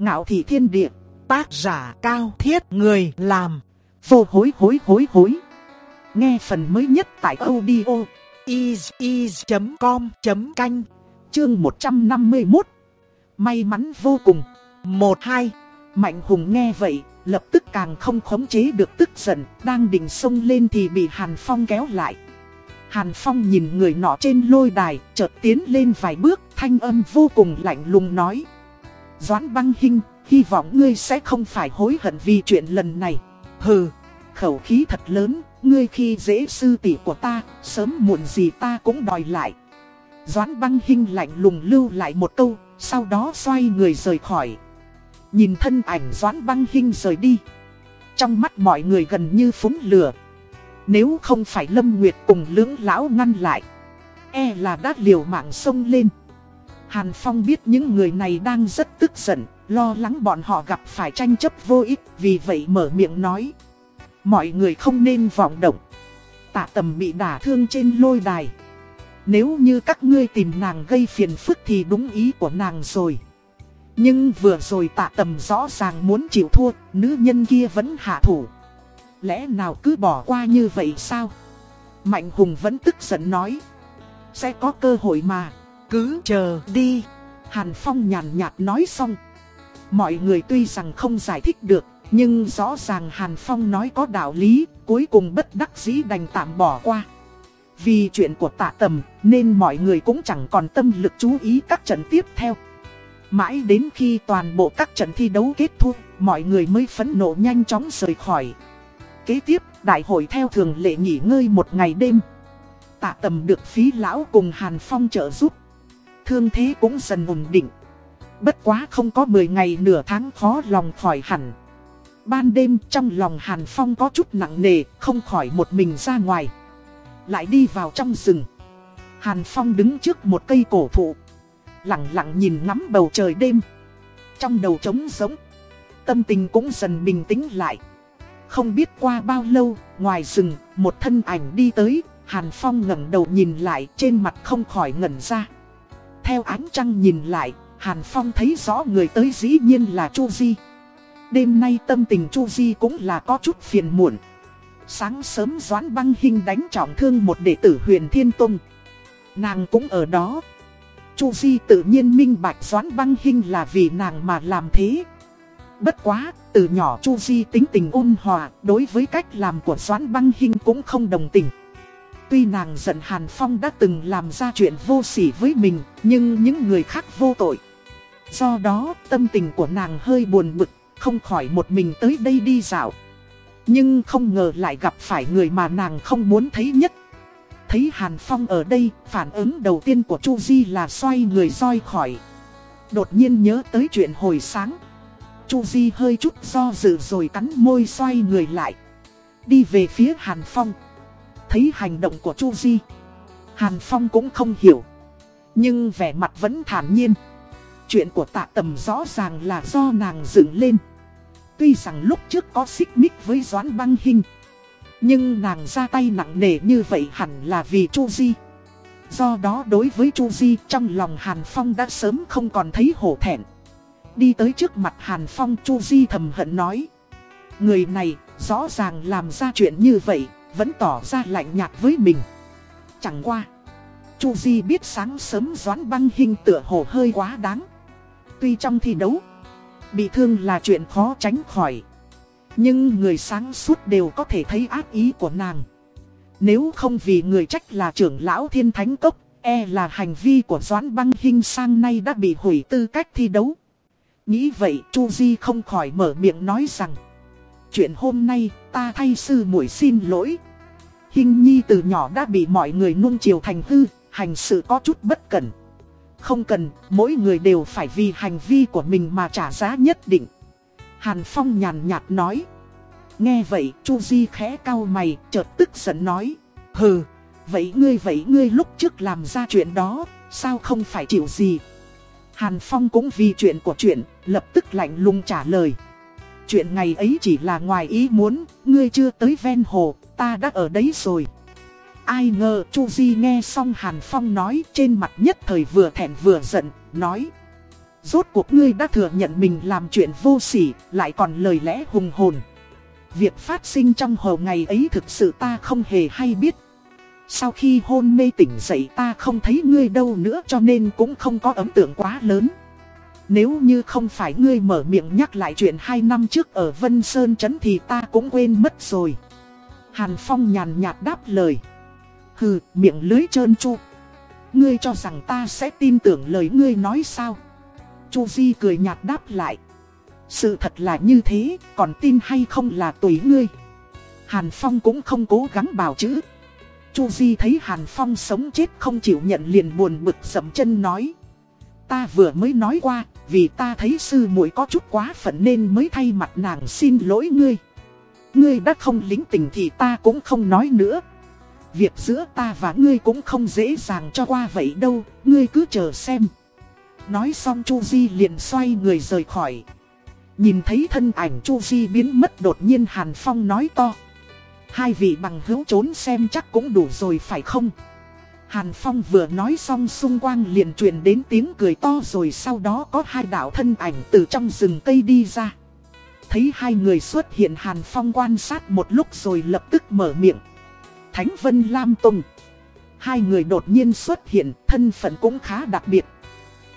Ngạo thị thiên địa, tác giả cao thiết người làm, vô hối hối hối hối. Nghe phần mới nhất tại audio is.com.canh, chương 151. May mắn vô cùng. 1-2, Mạnh Hùng nghe vậy, lập tức càng không khống chế được tức giận, đang định xông lên thì bị Hàn Phong kéo lại. Hàn Phong nhìn người nọ trên lôi đài, chợt tiến lên vài bước, thanh âm vô cùng lạnh lùng nói. Doãn băng Hinh, hy vọng ngươi sẽ không phải hối hận vì chuyện lần này. Hừ, khẩu khí thật lớn, ngươi khi dễ sư tỷ của ta, sớm muộn gì ta cũng đòi lại. Doãn băng Hinh lạnh lùng lưu lại một câu, sau đó xoay người rời khỏi. Nhìn thân ảnh Doãn băng Hinh rời đi. Trong mắt mọi người gần như phúng lửa. Nếu không phải Lâm Nguyệt cùng lưỡng lão ngăn lại, e là đã liều mạng sông lên. Hàn Phong biết những người này đang rất tức giận, lo lắng bọn họ gặp phải tranh chấp vô ích, vì vậy mở miệng nói. Mọi người không nên vọng động. Tạ tầm bị đả thương trên lôi đài. Nếu như các ngươi tìm nàng gây phiền phức thì đúng ý của nàng rồi. Nhưng vừa rồi tạ tầm rõ ràng muốn chịu thua, nữ nhân kia vẫn hạ thủ. Lẽ nào cứ bỏ qua như vậy sao? Mạnh Hùng vẫn tức giận nói. Sẽ có cơ hội mà, cứ chờ đi. Hàn Phong nhàn nhạt nói xong. Mọi người tuy rằng không giải thích được, nhưng rõ ràng Hàn Phong nói có đạo lý, cuối cùng bất đắc dĩ đành tạm bỏ qua. Vì chuyện của tạ tầm, nên mọi người cũng chẳng còn tâm lực chú ý các trận tiếp theo. Mãi đến khi toàn bộ các trận thi đấu kết thúc, mọi người mới phấn nộ nhanh chóng rời khỏi. Kế tiếp, đại hội theo thường lệ nghỉ ngơi một ngày đêm. Tạ tầm được phí lão cùng Hàn Phong trợ giúp. Thương thế cũng dần ổn định. Bất quá không có 10 ngày nửa tháng khó lòng khỏi hẳn. Ban đêm trong lòng Hàn Phong có chút nặng nề, không khỏi một mình ra ngoài. Lại đi vào trong rừng. Hàn Phong đứng trước một cây cổ thụ. Lặng lặng nhìn ngắm bầu trời đêm. Trong đầu trống rỗng. Tâm tình cũng dần bình tĩnh lại. Không biết qua bao lâu, ngoài rừng, một thân ảnh đi tới, Hàn Phong ngẩng đầu nhìn lại trên mặt không khỏi ngẩn ra. Theo ánh trăng nhìn lại, Hàn Phong thấy rõ người tới dĩ nhiên là Chu Di. Đêm nay tâm tình Chu Di cũng là có chút phiền muộn. Sáng sớm Doãn Băng Hinh đánh trọng thương một đệ tử huyền Thiên Tông. Nàng cũng ở đó. Chu Di tự nhiên minh bạch Doãn Băng Hinh là vì nàng mà làm thế. Bất quá, từ nhỏ Chu Di tính tình ôn hòa, đối với cách làm của Doãn Băng Hinh cũng không đồng tình. Tuy nàng giận Hàn Phong đã từng làm ra chuyện vô sỉ với mình, nhưng những người khác vô tội. Do đó, tâm tình của nàng hơi buồn bực, không khỏi một mình tới đây đi dạo. Nhưng không ngờ lại gặp phải người mà nàng không muốn thấy nhất. Thấy Hàn Phong ở đây, phản ứng đầu tiên của Chu Di là xoay người roi khỏi. Đột nhiên nhớ tới chuyện hồi sáng. Chu Di hơi chút do dự rồi cắn môi xoay người lại. Đi về phía Hàn Phong. Thấy hành động của Chu Di. Hàn Phong cũng không hiểu. Nhưng vẻ mặt vẫn thản nhiên. Chuyện của tạ tầm rõ ràng là do nàng dựng lên. Tuy rằng lúc trước có xích mích với Doãn Băng Hinh. Nhưng nàng ra tay nặng nề như vậy hẳn là vì Chu Di. Do đó đối với Chu Di trong lòng Hàn Phong đã sớm không còn thấy hổ thẹn. Đi tới trước mặt Hàn Phong Chu Di thầm hận nói. Người này rõ ràng làm ra chuyện như vậy, vẫn tỏ ra lạnh nhạt với mình. Chẳng qua. Chu Di biết sáng sớm Doãn Băng Hinh tựa hồ hơi quá đáng. Tuy trong thi đấu, bị thương là chuyện khó tránh khỏi. Nhưng người sáng suốt đều có thể thấy ác ý của nàng. Nếu không vì người trách là trưởng lão thiên thánh cốc, e là hành vi của Doãn Băng Hinh sang nay đã bị hủy tư cách thi đấu. Nghĩ vậy Chu Di không khỏi mở miệng nói rằng Chuyện hôm nay ta thay sư muội xin lỗi Hình nhi từ nhỏ đã bị mọi người nuông chiều thành hư Hành sự có chút bất cẩn. Không cần mỗi người đều phải vì hành vi của mình mà trả giá nhất định. Hàn Phong nhàn nhạt nói. Nghe vậy Chu Di khẽ cau mày chợt tức giận nói. Hừ Vậy ngươi vậy ngươi lúc trước làm ra chuyện đó Sao không phải chịu gì? Hàn Phong cũng vì chuyện của chuyện, lập tức lạnh lùng trả lời. Chuyện ngày ấy chỉ là ngoài ý muốn, ngươi chưa tới ven hồ, ta đã ở đấy rồi. Ai ngờ Chu Di nghe xong Hàn Phong nói trên mặt nhất thời vừa thẹn vừa giận, nói. Rốt cuộc ngươi đã thừa nhận mình làm chuyện vô sỉ, lại còn lời lẽ hùng hồn. Việc phát sinh trong hồ ngày ấy thực sự ta không hề hay biết. Sau khi hôn mê tỉnh dậy ta không thấy ngươi đâu nữa cho nên cũng không có ấn tượng quá lớn. Nếu như không phải ngươi mở miệng nhắc lại chuyện hai năm trước ở Vân Sơn Trấn thì ta cũng quên mất rồi. Hàn Phong nhàn nhạt đáp lời. Hừ, miệng lưới trơn chu. Ngươi cho rằng ta sẽ tin tưởng lời ngươi nói sao? Chu Di cười nhạt đáp lại. Sự thật là như thế, còn tin hay không là tùy ngươi. Hàn Phong cũng không cố gắng bảo chữ. Chu Di thấy Hàn Phong sống chết không chịu nhận liền buồn bực sầm chân nói. Ta vừa mới nói qua, vì ta thấy sư muội có chút quá phận nên mới thay mặt nàng xin lỗi ngươi. Ngươi đã không lính tình thì ta cũng không nói nữa. Việc giữa ta và ngươi cũng không dễ dàng cho qua vậy đâu, ngươi cứ chờ xem. Nói xong Chu Di liền xoay người rời khỏi. Nhìn thấy thân ảnh Chu Di biến mất đột nhiên Hàn Phong nói to. Hai vị bằng hữu trốn xem chắc cũng đủ rồi phải không? Hàn Phong vừa nói xong xung quanh liền truyền đến tiếng cười to rồi sau đó có hai đạo thân ảnh từ trong rừng cây đi ra. Thấy hai người xuất hiện Hàn Phong quan sát một lúc rồi lập tức mở miệng. Thánh Vân Lam Tùng. Hai người đột nhiên xuất hiện, thân phận cũng khá đặc biệt.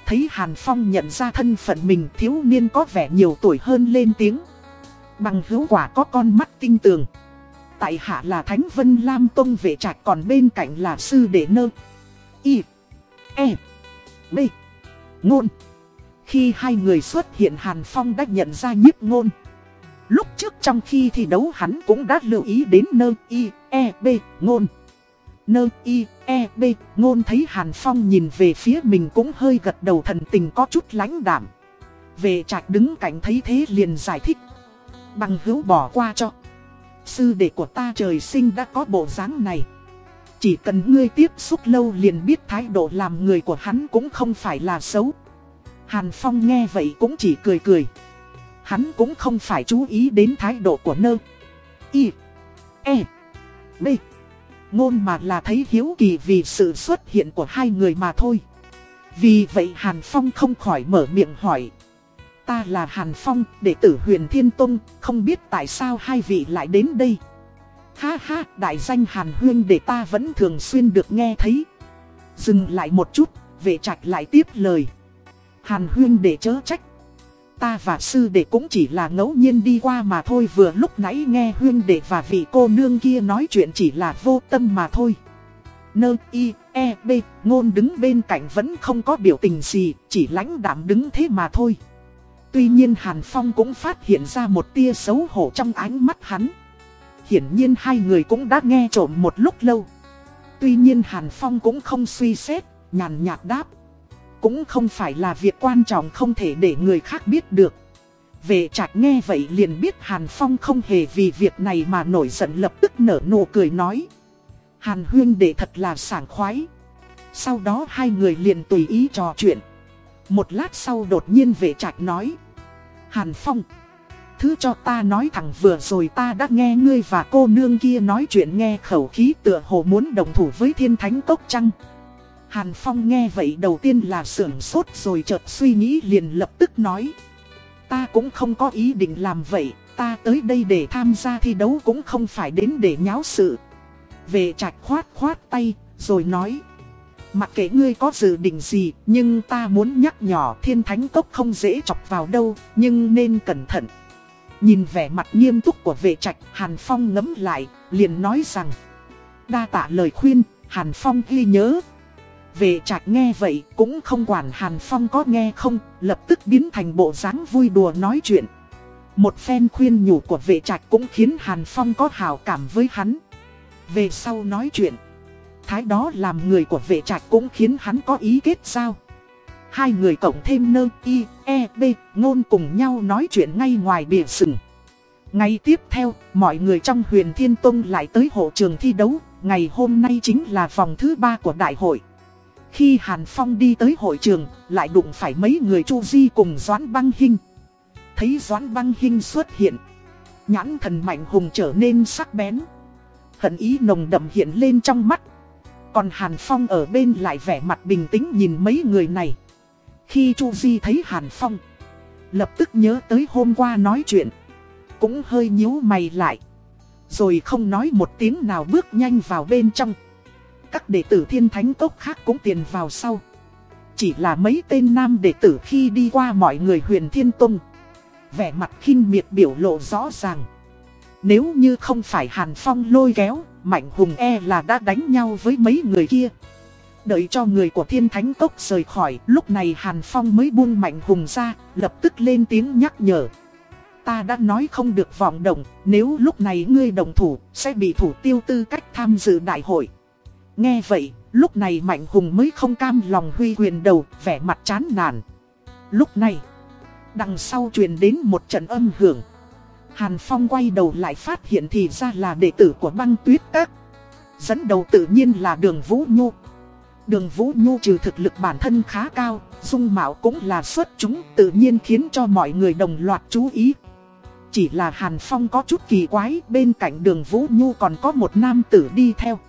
Thấy Hàn Phong nhận ra thân phận mình thiếu niên có vẻ nhiều tuổi hơn lên tiếng. Bằng hữu quả có con mắt tinh tường. Tại hạ là Thánh Vân Lam Tông vệ trạch còn bên cạnh là sư đệ nơ. Y. E. B. Ngôn. Khi hai người xuất hiện Hàn Phong đã nhận ra nhiếp ngôn. Lúc trước trong khi thi đấu hắn cũng đã lưu ý đến nơ Y. E. B. Ngôn. Nơ Y. E. B. Ngôn thấy Hàn Phong nhìn về phía mình cũng hơi gật đầu thần tình có chút lãnh đảm. Về trạch đứng cạnh thấy thế liền giải thích. Bằng hữu bỏ qua cho. Sư đệ của ta trời sinh đã có bộ dáng này. Chỉ cần ngươi tiếp xúc lâu liền biết thái độ làm người của hắn cũng không phải là xấu. Hàn Phong nghe vậy cũng chỉ cười cười. Hắn cũng không phải chú ý đến thái độ của nơ. Y. E. B. Ngôn mà là thấy hiếu kỳ vì sự xuất hiện của hai người mà thôi. Vì vậy Hàn Phong không khỏi mở miệng hỏi. Ta là Hàn Phong, đệ tử huyền Thiên Tông, không biết tại sao hai vị lại đến đây. Ha ha, đại danh Hàn Huyên để ta vẫn thường xuyên được nghe thấy. Dừng lại một chút, vệ trạch lại tiếp lời. Hàn Huyên để chớ trách. Ta và sư đệ cũng chỉ là ngẫu nhiên đi qua mà thôi vừa lúc nãy nghe Huyên đệ và vị cô nương kia nói chuyện chỉ là vô tâm mà thôi. Nơ y e b ngôn đứng bên cạnh vẫn không có biểu tình gì, chỉ lãnh đạm đứng thế mà thôi. Tuy nhiên Hàn Phong cũng phát hiện ra một tia xấu hổ trong ánh mắt hắn. Hiển nhiên hai người cũng đã nghe trộm một lúc lâu. Tuy nhiên Hàn Phong cũng không suy xét, nhàn nhạt đáp. Cũng không phải là việc quan trọng không thể để người khác biết được. Về trạch nghe vậy liền biết Hàn Phong không hề vì việc này mà nổi giận lập tức nở nụ cười nói. Hàn huyên đệ thật là sảng khoái. Sau đó hai người liền tùy ý trò chuyện. Một lát sau đột nhiên vệ trạch nói. Hàn Phong. Thứ cho ta nói thẳng vừa rồi ta đã nghe ngươi và cô nương kia nói chuyện nghe khẩu khí tựa hồ muốn đồng thủ với thiên thánh cốc trăng. Hàn Phong nghe vậy đầu tiên là sưởng sốt rồi chợt suy nghĩ liền lập tức nói. Ta cũng không có ý định làm vậy, ta tới đây để tham gia thi đấu cũng không phải đến để nháo sự. Về trạch khoát khoát tay, rồi nói. Mặc kệ ngươi có dự định gì, nhưng ta muốn nhắc nhỏ thiên thánh cốc không dễ chọc vào đâu, nhưng nên cẩn thận. Nhìn vẻ mặt nghiêm túc của vệ trạch, Hàn Phong ngấm lại, liền nói rằng. Đa tạ lời khuyên, Hàn Phong ghi nhớ. Vệ trạch nghe vậy, cũng không quản Hàn Phong có nghe không, lập tức biến thành bộ dáng vui đùa nói chuyện. Một phen khuyên nhủ của vệ trạch cũng khiến Hàn Phong có hào cảm với hắn. Về sau nói chuyện. Thái đó làm người của vệ trạch cũng khiến hắn có ý kết giao. Hai người cộng thêm nơ y, e, b, ngôn cùng nhau nói chuyện ngay ngoài bìa sừng. Ngày tiếp theo, mọi người trong huyền Thiên Tông lại tới hộ trường thi đấu, ngày hôm nay chính là vòng thứ ba của đại hội. Khi Hàn Phong đi tới hội trường, lại đụng phải mấy người Chu Di cùng Doãn Băng Hinh. Thấy Doãn Băng Hinh xuất hiện, nhãn thần mạnh hùng trở nên sắc bén. Hận ý nồng đậm hiện lên trong mắt. Còn Hàn Phong ở bên lại vẻ mặt bình tĩnh nhìn mấy người này. Khi Chu Di thấy Hàn Phong, lập tức nhớ tới hôm qua nói chuyện. Cũng hơi nhíu mày lại. Rồi không nói một tiếng nào bước nhanh vào bên trong. Các đệ tử thiên thánh tốc khác cũng tiền vào sau. Chỉ là mấy tên nam đệ tử khi đi qua mọi người huyền thiên tông. Vẻ mặt khinh miệt biểu lộ rõ ràng. Nếu như không phải Hàn Phong lôi kéo, Mạnh Hùng e là đã đánh nhau với mấy người kia. Đợi cho người của thiên thánh cốc rời khỏi, lúc này Hàn Phong mới buông Mạnh Hùng ra, lập tức lên tiếng nhắc nhở. Ta đã nói không được vọng động, nếu lúc này ngươi đồng thủ, sẽ bị thủ tiêu tư cách tham dự đại hội. Nghe vậy, lúc này Mạnh Hùng mới không cam lòng huy quyền đầu, vẻ mặt chán nản. Lúc này, đằng sau truyền đến một trận âm hưởng. Hàn Phong quay đầu lại phát hiện thì ra là đệ tử của băng tuyết các. Dẫn đầu tự nhiên là đường Vũ Nhu. Đường Vũ Nhu trừ thực lực bản thân khá cao, dung mạo cũng là xuất chúng tự nhiên khiến cho mọi người đồng loạt chú ý. Chỉ là Hàn Phong có chút kỳ quái, bên cạnh đường Vũ Nhu còn có một nam tử đi theo.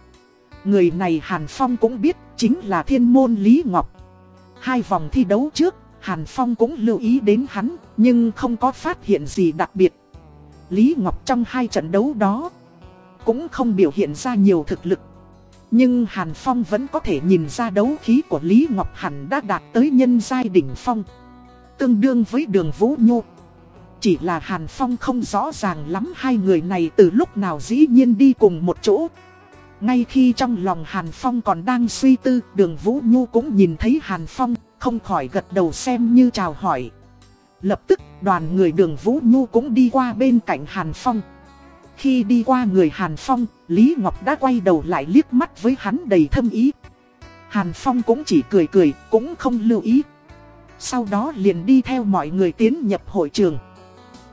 Người này Hàn Phong cũng biết, chính là thiên môn Lý Ngọc. Hai vòng thi đấu trước, Hàn Phong cũng lưu ý đến hắn, nhưng không có phát hiện gì đặc biệt. Lý Ngọc trong hai trận đấu đó, cũng không biểu hiện ra nhiều thực lực. Nhưng Hàn Phong vẫn có thể nhìn ra đấu khí của Lý Ngọc hẳn đã đạt tới nhân giai đỉnh phong. Tương đương với đường Vũ Nhô. Chỉ là Hàn Phong không rõ ràng lắm hai người này từ lúc nào dĩ nhiên đi cùng một chỗ. Ngay khi trong lòng Hàn Phong còn đang suy tư, đường Vũ Nhu cũng nhìn thấy Hàn Phong, không khỏi gật đầu xem như chào hỏi. Lập tức, đoàn người đường Vũ Nhu cũng đi qua bên cạnh Hàn Phong. Khi đi qua người Hàn Phong, Lý Ngọc đã quay đầu lại liếc mắt với hắn đầy thâm ý. Hàn Phong cũng chỉ cười cười, cũng không lưu ý. Sau đó liền đi theo mọi người tiến nhập hội trường.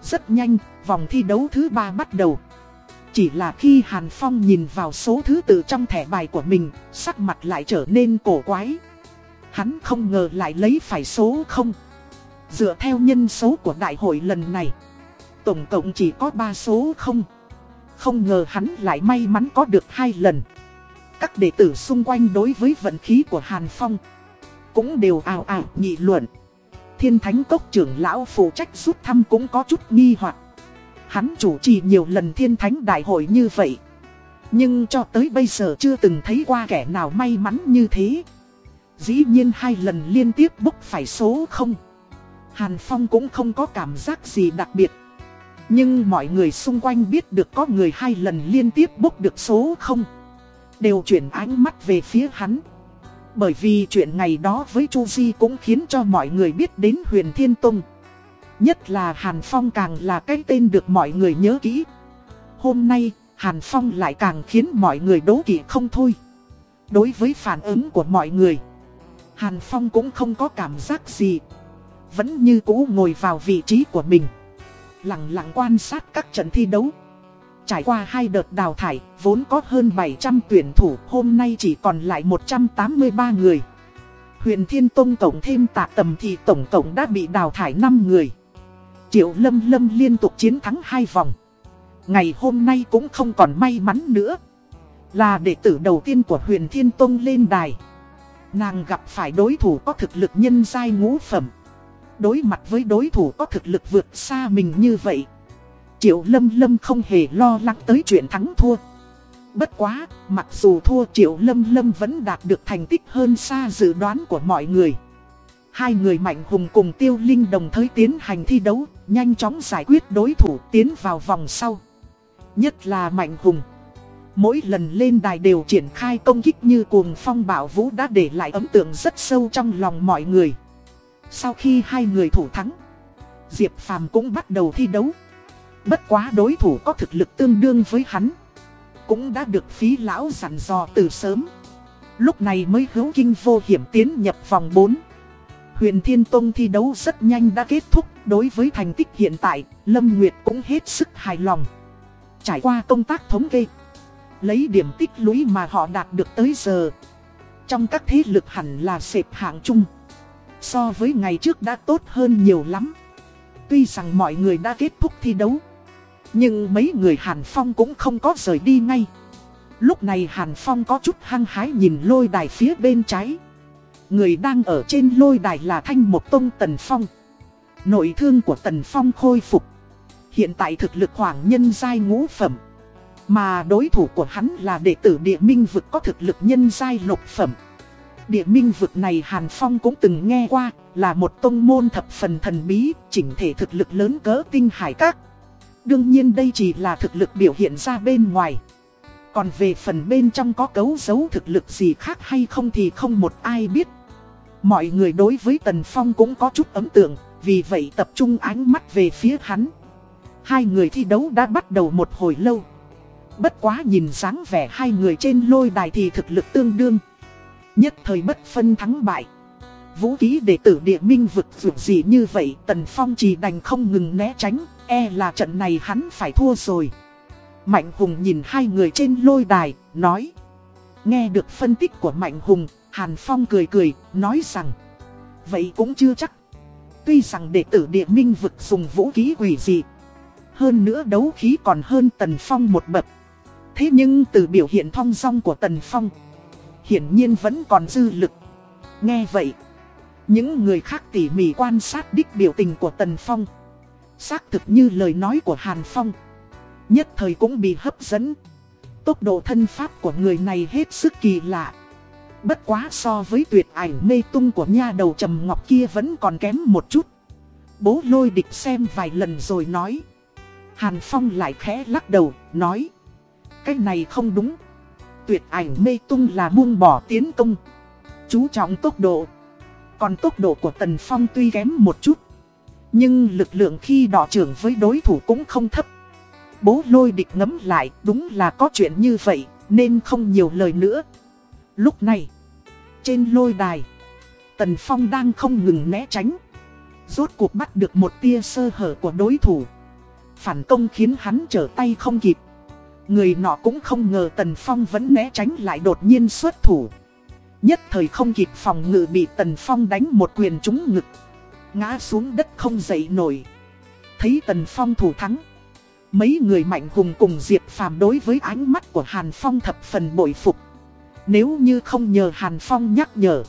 Rất nhanh, vòng thi đấu thứ ba bắt đầu. Chỉ là khi Hàn Phong nhìn vào số thứ tự trong thẻ bài của mình, sắc mặt lại trở nên cổ quái. Hắn không ngờ lại lấy phải số 0. Dựa theo nhân số của đại hội lần này, tổng cộng chỉ có 3 số 0. Không ngờ hắn lại may mắn có được hai lần. Các đệ tử xung quanh đối với vận khí của Hàn Phong cũng đều ào ào nghị luận. Thiên Thánh Cốc trưởng lão phụ trách rút thăm cũng có chút nghi hoặc. Hắn chủ trì nhiều lần Thiên Thánh Đại hội như vậy. Nhưng cho tới bây giờ chưa từng thấy qua kẻ nào may mắn như thế. Dĩ nhiên hai lần liên tiếp bốc phải số không. Hàn Phong cũng không có cảm giác gì đặc biệt. Nhưng mọi người xung quanh biết được có người hai lần liên tiếp bốc được số không. Đều chuyển ánh mắt về phía hắn. Bởi vì chuyện ngày đó với Chu Di cũng khiến cho mọi người biết đến huyền Thiên Tông. Nhất là Hàn Phong càng là cái tên được mọi người nhớ kỹ. Hôm nay, Hàn Phong lại càng khiến mọi người đố kỵ không thôi. Đối với phản ứng của mọi người, Hàn Phong cũng không có cảm giác gì. Vẫn như cũ ngồi vào vị trí của mình. Lặng lặng quan sát các trận thi đấu. Trải qua hai đợt đào thải, vốn có hơn 700 tuyển thủ, hôm nay chỉ còn lại 183 người. Huyền Thiên Tông tổng thêm tạ tầm thì tổng tổng đã bị đào thải 5 người. Triệu Lâm Lâm liên tục chiến thắng hai vòng. Ngày hôm nay cũng không còn may mắn nữa. Là đệ tử đầu tiên của Huyền Thiên Tông lên đài. Nàng gặp phải đối thủ có thực lực nhân giai ngũ phẩm. Đối mặt với đối thủ có thực lực vượt xa mình như vậy. Triệu Lâm Lâm không hề lo lắng tới chuyện thắng thua. Bất quá, mặc dù thua Triệu Lâm Lâm vẫn đạt được thành tích hơn xa dự đoán của mọi người. Hai người Mạnh Hùng cùng Tiêu Linh đồng thời tiến hành thi đấu, nhanh chóng giải quyết đối thủ tiến vào vòng sau. Nhất là Mạnh Hùng. Mỗi lần lên đài đều triển khai công kích như cuồng phong bảo vũ đã để lại ấn tượng rất sâu trong lòng mọi người. Sau khi hai người thủ thắng, Diệp Phàm cũng bắt đầu thi đấu. Bất quá đối thủ có thực lực tương đương với hắn. Cũng đã được phí lão dặn dò từ sớm. Lúc này mới hữu kinh vô hiểm tiến nhập vòng 4. Huyền Thiên Tông thi đấu rất nhanh đã kết thúc. Đối với thành tích hiện tại, Lâm Nguyệt cũng hết sức hài lòng. Trải qua công tác thống kê, lấy điểm tích lũy mà họ đạt được tới giờ. Trong các thế lực hẳn là xếp hạng chung. So với ngày trước đã tốt hơn nhiều lắm. Tuy rằng mọi người đã kết thúc thi đấu. Nhưng mấy người Hàn Phong cũng không có rời đi ngay. Lúc này Hàn Phong có chút hăng hái nhìn lôi đài phía bên trái. Người đang ở trên lôi đài là Thanh Một Tông Tần Phong. Nội thương của Tần Phong khôi phục. Hiện tại thực lực khoảng nhân giai ngũ phẩm. Mà đối thủ của hắn là đệ tử địa minh vực có thực lực nhân giai lục phẩm. Địa minh vực này Hàn Phong cũng từng nghe qua, Là một tông môn thập phần thần bí, Chỉnh thể thực lực lớn cỡ tinh hải các. Đương nhiên đây chỉ là thực lực biểu hiện ra bên ngoài. Còn về phần bên trong có cấu dấu thực lực gì khác hay không thì không một ai biết. Mọi người đối với Tần Phong cũng có chút ấn tượng, Vì vậy tập trung ánh mắt về phía hắn. Hai người thi đấu đã bắt đầu một hồi lâu. Bất quá nhìn dáng vẻ hai người trên lôi đài thì thực lực tương đương. Nhất thời bất phân thắng bại. Vũ khí đệ tử địa minh vực vượt gì như vậy, Tần Phong chỉ đành không ngừng né tránh E là trận này hắn phải thua rồi. Mạnh Hùng nhìn hai người trên lôi đài, Nói, Nghe được phân tích của Mạnh Hùng Hàn Phong cười cười, Nói rằng, Vậy cũng chưa chắc. Tuy rằng đệ tử địa minh vực dùng vũ khí quỷ dị, Hơn nữa đấu khí còn hơn Tần Phong một bậc. Thế nhưng từ biểu hiện thong dong của Tần Phong, Hiển nhiên vẫn còn dư lực. Nghe vậy, Những người khác tỉ mỉ quan sát đích biểu tình của Tần Phong. Xác thực như lời nói của Hàn Phong, Nhất thời cũng bị hấp dẫn. Tốc độ thân pháp của người này hết sức kỳ lạ. Bất quá so với tuyệt ảnh mê tung của nha đầu trầm ngọc kia vẫn còn kém một chút. Bố lôi địch xem vài lần rồi nói. Hàn Phong lại khẽ lắc đầu, nói. Cái này không đúng. Tuyệt ảnh mê tung là buông bỏ tiến công. Chú trọng tốc độ. Còn tốc độ của Tần Phong tuy kém một chút. Nhưng lực lượng khi đỏ trưởng với đối thủ cũng không thấp. Bố lôi địch ngấm lại đúng là có chuyện như vậy Nên không nhiều lời nữa. Lúc này, Trên lôi đài, Tần Phong đang không ngừng né tránh. Rốt cuộc bắt được một tia sơ hở của đối thủ. Phản công khiến hắn trở tay không kịp. Người nọ cũng không ngờ Tần Phong vẫn né tránh lại đột nhiên xuất thủ. Nhất thời không kịp phòng ngự bị Tần Phong đánh một quyền trúng ngực. Ngã xuống đất không dậy nổi. Thấy Tần Phong thủ thắng, Mấy người mạnh hùng cùng Diệp Phàm đối với ánh mắt của Hàn Phong thập phần bội phục. Nếu như không nhờ Hàn Phong nhắc nhở,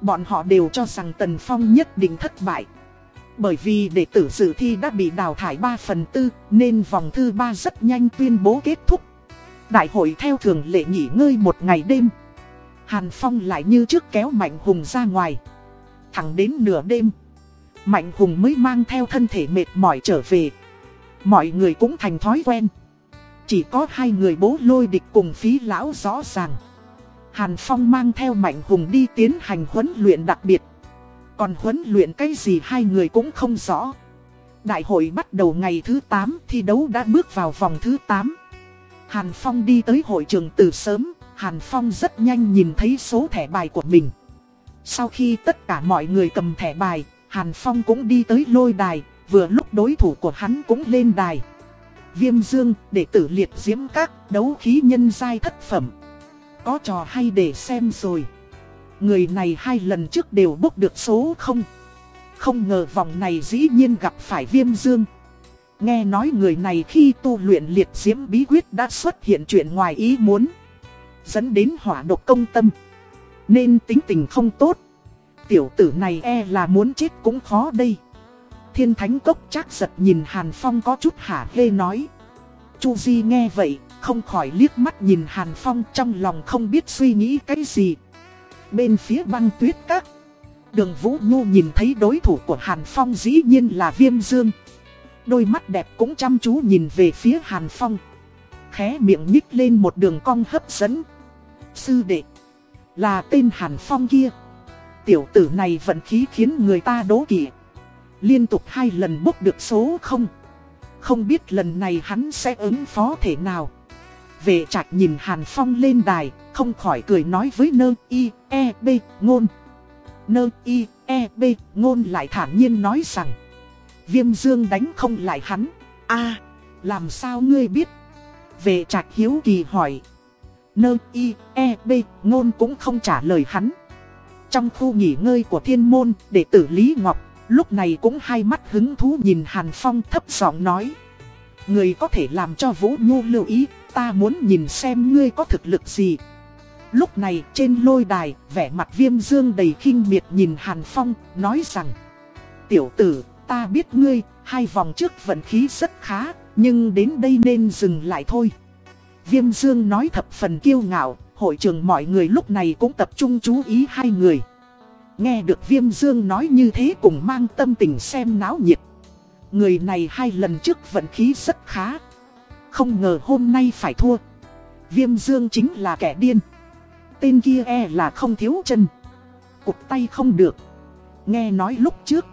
Bọn họ đều cho rằng Tần Phong nhất định thất bại bởi vì đệ tử dự thi đã bị đào thải 3 phần tư, nên vòng thư 3 rất nhanh tuyên bố kết thúc. Đại hội theo thường lệ nghỉ ngơi một ngày đêm. Hàn Phong lại như trước kéo Mạnh Hùng ra ngoài. Thẳng đến nửa đêm. Mạnh Hùng mới mang theo thân thể mệt mỏi trở về. Mọi người cũng thành thói quen. Chỉ có hai người bố lôi địch cùng phí lão rõ ràng. Hàn Phong mang theo Mạnh Hùng đi tiến hành huấn luyện đặc biệt. Còn huấn luyện cái gì hai người cũng không rõ. Đại hội bắt đầu ngày thứ 8, thi đấu đã bước vào vòng thứ 8. Hàn Phong đi tới hội trường từ sớm, Hàn Phong rất nhanh nhìn thấy số thẻ bài của mình. Sau khi tất cả mọi người cầm thẻ bài, Hàn Phong cũng đi tới lôi đài, vừa lúc đối thủ của hắn cũng lên đài. Viêm Dương, đệ tử liệt diễm các, đấu khí nhân giai thất phẩm. Có trò hay để xem rồi. Người này hai lần trước đều bốc được số không. Không ngờ vòng này dĩ nhiên gặp phải viêm dương. Nghe nói người này khi tu luyện liệt diễm bí quyết đã xuất hiện chuyện ngoài ý muốn. Dẫn đến hỏa độc công tâm. Nên tính tình không tốt. Tiểu tử này e là muốn chết cũng khó đây. Thiên thánh cốc chắc giật nhìn Hàn Phong có chút hả hê nói. Chu Di nghe vậy, không khỏi liếc mắt nhìn Hàn Phong trong lòng không biết suy nghĩ cái gì. Bên phía băng tuyết các, Đường Vũ Nhu nhìn thấy đối thủ của Hàn Phong dĩ nhiên là Viêm Dương. Đôi mắt đẹp cũng chăm chú nhìn về phía Hàn Phong. Khé miệng nhích lên một đường cong hấp dẫn. Sư đệ, Là tên Hàn Phong kia. Tiểu tử này vận khí khiến người ta đố kỵ. Liên tục hai lần bốc được số không. Không biết lần này hắn sẽ ứng phó thế nào. Vệ trạch nhìn Hàn Phong lên đài không khỏi cười nói với nơ y, e, b, ngôn. Nơ y, e, b, ngôn lại thản nhiên nói rằng. Viêm dương đánh không lại hắn. a làm sao ngươi biết? Về trạch hiếu kỳ hỏi. Nơ y, e, b, ngôn cũng không trả lời hắn. Trong khu nghỉ ngơi của thiên môn, đệ tử Lý Ngọc, lúc này cũng hai mắt hứng thú nhìn Hàn Phong thấp giọng nói. Người có thể làm cho Vũ Nhu lưu ý, ta muốn nhìn xem ngươi có thực lực gì. Lúc này trên lôi đài, vẻ mặt viêm dương đầy khinh miệt nhìn Hàn Phong, nói rằng Tiểu tử, ta biết ngươi, hai vòng trước vận khí rất khá, nhưng đến đây nên dừng lại thôi. Viêm dương nói thập phần kiêu ngạo, hội trường mọi người lúc này cũng tập trung chú ý hai người. Nghe được viêm dương nói như thế cùng mang tâm tình xem náo nhiệt. Người này hai lần trước vận khí rất khá. Không ngờ hôm nay phải thua. Viêm dương chính là kẻ điên. Tên kia e là không thiếu chân. Cục tay không được. Nghe nói lúc trước.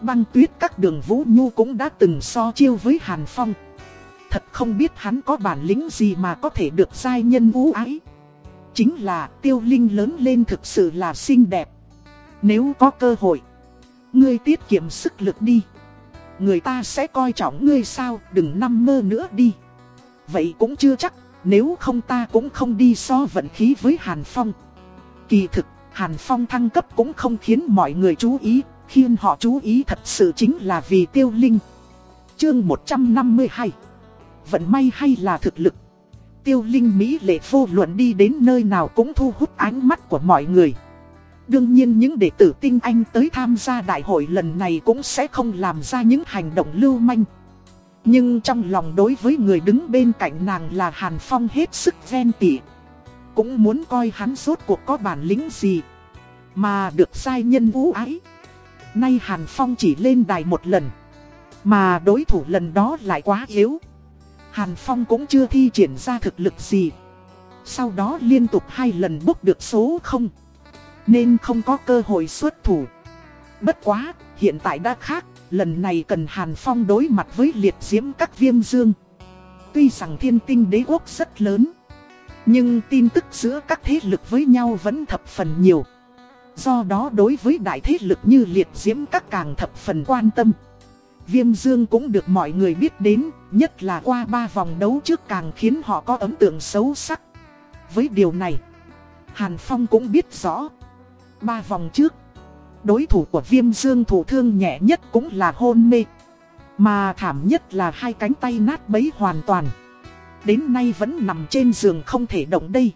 Băng tuyết các đường Vũ Nhu cũng đã từng so chiêu với Hàn Phong. Thật không biết hắn có bản lĩnh gì mà có thể được giai nhân vũ ái. Chính là tiêu linh lớn lên thực sự là xinh đẹp. Nếu có cơ hội, ngươi tiết kiệm sức lực đi. Người ta sẽ coi trọng ngươi sao, đừng nằm mơ nữa đi. Vậy cũng chưa chắc, nếu không ta cũng không đi so vận khí với Hàn Phong. Kỳ thực, Hàn Phong thăng cấp cũng không khiến mọi người chú ý, khiến họ chú ý thật sự chính là vì tiêu linh. Chương 152 Vận may hay là thực lực? Tiêu linh Mỹ lệ vô luận đi đến nơi nào cũng thu hút ánh mắt của mọi người. Đương nhiên những đệ tử tinh anh tới tham gia đại hội lần này cũng sẽ không làm ra những hành động lưu manh. Nhưng trong lòng đối với người đứng bên cạnh nàng là Hàn Phong hết sức ven tỉ. Cũng muốn coi hắn rốt cuộc có bản lĩnh gì. Mà được sai nhân vũ ái. Nay Hàn Phong chỉ lên đài một lần. Mà đối thủ lần đó lại quá yếu. Hàn Phong cũng chưa thi triển ra thực lực gì. Sau đó liên tục hai lần bốc được số không. Nên không có cơ hội xuất thủ. Bất quá, hiện tại đã khác, lần này cần Hàn Phong đối mặt với liệt diễm các viêm dương. Tuy rằng thiên tinh đế quốc rất lớn, nhưng tin tức giữa các thế lực với nhau vẫn thập phần nhiều. Do đó đối với đại thế lực như liệt diễm các càng thập phần quan tâm. Viêm Dương cũng được mọi người biết đến, nhất là qua ba vòng đấu trước càng khiến họ có ấn tượng xấu sắc. Với điều này, Hàn Phong cũng biết rõ. Ba vòng trước, đối thủ của Viêm Dương thủ thương nhẹ nhất cũng là hôn mê. Mà thảm nhất là hai cánh tay nát bấy hoàn toàn. Đến nay vẫn nằm trên giường không thể động đây.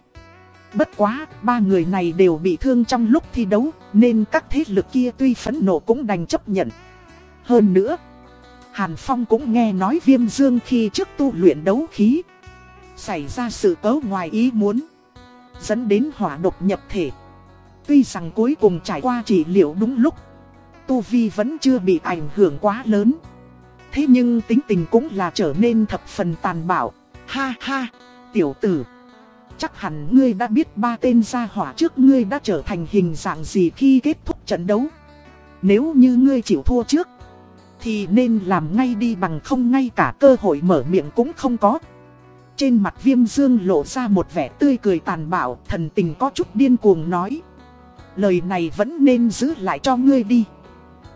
Bất quá, ba người này đều bị thương trong lúc thi đấu, nên các thế lực kia tuy phẫn nộ cũng đành chấp nhận. Hơn nữa, Hàn Phong cũng nghe nói viêm dương khi trước tu luyện đấu khí. Xảy ra sự cấu ngoài ý muốn. Dẫn đến hỏa độc nhập thể. Tuy rằng cuối cùng trải qua trị liệu đúng lúc. Tu Vi vẫn chưa bị ảnh hưởng quá lớn. Thế nhưng tính tình cũng là trở nên thập phần tàn bạo. Ha ha, tiểu tử. Chắc hẳn ngươi đã biết ba tên gia hỏa trước ngươi đã trở thành hình dạng gì khi kết thúc trận đấu. Nếu như ngươi chịu thua trước thì nên làm ngay đi bằng không ngay cả cơ hội mở miệng cũng không có Trên mặt viêm dương lộ ra một vẻ tươi cười tàn bạo Thần tình có chút điên cuồng nói Lời này vẫn nên giữ lại cho ngươi đi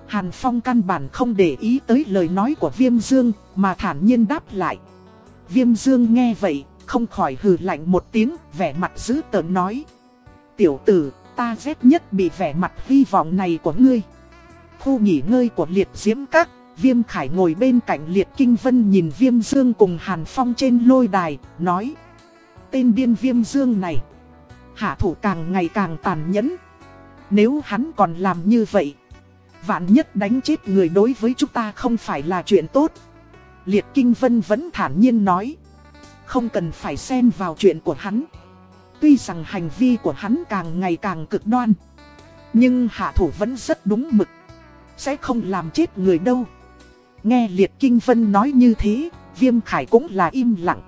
Hàn Phong căn bản không để ý tới lời nói của Viêm Dương mà thản nhiên đáp lại. Viêm Dương nghe vậy, không khỏi hừ lạnh một tiếng, vẻ mặt dữ tợn nói. Tiểu tử, ta ghét nhất bị vẻ mặt hy vọng này của ngươi. Khu nghỉ ngơi của liệt diễm các, Viêm Khải ngồi bên cạnh Liệt Kinh Vân nhìn Viêm Dương cùng Hàn Phong trên lôi đài, nói Tên điên Viêm Dương này, hạ thủ càng ngày càng tàn nhẫn nếu hắn còn làm như vậy, vạn nhất đánh chết người đối với chúng ta không phải là chuyện tốt Liệt Kinh Vân vẫn thản nhiên nói Không cần phải xen vào chuyện của hắn Tuy rằng hành vi của hắn càng ngày càng cực đoan Nhưng hạ thủ vẫn rất đúng mực Sẽ không làm chết người đâu Nghe Liệt Kinh Vân nói như thế, Viêm Khải cũng là im lặng.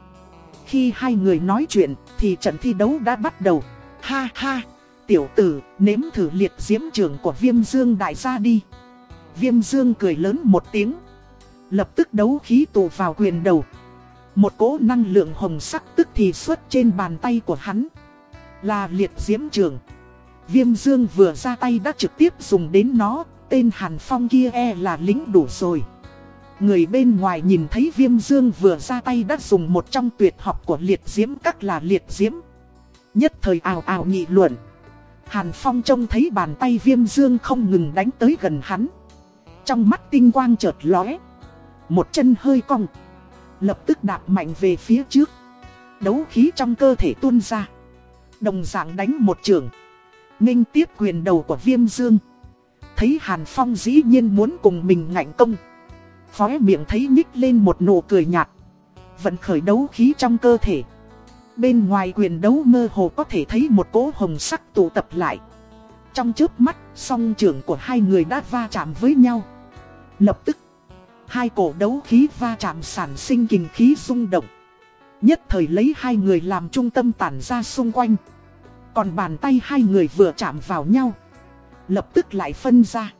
Khi hai người nói chuyện, thì trận thi đấu đã bắt đầu. Ha ha, tiểu tử, nếm thử liệt diễm trường của Viêm Dương đại gia đi. Viêm Dương cười lớn một tiếng. Lập tức đấu khí tụ vào quyền đầu. Một cỗ năng lượng hồng sắc tức thì xuất trên bàn tay của hắn. Là liệt diễm trường. Viêm Dương vừa ra tay đã trực tiếp dùng đến nó, tên Hàn Phong kia e là lính đủ rồi. Người bên ngoài nhìn thấy viêm dương vừa ra tay đã dùng một trong tuyệt học của liệt diễm các là liệt diễm. Nhất thời ào ào nghị luận. Hàn Phong trông thấy bàn tay viêm dương không ngừng đánh tới gần hắn. Trong mắt tinh quang chợt lóe. Một chân hơi cong. Lập tức đạp mạnh về phía trước. Đấu khí trong cơ thể tuôn ra. Đồng dạng đánh một trường. Ninh tiếp quyền đầu của viêm dương. Thấy Hàn Phong dĩ nhiên muốn cùng mình ngạnh công. Khóe miệng thấy nhích lên một nụ cười nhạt. Vẫn khởi đấu khí trong cơ thể. Bên ngoài quyền đấu mơ hồ có thể thấy một cỗ hồng sắc tụ tập lại. Trong trước mắt, song trưởng của hai người đã va chạm với nhau. Lập tức, hai cổ đấu khí va chạm sản sinh kình khí rung động. Nhất thời lấy hai người làm trung tâm tản ra xung quanh. Còn bàn tay hai người vừa chạm vào nhau. Lập tức lại phân ra.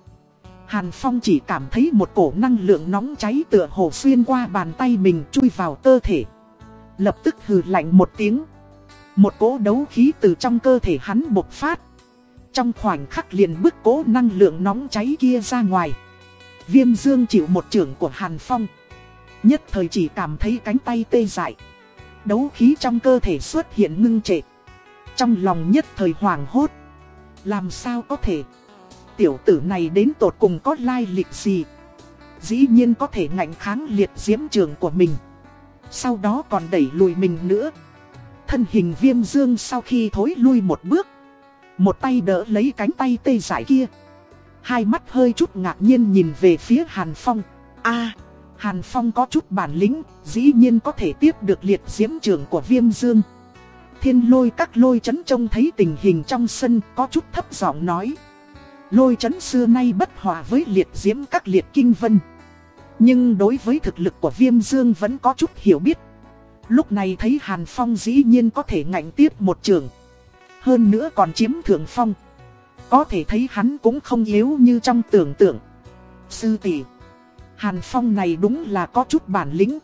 Hàn Phong chỉ cảm thấy một cổ năng lượng nóng cháy tựa hồ xuyên qua bàn tay mình chui vào cơ thể. Lập tức hừ lạnh một tiếng. Một cỗ đấu khí từ trong cơ thể hắn bộc phát. Trong khoảnh khắc liền bức cỗ năng lượng nóng cháy kia ra ngoài. Viêm dương chịu một trưởng của Hàn Phong. Nhất thời chỉ cảm thấy cánh tay tê dại. Đấu khí trong cơ thể xuất hiện ngưng trệ. Trong lòng nhất thời hoảng hốt. Làm sao có thể? Tiểu tử này đến tột cùng có lai lịch gì? Dĩ nhiên có thể ngạnh kháng liệt diễm trường của mình. Sau đó còn đẩy lùi mình nữa. Thân hình viêm dương sau khi thối lui một bước. Một tay đỡ lấy cánh tay tê Giải kia. Hai mắt hơi chút ngạc nhiên nhìn về phía Hàn Phong. a Hàn Phong có chút bản lĩnh, dĩ nhiên có thể tiếp được liệt diễm trường của viêm dương. Thiên lôi các lôi chấn trông thấy tình hình trong sân có chút thấp giọng nói. Lôi chấn xưa nay bất hòa với liệt diễm các liệt kinh vân. Nhưng đối với thực lực của viêm dương vẫn có chút hiểu biết. Lúc này thấy Hàn Phong dĩ nhiên có thể ngạnh tiếp một trường. Hơn nữa còn chiếm thượng phong. Có thể thấy hắn cũng không yếu như trong tưởng tượng. Sư tỷ, Hàn Phong này đúng là có chút bản lĩnh.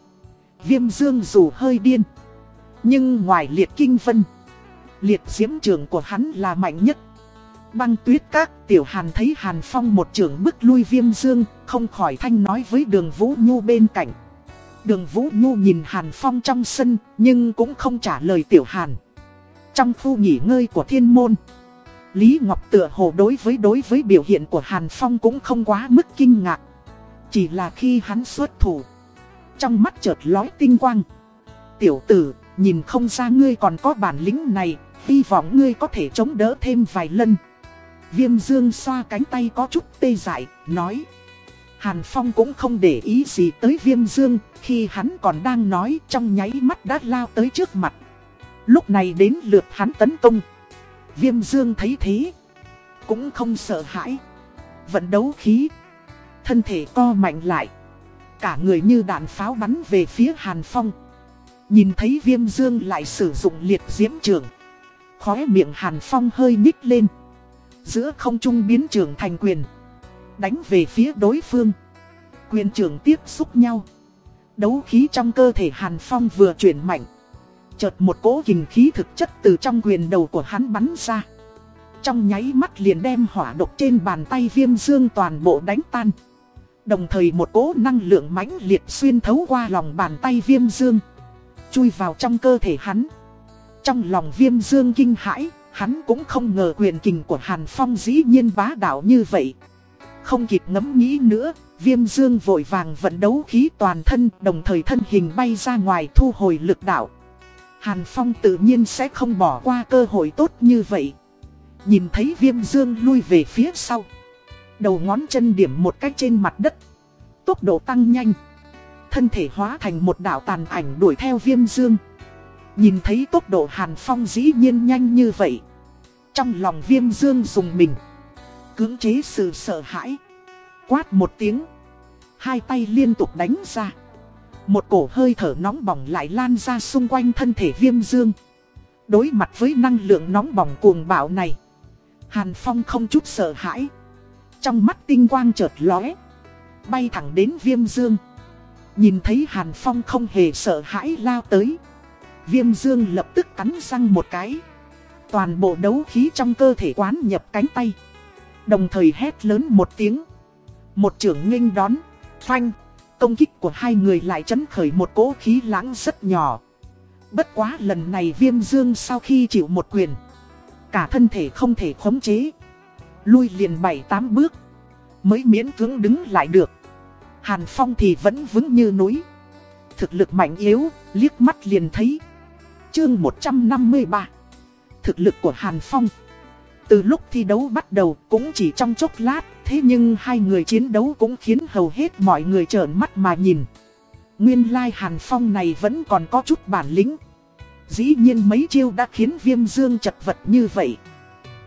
Viêm dương dù hơi điên. Nhưng ngoài liệt kinh vân. Liệt diễm trường của hắn là mạnh nhất. Băng tuyết các tiểu hàn thấy Hàn Phong một trường bức lui viêm dương. Không khỏi thanh nói với đường Vũ Nhu bên cạnh. Đường Vũ Nhu nhìn Hàn Phong trong sân. Nhưng cũng không trả lời tiểu hàn. Trong khu nghỉ ngơi của thiên môn. Lý Ngọc tựa hồ đối với đối với biểu hiện của Hàn Phong cũng không quá mức kinh ngạc. Chỉ là khi hắn xuất thủ Trong mắt chợt lói tinh quang Tiểu tử, nhìn không ra ngươi còn có bản lĩnh này Hy vọng ngươi có thể chống đỡ thêm vài lần Viêm dương xoa cánh tay có chút tê dại, nói Hàn Phong cũng không để ý gì tới viêm dương Khi hắn còn đang nói trong nháy mắt đã lao tới trước mặt Lúc này đến lượt hắn tấn công Viêm dương thấy thế Cũng không sợ hãi Vận đấu khí thân thể co mạnh lại. Cả người như đạn pháo bắn về phía Hàn Phong. Nhìn thấy viêm dương lại sử dụng liệt diễm trường. Khóe miệng Hàn Phong hơi nhích lên. Giữa không trung biến trường thành quyền. Đánh về phía đối phương. Quyền trường tiếp xúc nhau. Đấu khí trong cơ thể Hàn Phong vừa chuyển mạnh. Chợt một cỗ hình khí thực chất từ trong quyền đầu của hắn bắn ra. Trong nháy mắt liền đem hỏa độc trên bàn tay viêm dương toàn bộ đánh tan. Đồng thời một cỗ năng lượng mãnh liệt xuyên thấu qua lòng bàn tay viêm dương, Chui vào trong cơ thể hắn Trong lòng viêm dương kinh hãi Hắn cũng không ngờ quyền kình của Hàn Phong dĩ nhiên bá đạo như vậy. Không kịp ngẫm nghĩ nữa, Viêm dương vội vàng vận đấu khí toàn thân, Đồng thời thân hình bay ra ngoài thu hồi lực đạo. Hàn Phong tự nhiên sẽ không bỏ qua cơ hội tốt như vậy. Nhìn thấy viêm dương lui về phía sau, Đầu ngón chân điểm một cách trên mặt đất, Tốc độ tăng nhanh. Thân thể hóa thành một đạo tàn ảnh đuổi theo viêm dương. Nhìn thấy tốc độ hàn phong dĩ nhiên nhanh như vậy trong lòng viêm dương dùng mình. Cưỡng chế sự sợ hãi. Quát một tiếng. Hai tay liên tục đánh ra. Một cổ hơi thở nóng bỏng lại lan ra xung quanh thân thể viêm dương. Đối mặt với năng lượng nóng bỏng cuồng bạo này, Hàn Phong không chút sợ hãi. Trong mắt tinh quang chợt lóe, Bay thẳng đến viêm dương. Nhìn thấy Hàn Phong không hề sợ hãi lao tới, Viêm dương lập tức cắn răng một cái. Toàn bộ đấu khí trong cơ thể quán nhập cánh tay. Đồng thời hét lớn một tiếng. Một trưởng nghênh đón. Phanh. Công kích của hai người lại chấn khởi một cỗ khí lãng rất nhỏ. Bất quá lần này viêm dương sau khi chịu một quyền Cả thân thể không thể khống chế. Lui liền bảy tám bước Mới miễn cưỡng đứng lại được. Hàn Phong thì vẫn vững như núi. Thực lực mạnh yếu, liếc mắt liền thấy. Chương 153 thực lực của Hàn Phong. Từ lúc thi đấu bắt đầu cũng chỉ trong chốc lát, thế nhưng hai người chiến đấu cũng khiến hầu hết mọi người trợn mắt mà nhìn. Nguyên lai Hàn Phong này vẫn còn có chút bản lĩnh. Dĩ nhiên mấy chiêu đã khiến viêm dương chật vật như vậy.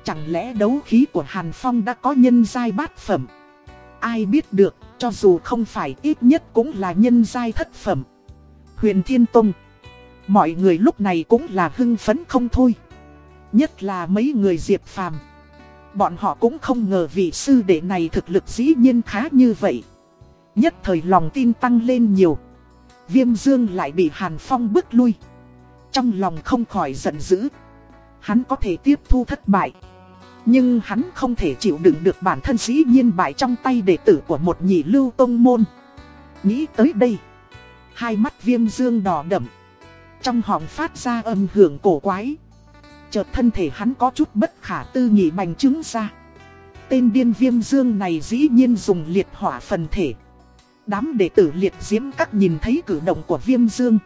Chẳng lẽ đấu khí của Hàn Phong đã có nhân giai bát phẩm? Ai biết được, cho dù không phải ít nhất cũng là nhân giai thất phẩm. Huyền Thiên Tông Mọi người lúc này cũng là hưng phấn không thôi. Nhất là mấy người diệp phàm. Bọn họ cũng không ngờ vị sư đệ này thực lực dĩ nhiên khá như vậy. Nhất thời lòng tin tăng lên nhiều. Viêm dương lại bị Hàn Phong bước lui. Trong lòng không khỏi giận dữ. Hắn có thể tiếp thu thất bại. Nhưng hắn không thể chịu đựng được bản thân dĩ nhiên bại trong tay đệ tử của một nhị lưu tông môn. Nghĩ tới đây. Hai mắt viêm dương đỏ đậm. Trong họng phát ra âm hưởng cổ quái. Chợt thân thể hắn có chút bất khả tư nghị bành trứng ra. Tên điên viêm dương này dĩ nhiên dùng liệt hỏa phần thể. Đám đệ tử liệt diễm các nhìn thấy cử động của viêm dương.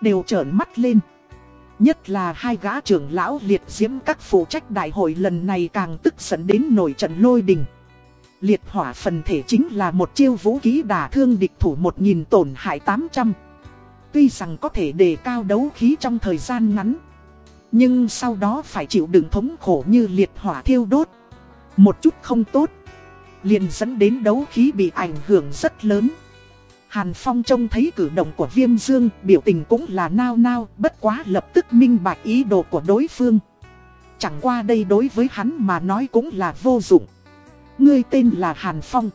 Đều trợn mắt lên. Nhất là hai gã trưởng lão liệt diễm các phụ trách đại hội lần này càng tức giận đến nổi trận lôi đình. Liệt hỏa phần thể chính là một chiêu vũ khí đả thương địch thủ 1.000 tổn hại 800. Tuy rằng có thể đề cao đấu khí trong thời gian ngắn. Nhưng sau đó phải chịu đựng thống khổ như liệt hỏa thiêu đốt. Một chút không tốt. Liền dẫn đến đấu khí bị ảnh hưởng rất lớn. Hàn Phong trông thấy cử động của Viêm Dương, biểu tình cũng là nao nao, bất quá lập tức minh bạch ý đồ của đối phương. Chẳng qua đây đối với hắn mà nói cũng là vô dụng. Ngươi tên là Hàn Phong.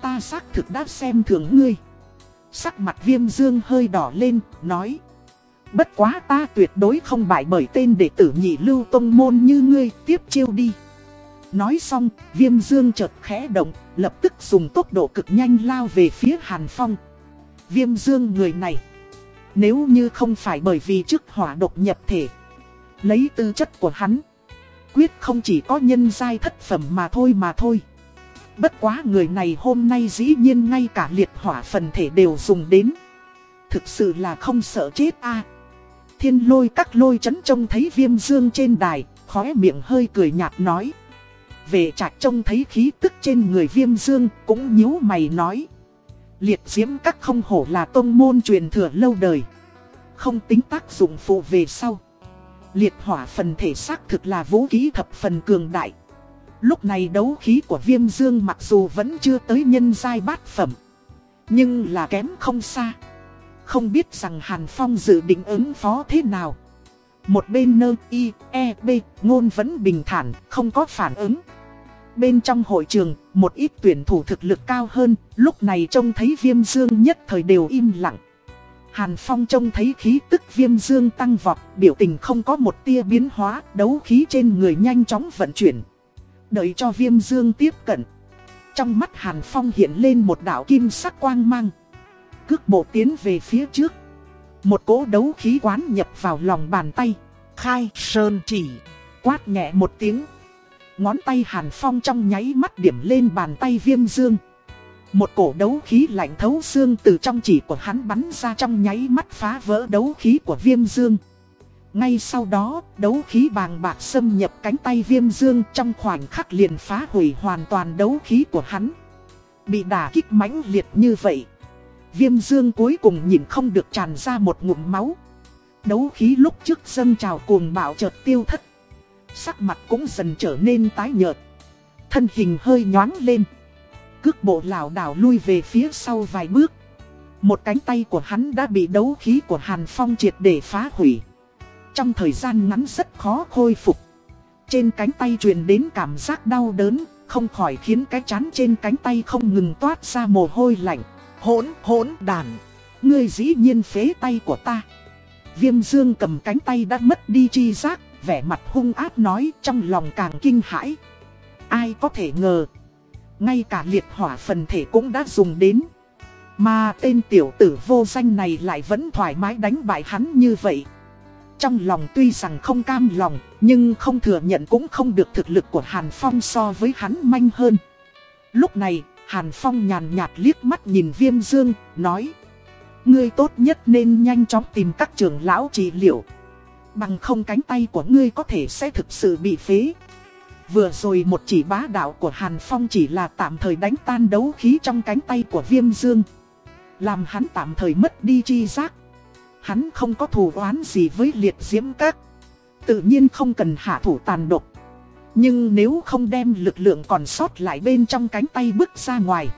Ta xác thực đã xem thường ngươi. Sắc mặt Viêm Dương hơi đỏ lên, nói. Bất quá ta tuyệt đối không bại bởi tên đệ tử nhị lưu tông môn như ngươi, tiếp chiêu đi. Nói xong, viêm dương chợt khẽ động, lập tức dùng tốc độ cực nhanh lao về phía Hàn Phong. Viêm dương người này, nếu như không phải bởi vì trước hỏa độc nhập thể, lấy tư chất của hắn, quyết không chỉ có nhân giai thất phẩm mà thôi mà thôi. Bất quá người này hôm nay dĩ nhiên ngay cả liệt hỏa phần thể đều dùng đến. Thực sự là không sợ chết a Thiên lôi các lôi chấn trông thấy viêm dương trên đài, khóe miệng hơi cười nhạt nói. Về trạch trông thấy khí tức trên người viêm dương cũng nhíu mày nói. Liệt diễm các không hổ là tôn môn truyền thừa lâu đời. Không tính tác dụng phụ về sau. Liệt hỏa phần thể xác thực là vũ khí thập phần cường đại. Lúc này đấu khí của viêm dương mặc dù vẫn chưa tới nhân giai bát phẩm. Nhưng là kém không xa. Không biết rằng Hàn Phong dự định ứng phó thế nào. Một bên nơ y, e, b, ngôn vẫn bình thản, không có phản ứng. Bên trong hội trường, một ít tuyển thủ thực lực cao hơn, lúc này trông thấy viêm dương nhất thời đều im lặng. Hàn Phong trông thấy khí tức viêm dương tăng vọt, biểu tình không có một tia biến hóa, đấu khí trên người nhanh chóng vận chuyển. Đợi cho viêm dương tiếp cận. Trong mắt Hàn Phong hiện lên một đạo kim sắc quang mang. Cước bộ tiến về phía trước. Một cỗ đấu khí quán nhập vào lòng bàn tay. Khai sơn chỉ. Quát nhẹ một tiếng. Ngón tay Hàn Phong trong nháy mắt điểm lên bàn tay viêm dương. Một cổ đấu khí lạnh thấu xương từ trong chỉ của hắn bắn ra trong nháy mắt phá vỡ đấu khí của viêm dương. Ngay sau đó, đấu khí bàng bạc xâm nhập cánh tay viêm dương trong khoảnh khắc liền phá hủy hoàn toàn đấu khí của hắn. Bị đả kích mãnh liệt như vậy. Viêm dương cuối cùng nhìn không được tràn ra một ngụm máu. Đấu khí lúc trước dâng trào cuồng bạo chợt tiêu thất. Sắc mặt cũng dần trở nên tái nhợt. Thân hình hơi nhoáng lên. Cước bộ lảo đảo lui về phía sau vài bước. Một cánh tay của hắn đã bị đấu khí của Hàn Phong triệt để phá hủy. Trong thời gian ngắn rất khó khôi phục. Trên cánh tay truyền đến cảm giác đau đớn, không khỏi khiến cái chán trên cánh tay không ngừng toát ra mồ hôi lạnh. Hỗn hỗn đàn, ngươi dĩ nhiên phế tay của ta. Viêm dương cầm cánh tay đã mất đi chi giác, vẻ mặt hung ác nói trong lòng càng kinh hãi. Ai có thể ngờ, ngay cả liệt hỏa phần thể cũng đã dùng đến. Mà tên tiểu tử vô danh này lại vẫn thoải mái đánh bại hắn như vậy. Trong lòng tuy rằng không cam lòng, nhưng không thừa nhận cũng không được thực lực của Hàn Phong so với hắn manh hơn. Lúc này, Hàn Phong nhàn nhạt liếc mắt nhìn Viêm Dương, nói Ngươi tốt nhất nên nhanh chóng tìm các trưởng lão trị liệu Bằng không cánh tay của ngươi có thể sẽ thực sự bị phế. Vừa rồi một chỉ bá đạo của Hàn Phong chỉ là tạm thời đánh tan đấu khí trong cánh tay của Viêm Dương. Làm hắn tạm thời mất đi chi giác. Hắn không có thù oán gì với liệt diễm các. Tự nhiên không cần hạ thủ tàn độc. Nhưng nếu không đem lực lượng còn sót lại bên trong cánh tay bước ra ngoài.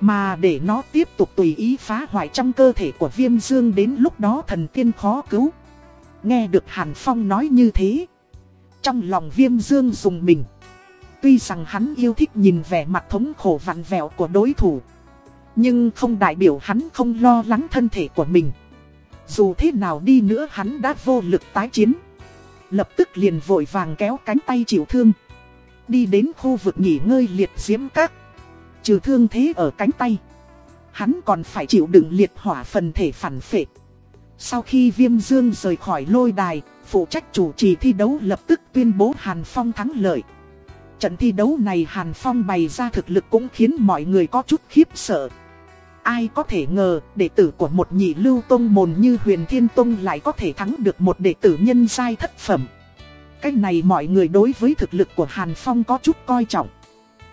Mà để nó tiếp tục tùy ý phá hoại trong cơ thể của viêm dương đến lúc đó thần tiên khó cứu. Nghe được Hàn Phong nói như thế. Trong lòng viêm dương dùng mình. Tuy rằng hắn yêu thích nhìn vẻ mặt thống khổ vặn vẹo của đối thủ. Nhưng không đại biểu hắn không lo lắng thân thể của mình. Dù thế nào đi nữa hắn đã vô lực tái chiến. Lập tức liền vội vàng kéo cánh tay chịu thương. Đi đến khu vực nghỉ ngơi liệt diễm các. Trừ thương thế ở cánh tay. Hắn còn phải chịu đựng liệt hỏa phần thể phản phệ. Sau khi viêm dương rời khỏi lôi đài, phụ trách chủ trì thi đấu lập tức tuyên bố Hàn Phong thắng lợi. Trận thi đấu này Hàn Phong bày ra thực lực cũng khiến mọi người có chút khiếp sợ. Ai có thể ngờ, đệ tử của một nhị lưu tông mồn như huyền thiên tông lại có thể thắng được một đệ tử nhân giai thất phẩm. Cái này mọi người đối với thực lực của Hàn Phong có chút coi trọng.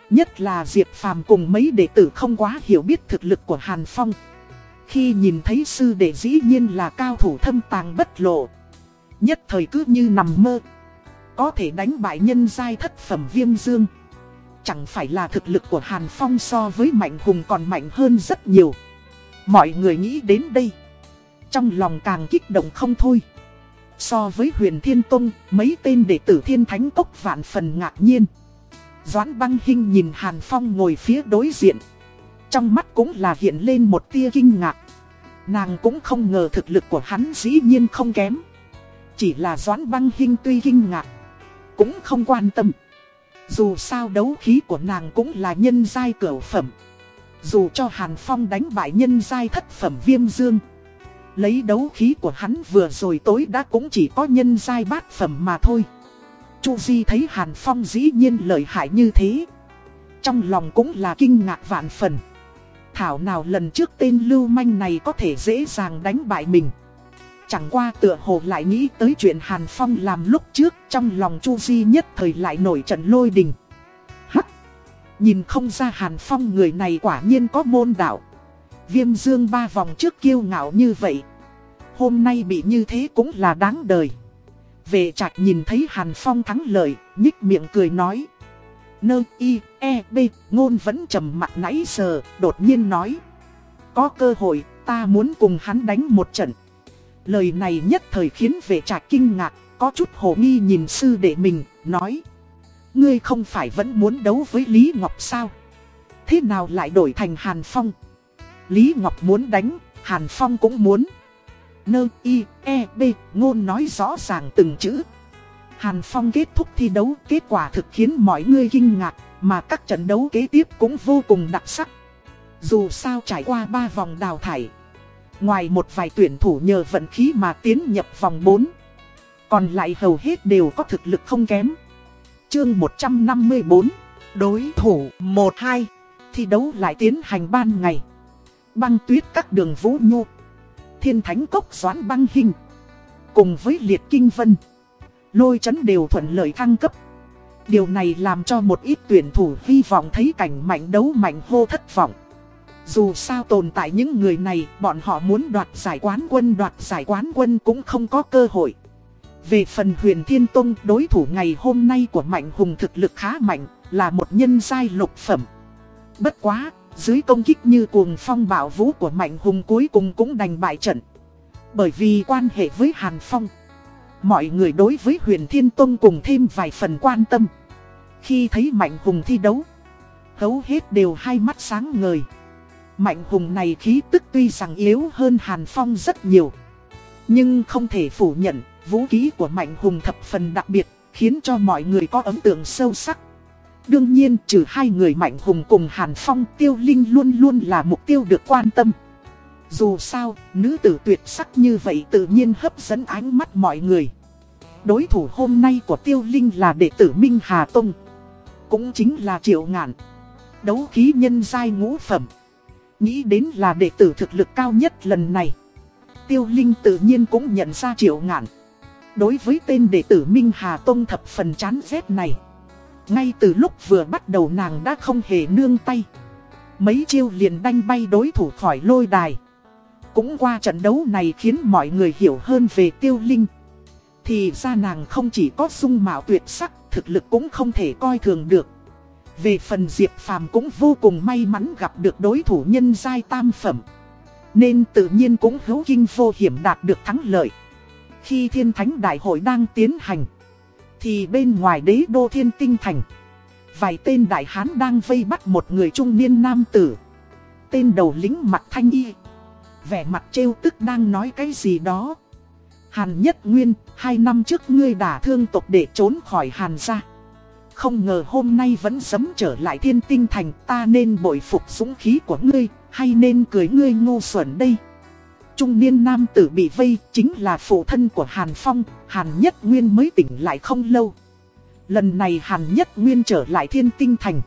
Nhất là Diệp Phàm cùng mấy đệ tử không quá hiểu biết thực lực của Hàn Phong. Khi nhìn thấy sư đệ dĩ nhiên là cao thủ thâm tàng bất lộ. Nhất thời cứ như nằm mơ. Có thể đánh bại nhân giai thất phẩm viêm dương. Chẳng phải là thực lực của Hàn Phong so với Mạnh Hùng còn mạnh hơn rất nhiều. Mọi người nghĩ đến đây. Trong lòng càng kích động không thôi. So với huyền thiên tông, mấy tên đệ tử thiên thánh cốc vạn phần ngạc nhiên. Doãn băng Hinh nhìn Hàn Phong ngồi phía đối diện. Trong mắt cũng là hiện lên một tia kinh ngạc. Nàng cũng không ngờ thực lực của hắn dĩ nhiên không kém. Chỉ là Doãn băng Hinh tuy kinh ngạc. Cũng không quan tâm. Dù sao đấu khí của nàng cũng là nhân giai cửu phẩm. Dù cho Hàn Phong đánh bại nhân giai thất phẩm viêm dương. Lấy đấu khí của hắn vừa rồi tối đã cũng chỉ có nhân giai bát phẩm mà thôi. Chu Di thấy Hàn Phong dĩ nhiên lợi hại như thế. Trong lòng cũng là kinh ngạc vạn phần. Thảo nào lần trước tên lưu manh này có thể dễ dàng đánh bại mình. Chẳng qua tựa hồ lại nghĩ tới chuyện Hàn Phong làm lúc trước trong lòng Chu Di nhất thời lại nổi trận lôi đình. Hắc! Nhìn không ra Hàn Phong người này quả nhiên có môn đạo. Viêm dương ba vòng trước kiêu ngạo như vậy. Hôm nay bị như thế cũng là đáng đời. Về trạch nhìn thấy Hàn Phong thắng lợi, nhích miệng cười nói. Nơ y, e, b, ngôn vẫn trầm mặt nãy giờ, đột nhiên nói. Có cơ hội, ta muốn cùng hắn đánh một trận. Lời này nhất thời khiến vệ trạch kinh ngạc, có chút hồ nghi nhìn sư đệ mình, nói. Ngươi không phải vẫn muốn đấu với Lý Ngọc sao? Thế nào lại đổi thành Hàn Phong? Lý Ngọc muốn đánh, Hàn Phong cũng muốn. Nơ, y, e, b, ngôn nói rõ ràng từng chữ. Hàn Phong kết thúc thi đấu, kết quả thực khiến mọi người kinh ngạc, mà các trận đấu kế tiếp cũng vô cùng đặc sắc. Dù sao trải qua 3 vòng đào thải, ngoài một vài tuyển thủ nhờ vận khí mà tiến nhập vòng 4, còn lại hầu hết đều có thực lực không kém. Chương 154, đối thủ 1-2, thi đấu lại tiến hành ban ngày. Băng tuyết các đường vũ nhu thiên thánh cốc doãn băng hình. Cùng với liệt kinh vân, lôi chấn đều thuận lợi thăng cấp. Điều này làm cho một ít tuyển thủ hy vọng thấy cảnh mạnh đấu mạnh hô thất vọng. Dù sao tồn tại những người này, bọn họ muốn đoạt giải quán quân đoạt giải quán quân cũng không có cơ hội. Về phần huyền thiên tông, đối thủ ngày hôm nay của Mạnh Hùng thực lực khá mạnh, là một nhân giai lục phẩm. Bất quá, dưới công kích như cuồng phong bảo vũ của Mạnh Hùng cuối cùng cũng đành bại trận. Bởi vì quan hệ với Hàn Phong, mọi người đối với huyền Thiên Tông cùng thêm vài phần quan tâm. Khi thấy Mạnh Hùng thi đấu, hầu hết đều hai mắt sáng ngời. Mạnh Hùng này khí tức tuy rằng yếu hơn Hàn Phong rất nhiều. Nhưng không thể phủ nhận, vũ khí của Mạnh Hùng thập phần đặc biệt, khiến cho mọi người có ấn tượng sâu sắc. Đương nhiên trừ hai người mạnh hùng cùng Hàn Phong tiêu linh luôn luôn là mục tiêu được quan tâm. Dù sao, nữ tử tuyệt sắc như vậy tự nhiên hấp dẫn ánh mắt mọi người. Đối thủ hôm nay của tiêu linh là đệ tử Minh Hà Tông. Cũng chính là triệu ngạn. Đấu khí nhân giai ngũ phẩm. Nghĩ đến là đệ tử thực lực cao nhất lần này. Tiêu linh tự nhiên cũng nhận ra triệu ngạn. Đối với tên đệ tử Minh Hà Tông thập phần chán ghét này. Ngay từ lúc vừa bắt đầu nàng đã không hề nương tay. Mấy chiêu liền đanh bay đối thủ khỏi lôi đài. Cũng qua trận đấu này khiến mọi người hiểu hơn về tiêu linh. Thì ra nàng không chỉ có dung mạo tuyệt sắc, Thực lực cũng không thể coi thường được. Về phần Diệp Phàm cũng vô cùng may mắn gặp được đối thủ nhân giai tam phẩm. Nên tự nhiên cũng hữu kinh vô hiểm đạt được thắng lợi. Khi thiên thánh đại hội đang tiến hành Thì bên ngoài đế đô thiên tinh thành Vài tên đại hán đang vây bắt một người trung niên nam tử. Tên đầu lính mặt thanh y Vẻ mặt trêu tức đang nói cái gì đó. Hàn Nhất Nguyên, hai năm trước ngươi đả thương tộc để trốn khỏi Hàn gia. Không ngờ hôm nay vẫn dám trở lại thiên tinh thành ta nên bội phục súng khí của ngươi Hay nên cười ngươi ngu xuẩn đây? Trung niên nam tử bị vây chính là phụ thân của Hàn Phong Hàn Nhất Nguyên mới tỉnh lại không lâu. Lần này Hàn Nhất Nguyên trở lại thiên tinh thành.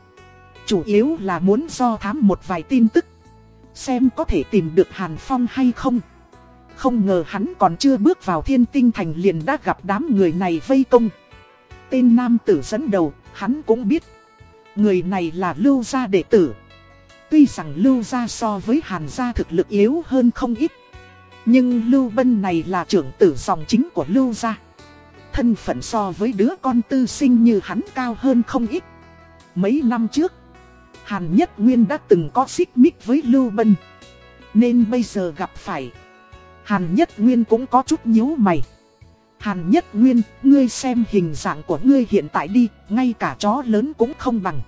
Chủ yếu là muốn do thám một vài tin tức. Xem có thể tìm được Hàn Phong hay không. Không ngờ hắn còn chưa bước vào thiên tinh thành liền đã gặp đám người này vây công. Tên nam tử dẫn đầu, hắn cũng biết Người này là lưu gia đệ tử Tuy rằng lưu gia so với hàn gia thực lực yếu hơn không ít Nhưng lưu bân này là trưởng tử dòng chính của lưu gia Thân phận so với đứa con tư sinh như hắn cao hơn không ít. Mấy năm trước, Hàn Nhất Nguyên đã từng có xích mích với Lưu Bân. Nên bây giờ gặp phải. Hàn Nhất Nguyên cũng có chút nhíu mày. Hàn Nhất Nguyên, ngươi xem hình dạng của ngươi hiện tại đi, ngay cả chó lớn cũng không bằng.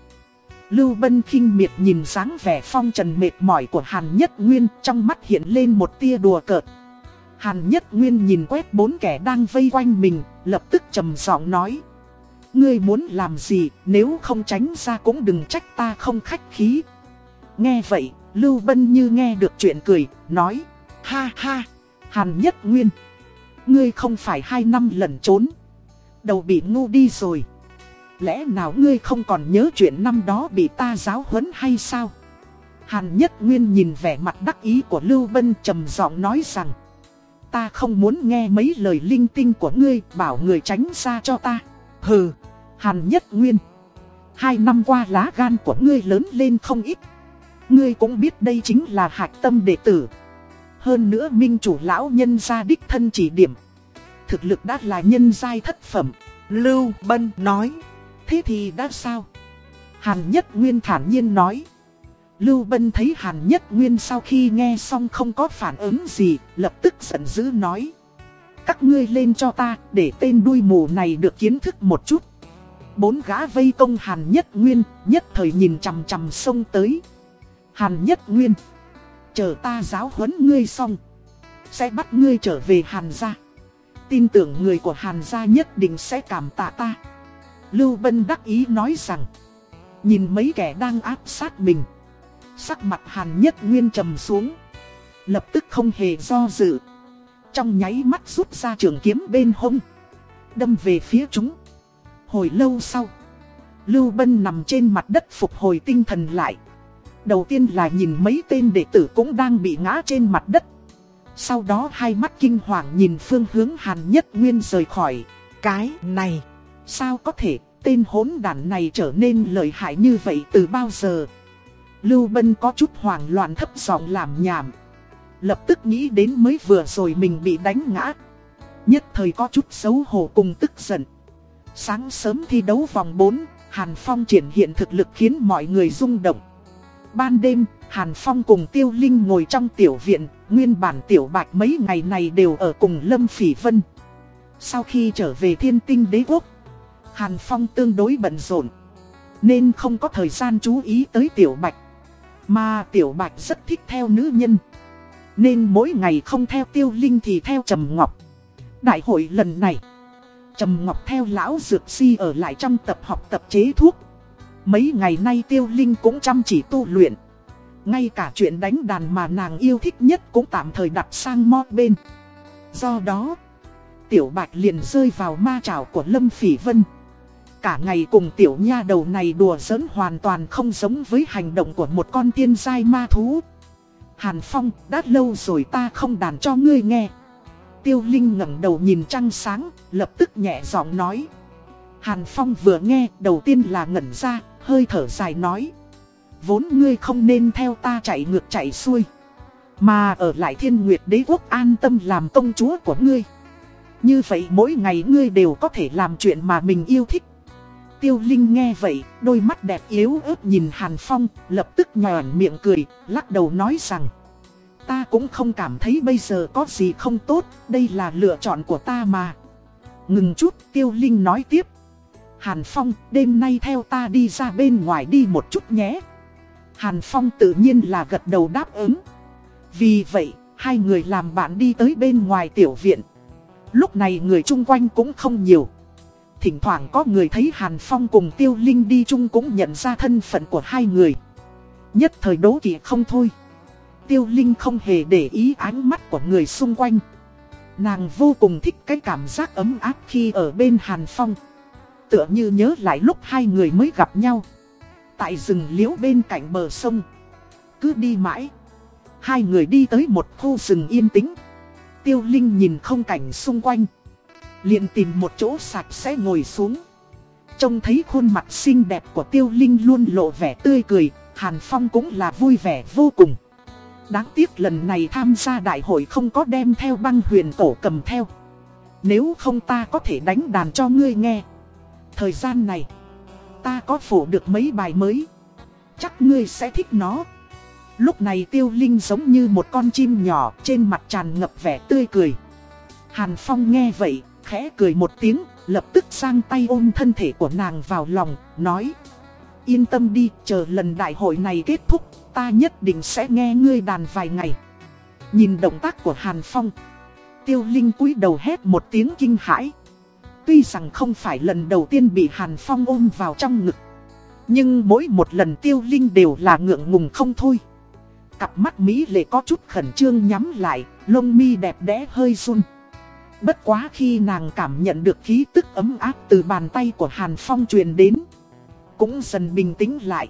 Lưu Bân khinh miệt nhìn dáng vẻ phong trần mệt mỏi của Hàn Nhất Nguyên trong mắt hiện lên một tia đùa cợt. Hàn Nhất Nguyên nhìn quét bốn kẻ đang vây quanh mình, lập tức trầm giọng nói. Ngươi muốn làm gì, nếu không tránh ra cũng đừng trách ta không khách khí. Nghe vậy, Lưu Bân như nghe được chuyện cười, nói. Ha ha, Hàn Nhất Nguyên. Ngươi không phải hai năm lần trốn. Đầu bị ngu đi rồi. Lẽ nào ngươi không còn nhớ chuyện năm đó bị ta giáo huấn hay sao? Hàn Nhất Nguyên nhìn vẻ mặt đắc ý của Lưu Bân trầm giọng nói rằng Ta không muốn nghe mấy lời linh tinh của ngươi bảo người tránh xa cho ta. Hừ, Hàn Nhất Nguyên. Hai năm qua lá gan của ngươi lớn lên không ít. Ngươi cũng biết đây chính là hạch tâm đệ tử. Hơn nữa minh chủ lão nhân gia đích thân chỉ điểm. Thực lực đã là nhân giai thất phẩm. Lưu Bân nói. Thế thì đã sao? Hàn Nhất Nguyên thản nhiên nói. Lưu Bân thấy Hàn Nhất Nguyên sau khi nghe xong không có phản ứng gì, lập tức giận dữ nói. Các ngươi lên cho ta, để tên đuôi mù này được kiến thức một chút. Bốn gã vây công Hàn Nhất Nguyên, nhất thời nhìn chằm chằm sông tới. Hàn Nhất Nguyên, chờ ta giáo huấn ngươi xong, sẽ bắt ngươi trở về Hàn gia. Tin tưởng người của Hàn gia nhất định sẽ cảm tạ ta. Lưu Bân đắc ý nói rằng, nhìn mấy kẻ đang áp sát mình. Sắc mặt hàn nhất nguyên trầm xuống Lập tức không hề do dự Trong nháy mắt rút ra trường kiếm bên hông Đâm về phía chúng Hồi lâu sau Lưu Bân nằm trên mặt đất phục hồi tinh thần lại Đầu tiên là nhìn mấy tên đệ tử cũng đang bị ngã trên mặt đất Sau đó hai mắt kinh hoàng nhìn phương hướng Hàn Nhất Nguyên rời khỏi Cái này Sao có thể tên hỗn đản này trở nên lợi hại như vậy từ bao giờ Lưu Bân có chút hoảng loạn thấp giọng làm nhảm. Lập tức nghĩ đến mới vừa rồi mình bị đánh ngã. Nhất thời có chút xấu hổ cùng tức giận. Sáng sớm thi đấu vòng 4, Hàn Phong triển hiện thực lực khiến mọi người rung động. Ban đêm, Hàn Phong cùng Tiêu Linh ngồi trong tiểu viện, nguyên bản tiểu bạch mấy ngày này đều ở cùng Lâm Phỉ Vân. Sau khi trở về thiên tinh đế quốc, Hàn Phong tương đối bận rộn, nên không có thời gian chú ý tới tiểu bạch. Mà Tiểu Bạch rất thích theo nữ nhân. Nên mỗi ngày không theo Tiêu Linh thì theo Trầm Ngọc. Đại hội lần này, Trầm Ngọc theo lão dược si ở lại trong tập học tập chế thuốc. Mấy ngày nay Tiêu Linh cũng chăm chỉ tu luyện. Ngay cả chuyện đánh đàn mà nàng yêu thích nhất cũng tạm thời đặt sang một bên. Do đó, Tiểu Bạch liền rơi vào ma trảo của Lâm Phỉ Vân. Cả ngày cùng tiểu nha đầu này đùa giỡn hoàn toàn không giống với hành động của một con tiên giai ma thú. Hàn Phong, đã lâu rồi ta không đàn cho ngươi nghe. Tiêu Linh ngẩng đầu nhìn trăng sáng, lập tức nhẹ giọng nói. Hàn Phong vừa nghe, đầu tiên là ngẩn ra, hơi thở dài nói. Vốn ngươi không nên theo ta chạy ngược chạy xuôi. Mà ở lại thiên nguyệt đế quốc an tâm làm công chúa của ngươi. Như vậy mỗi ngày ngươi đều có thể làm chuyện mà mình yêu thích. Tiêu Linh nghe vậy, đôi mắt đẹp yếu ớt nhìn Hàn Phong, lập tức nhòn miệng cười, lắc đầu nói rằng Ta cũng không cảm thấy bây giờ có gì không tốt, đây là lựa chọn của ta mà. Ngừng chút, Tiêu Linh nói tiếp. Hàn Phong, đêm nay theo ta đi ra bên ngoài đi một chút nhé. Hàn Phong tự nhiên là gật đầu đáp ứng. Vì vậy, hai người làm bạn đi tới bên ngoài tiểu viện. Lúc này người chung quanh cũng không nhiều. Thỉnh thoảng có người thấy Hàn Phong cùng Tiêu Linh đi chung cũng nhận ra thân phận của hai người. Nhất thời đố kỵ không thôi. Tiêu Linh không hề để ý ánh mắt của người xung quanh. Nàng vô cùng thích cái cảm giác ấm áp khi ở bên Hàn Phong. Tựa như nhớ lại lúc hai người mới gặp nhau. Tại rừng liễu bên cạnh bờ sông. Cứ đi mãi. Hai người đi tới một khu rừng yên tĩnh. Tiêu Linh nhìn không cảnh xung quanh liền tìm một chỗ sạch sẽ ngồi xuống. Trông thấy khuôn mặt xinh đẹp của Tiêu Linh luôn lộ vẻ tươi cười, Hàn Phong cũng là vui vẻ vô cùng. Đáng tiếc lần này tham gia đại hội không có đem theo băng huyền cổ cầm theo. Nếu không ta có thể đánh đàn cho ngươi nghe. Thời gian này, ta có phổ được mấy bài mới. Chắc ngươi sẽ thích nó. Lúc này Tiêu Linh giống như một con chim nhỏ trên mặt tràn ngập vẻ tươi cười. Hàn Phong nghe vậy, khẽ cười một tiếng, lập tức sang tay ôm thân thể của nàng vào lòng, nói Yên tâm đi, chờ lần đại hội này kết thúc, ta nhất định sẽ nghe ngươi đàn vài ngày Nhìn động tác của Hàn Phong Tiêu Linh cúi đầu hét một tiếng kinh hãi Tuy rằng không phải lần đầu tiên bị Hàn Phong ôm vào trong ngực Nhưng mỗi một lần Tiêu Linh đều là ngượng ngùng không thôi. Cặp mắt Mỹ lệ có chút khẩn trương nhắm lại, lông mi đẹp đẽ hơi run. Bất quá khi nàng cảm nhận được khí tức ấm áp từ bàn tay của Hàn Phong truyền đến Cũng dần bình tĩnh lại.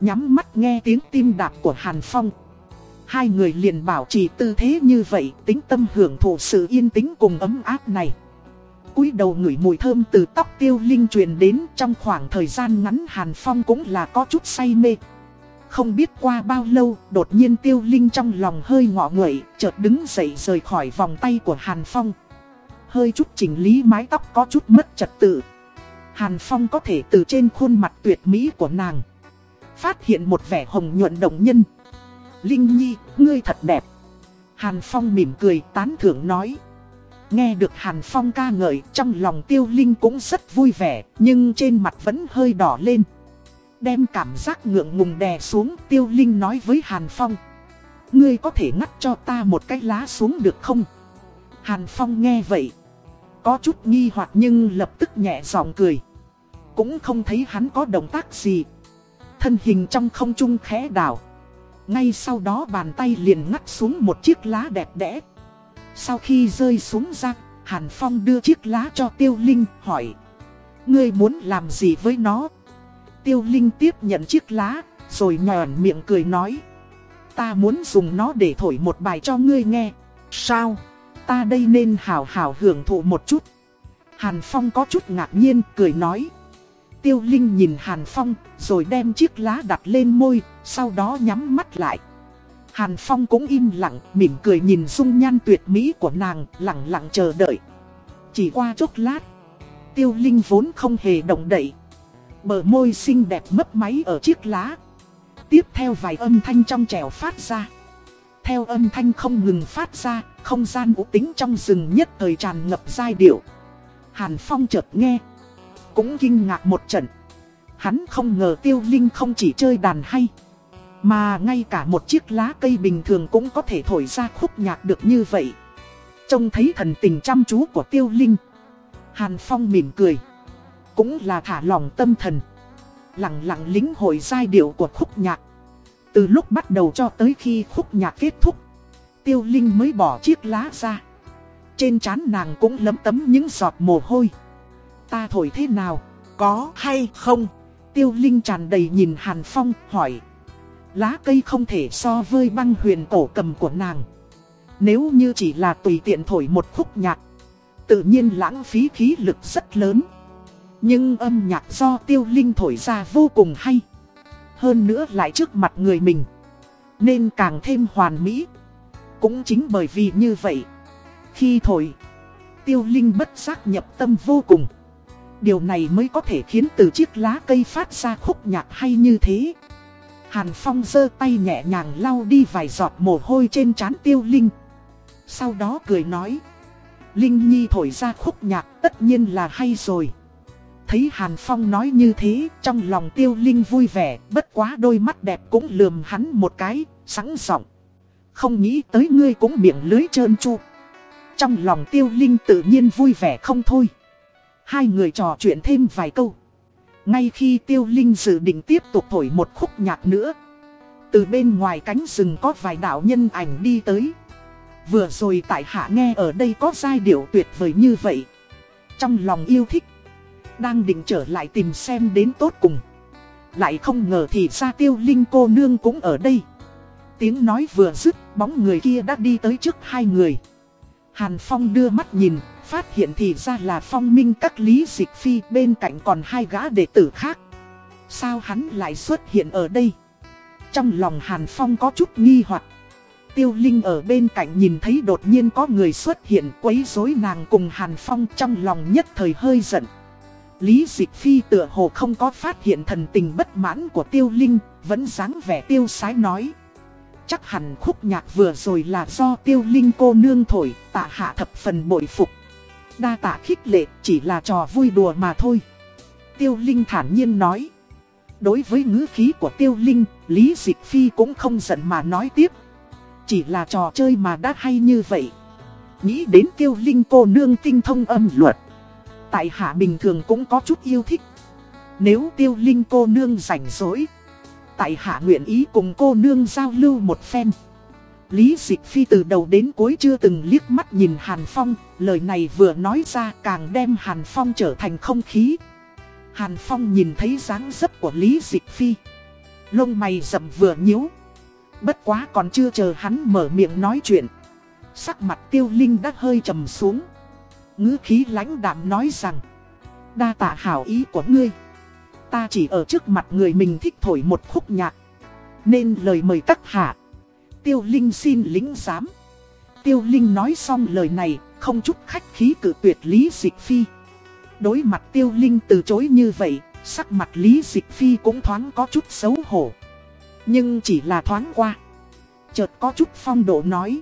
Nhắm mắt nghe tiếng tim đạp của Hàn Phong. Hai người liền bảo trì tư thế như vậy Tính tâm hưởng thụ sự yên tĩnh cùng ấm áp này cúi đầu ngửi mùi thơm từ tóc tiêu linh truyền đến Trong khoảng thời gian ngắn Hàn Phong cũng là có chút say mê Không biết qua bao lâu Đột nhiên tiêu linh trong lòng hơi ngọ nguậy Chợt đứng dậy rời khỏi vòng tay của Hàn Phong hơi chút chỉnh lý mái tóc có chút mất trật tự. Hàn Phong có thể từ trên khuôn mặt tuyệt mỹ của nàng. Phát hiện một vẻ hồng nhuận động nhân. Linh Nhi, ngươi thật đẹp. Hàn Phong mỉm cười tán thưởng nói. Nghe được Hàn Phong ca ngợi trong lòng tiêu linh cũng rất vui vẻ nhưng trên mặt vẫn hơi đỏ lên. Đem cảm giác ngượng ngùng đè xuống tiêu linh nói với Hàn Phong. Ngươi có thể ngắt cho ta một cái lá xuống được không? Hàn Phong nghe vậy, có chút nghi hoặc nhưng lập tức nhẹ giọng cười. Cũng không thấy hắn có động tác gì. Thân hình trong không trung khẽ đảo. Ngay sau đó bàn tay liền ngắt xuống một chiếc lá đẹp đẽ. Sau khi rơi xuống giang, Hàn Phong đưa chiếc lá cho Tiêu Linh hỏi. Ngươi muốn làm gì với nó? Tiêu Linh tiếp nhận chiếc lá, rồi nhòn miệng cười nói. Ta muốn dùng nó để thổi một bài cho ngươi nghe. Sao? ta đây nên hào hào hưởng thụ một chút. Hàn Phong có chút ngạc nhiên, cười nói. Tiêu Linh nhìn Hàn Phong, rồi đem chiếc lá đặt lên môi, sau đó nhắm mắt lại. Hàn Phong cũng im lặng, mỉm cười nhìn dung nhan tuyệt mỹ của nàng, lặng lặng chờ đợi. Chỉ qua chốc lát, Tiêu Linh vốn không hề động đậy. Bờ môi xinh đẹp mấp máy ở chiếc lá. Tiếp theo vài âm thanh trong trẻo phát ra. Theo âm thanh không ngừng phát ra, không gian ủ tính trong rừng nhất thời tràn ngập giai điệu. Hàn Phong chợt nghe, cũng kinh ngạc một trận. Hắn không ngờ Tiêu Linh không chỉ chơi đàn hay, mà ngay cả một chiếc lá cây bình thường cũng có thể thổi ra khúc nhạc được như vậy. Trông thấy thần tình chăm chú của Tiêu Linh, Hàn Phong mỉm cười, cũng là thả lòng tâm thần, lặng lặng lính hội giai điệu của khúc nhạc. Từ lúc bắt đầu cho tới khi khúc nhạc kết thúc Tiêu Linh mới bỏ chiếc lá ra Trên trán nàng cũng lấm tấm những giọt mồ hôi Ta thổi thế nào? Có hay không? Tiêu Linh tràn đầy nhìn Hàn Phong hỏi Lá cây không thể so với băng huyền cổ cầm của nàng. Nếu như chỉ là tùy tiện thổi một khúc nhạc, Tự nhiên lãng phí khí lực rất lớn. Nhưng âm nhạc do tiêu linh thổi ra vô cùng hay. Hơn nữa lại trước mặt người mình, Nên càng thêm hoàn mỹ. Cũng chính bởi vì như vậy, Khi thổi, Tiêu linh bất giác nhập tâm vô cùng. Điều này mới có thể khiến từ chiếc lá cây phát ra khúc nhạc hay như thế. Hàn Phong giơ tay nhẹ nhàng lau đi vài giọt mồ hôi trên trán tiêu linh. Sau đó cười nói, Linh Nhi thổi ra khúc nhạc tất nhiên là hay rồi. Thấy Hàn Phong nói như thế, Trong lòng tiêu linh vui vẻ, Bất quá đôi mắt đẹp cũng lườm hắn một cái, Sẵn giọng, Không nghĩ tới ngươi cũng miệng lưới trơn tru. Trong lòng tiêu linh tự nhiên vui vẻ không thôi. Hai người trò chuyện thêm vài câu. Ngay khi tiêu linh dự định tiếp tục thổi một khúc nhạc nữa, Từ bên ngoài cánh rừng có vài đạo nhân ảnh đi tới. Vừa rồi tại hạ nghe ở đây có giai điệu tuyệt vời như vậy. Trong lòng yêu thích, Đang định trở lại tìm xem đến tốt cùng. Lại không ngờ thì ra tiêu linh cô nương cũng ở đây. Tiếng nói vừa dứt, bóng người kia đã đi tới trước hai người. Hàn Phong đưa mắt nhìn Phát hiện thì ra là phong minh các lý dịch phi bên cạnh còn hai gã đệ tử khác Sao hắn lại xuất hiện ở đây Trong lòng Hàn Phong có chút nghi hoặc Tiêu Linh ở bên cạnh nhìn thấy đột nhiên có người xuất hiện quấy rối nàng cùng Hàn Phong trong lòng nhất thời hơi giận. Lý Dịch Phi tựa hồ không có phát hiện thần tình bất mãn của Tiêu Linh, vẫn dáng vẻ tiêu sái nói. Chắc hẳn khúc nhạc vừa rồi là do Tiêu Linh cô nương thổi, tạ hạ thập phần bội phục. Đa tạ khích lệ chỉ là trò vui đùa mà thôi. Tiêu Linh thản nhiên nói. Đối với ngữ khí của Tiêu Linh, Lý Dịch Phi cũng không giận mà nói tiếp. Chỉ là trò chơi mà đã hay như vậy Nghĩ đến tiêu linh cô nương tinh thông âm luật Tại hạ bình thường cũng có chút yêu thích Nếu tiêu linh cô nương rảnh rỗi Tại hạ nguyện ý cùng cô nương giao lưu một phen Lý Dịch Phi từ đầu đến cuối chưa từng liếc mắt nhìn Hàn Phong, Lời này vừa nói ra càng đem Hàn Phong trở thành không khí. Hàn Phong nhìn thấy dáng dấp của Lý Dịch Phi. Lông mày rậm vừa nhíu. Bất quá còn chưa chờ hắn mở miệng nói chuyện. Sắc mặt tiêu linh đã hơi trầm xuống. Ngữ khí lãnh đạm nói rằng, Đa tạ hảo ý của ngươi. Ta chỉ ở trước mặt người mình thích thổi một khúc nhạc. Nên lời mời các hạ. Tiêu Linh xin lính giám. Tiêu Linh nói xong lời này, Không chút khách khí cử tuyệt Lý Dịch Phi. Đối mặt Tiêu Linh từ chối như vậy, Sắc mặt Lý Dịch Phi cũng thoáng có chút xấu hổ. Nhưng chỉ là thoáng qua, Chợt có chút phong độ nói.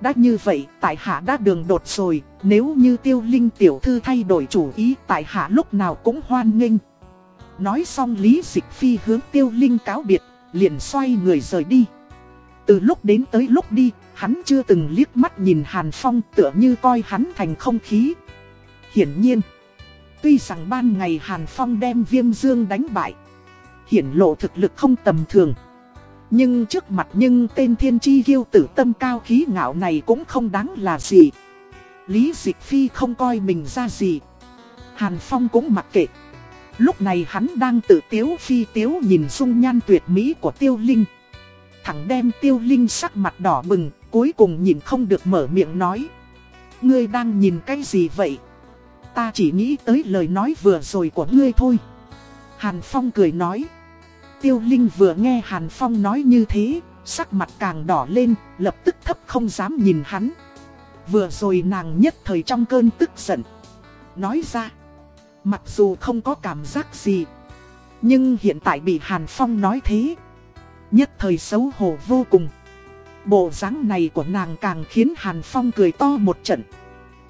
Đã như vậy, tại hạ đã đường đột rồi, Nếu như tiêu linh tiểu thư thay đổi chủ ý, Tại hạ lúc nào cũng hoan nghênh. Nói xong Lý Dịch Phi hướng tiêu linh cáo biệt, Liền xoay người rời đi. Từ lúc đến tới lúc đi, Hắn chưa từng liếc mắt nhìn Hàn Phong tựa như coi hắn thành không khí Hiển nhiên, Tuy rằng ban ngày Hàn Phong đem viêm dương đánh bại, hiển lộ thực lực không tầm thường. Nhưng trước mặt nhưng tên thiên chi ghiêu tử tâm cao khí ngạo này cũng không đáng là gì. Lý Dịch Phi không coi mình ra gì. Hàn Phong cũng mặc kệ. Lúc này hắn đang tự tiếu phi tiếu nhìn dung nhan tuyệt mỹ của Tiêu Linh. Thẳng đem Tiêu Linh sắc mặt đỏ bừng, cuối cùng nhìn không được mở miệng nói. Ngươi đang nhìn cái gì vậy? Ta chỉ nghĩ tới lời nói vừa rồi của ngươi thôi. Hàn Phong cười nói. Tiêu Linh vừa nghe Hàn Phong nói như thế, sắc mặt càng đỏ lên, lập tức thấp không dám nhìn hắn. Vừa rồi nàng nhất thời trong cơn tức giận. Nói ra, mặc dù không có cảm giác gì, nhưng hiện tại bị Hàn Phong nói thế. Nhất thời xấu hổ vô cùng. Bộ dáng này của nàng càng khiến Hàn Phong cười to một trận.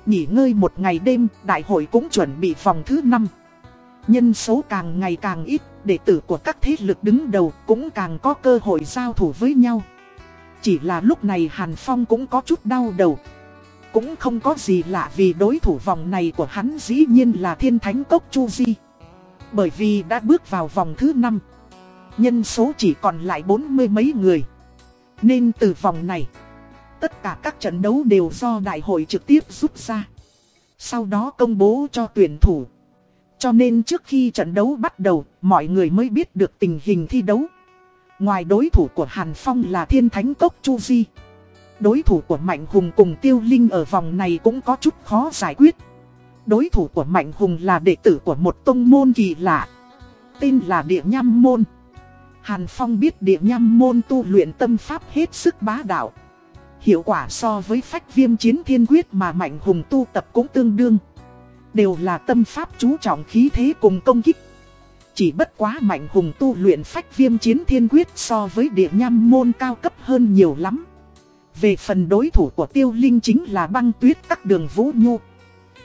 Nghỉ ngơi một ngày đêm, đại hội cũng chuẩn bị vòng thứ 5. Nhân số càng ngày càng ít, đệ tử của các thế lực đứng đầu cũng càng có cơ hội giao thủ với nhau. Chỉ là lúc này Hàn Phong cũng có chút đau đầu. Cũng không có gì lạ vì đối thủ vòng này của hắn dĩ nhiên là thiên thánh cốc Chu Di. Bởi vì đã bước vào vòng thứ 5. Nhân số chỉ còn lại bốn mươi mấy người. Nên từ vòng này, tất cả các trận đấu đều do đại hội trực tiếp rút ra. Sau đó công bố cho tuyển thủ. Cho nên trước khi trận đấu bắt đầu, mọi người mới biết được tình hình thi đấu. Ngoài đối thủ của Hàn Phong là Thiên Thánh Cốc Chu Di. Đối thủ của Mạnh Hùng cùng Tiêu Linh ở vòng này cũng có chút khó giải quyết. Đối thủ của Mạnh Hùng là đệ tử của một tông môn kỳ lạ. Tên là Địa Nham Môn. Hàn Phong biết Địa Nhâm Môn tu luyện tâm pháp hết sức bá đạo. Hiệu quả so với phách viêm chiến thiên quyết mà Mạnh Hùng tu tập cũng tương đương. Đều là tâm pháp chú trọng khí thế cùng công kích. Chỉ bất quá Mạnh Hùng tu luyện phách viêm chiến thiên quyết so với địa Nhâm môn cao cấp hơn nhiều lắm. Về phần đối thủ của Tiêu Linh chính là băng tuyết các đường Vũ Nhu.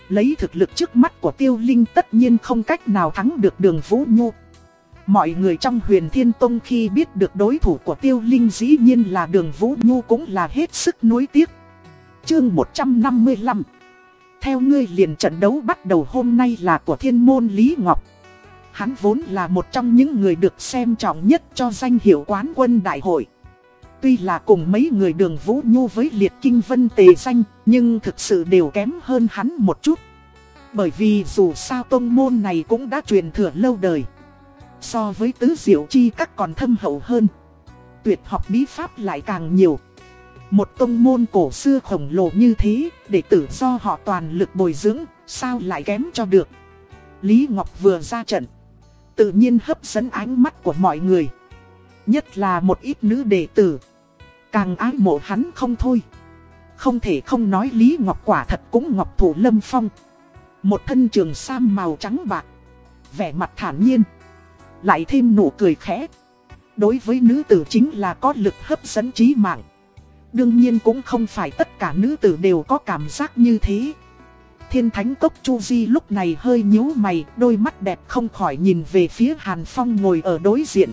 Lấy thực lực trước mắt của Tiêu Linh tất nhiên không cách nào thắng được đường Vũ Nhu. Mọi người trong huyền Thiên Tông khi biết được đối thủ của Tiêu Linh dĩ nhiên là đường Vũ Nhu cũng là hết sức nuối tiếc. Chương 155 Theo ngươi liền trận đấu bắt đầu hôm nay là của thiên môn Lý Ngọc. Hắn vốn là một trong những người được xem trọng nhất cho danh hiệu quán quân đại hội. Tuy là cùng mấy người đường Vũ Nhu với liệt kinh vân tề danh, nhưng thực sự đều kém hơn hắn một chút. Bởi vì dù sao tông môn này cũng đã truyền thừa lâu đời. So với tứ diệu chi các còn thâm hậu hơn. Tuyệt học bí pháp lại càng nhiều. Một tông môn cổ xưa khổng lồ như thế, để tử do họ toàn lực bồi dưỡng, sao lại kém cho được. Lý Ngọc vừa ra trận, tự nhiên hấp dẫn ánh mắt của mọi người. Nhất là một ít nữ đệ tử. Càng ái mộ hắn không thôi. Không thể không nói Lý Ngọc quả thật cũng Ngọc Thủ Lâm Phong. Một thân trường sam màu trắng bạc. Vẻ mặt thản nhiên. Lại thêm nụ cười khẽ. Đối với nữ tử chính là có lực hấp dẫn trí mạng. Đương nhiên cũng không phải tất cả nữ tử đều có cảm giác như thế. Thiên thánh cốc Chu Di lúc này hơi nhíu mày, đôi mắt đẹp không khỏi nhìn về phía Hàn Phong ngồi ở đối diện.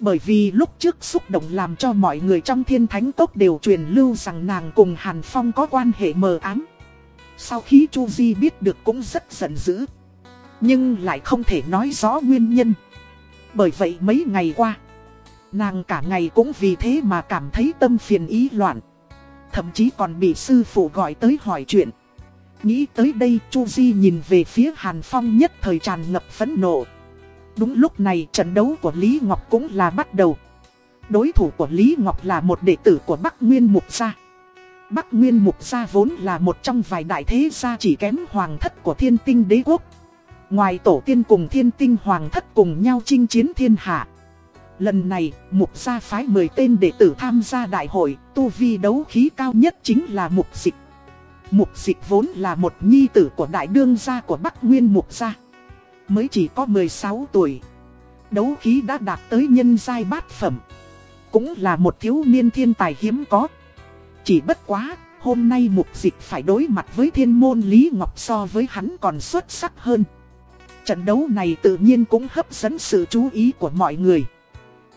Bởi vì lúc trước xúc động làm cho mọi người trong thiên thánh cốc đều truyền lưu rằng nàng cùng Hàn Phong có quan hệ mờ ám. Sau khi Chu Di biết được cũng rất giận dữ. Nhưng lại không thể nói rõ nguyên nhân. Bởi vậy mấy ngày qua, nàng cả ngày cũng vì thế mà cảm thấy tâm phiền ý loạn. Thậm chí còn bị sư phụ gọi tới hỏi chuyện. Nghĩ tới đây Chu Di nhìn về phía Hàn Phong nhất thời tràn ngập phẫn nộ. Đúng lúc này trận đấu của Lý Ngọc cũng là bắt đầu. Đối thủ của Lý Ngọc là một đệ tử của Bắc Nguyên Mục Gia. Bắc Nguyên Mục Gia vốn là một trong vài đại thế gia chỉ kém hoàng thất của thiên tinh đế quốc. Ngoài tổ tiên cùng thiên tinh hoàng thất cùng nhau chinh chiến thiên hạ. Lần này, Mục Gia phái 10 tên đệ tử tham gia đại hội, tu vi đấu khí cao nhất chính là Mục Dịch. Mục dịch vốn là một nhi tử của đại đương gia của Bắc Nguyên Mục gia. Mới chỉ có 16 tuổi. Đấu khí đã đạt tới nhân giai bát phẩm. Cũng là một thiếu niên thiên tài hiếm có. Chỉ bất quá, hôm nay mục dịch phải đối mặt với thiên môn Lý Ngọc so với hắn còn xuất sắc hơn. Trận đấu này tự nhiên cũng hấp dẫn sự chú ý của mọi người.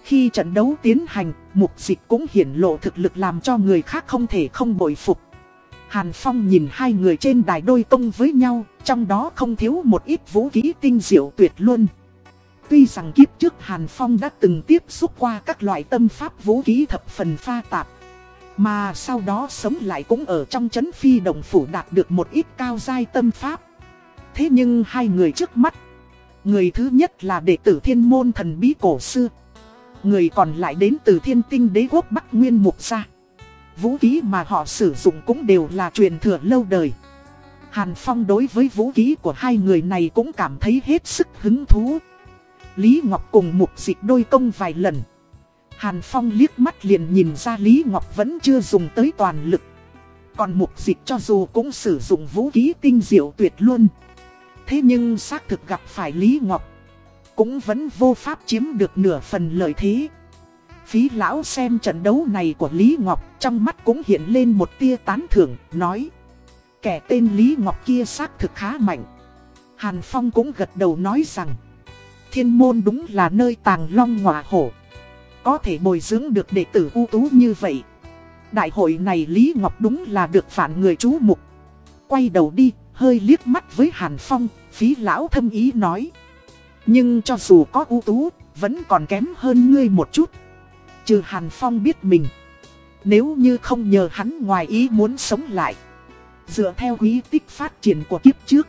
Khi trận đấu tiến hành, mục dịch cũng hiển lộ thực lực làm cho người khác không thể không bội phục. Hàn Phong nhìn hai người trên đài đôi tông với nhau, trong đó không thiếu một ít vũ khí tinh diệu tuyệt luôn. Tuy rằng kiếp trước Hàn Phong đã từng tiếp xúc qua các loại tâm pháp vũ khí thập phần pha tạp. Mà sau đó sống lại cũng ở trong chấn phi đồng phủ đạt được một ít cao giai tâm pháp. Thế nhưng hai người trước mắt, người thứ nhất là đệ tử thiên môn thần bí cổ xưa. Người còn lại đến từ thiên tinh đế quốc Bắc Nguyên Mục Gia. Vũ khí mà họ sử dụng cũng đều là truyền thừa lâu đời. Hàn Phong đối với vũ khí của hai người này cũng cảm thấy hết sức hứng thú. Lý Ngọc cùng mục dịch đôi công vài lần. Hàn Phong liếc mắt liền nhìn ra Lý Ngọc vẫn chưa dùng tới toàn lực. Còn mục dịch cho dù cũng sử dụng vũ khí tinh diệu tuyệt luôn. Thế nhưng xác thực gặp phải Lý Ngọc. Cũng vẫn vô pháp chiếm được nửa phần lợi thế. Phí lão xem trận đấu này của Lý Ngọc trong mắt cũng hiện lên một tia tán thưởng, nói. Kẻ tên Lý Ngọc kia xác thực khá mạnh. Hàn Phong cũng gật đầu nói rằng. Thiên môn đúng là nơi tàng long ngọa hổ. Có thể bồi dưỡng được đệ tử ưu tú như vậy. Đại hội này Lý Ngọc đúng là được phản người chú mục. Quay đầu đi, hơi liếc mắt với Hàn Phong, phí lão thâm ý nói. Nhưng cho dù có ưu tú, vẫn còn kém hơn ngươi một chút. Trừ Hàn Phong biết mình. Nếu như không nhờ hắn ngoài ý muốn sống lại. Dựa theo quý tích phát triển của kiếp trước.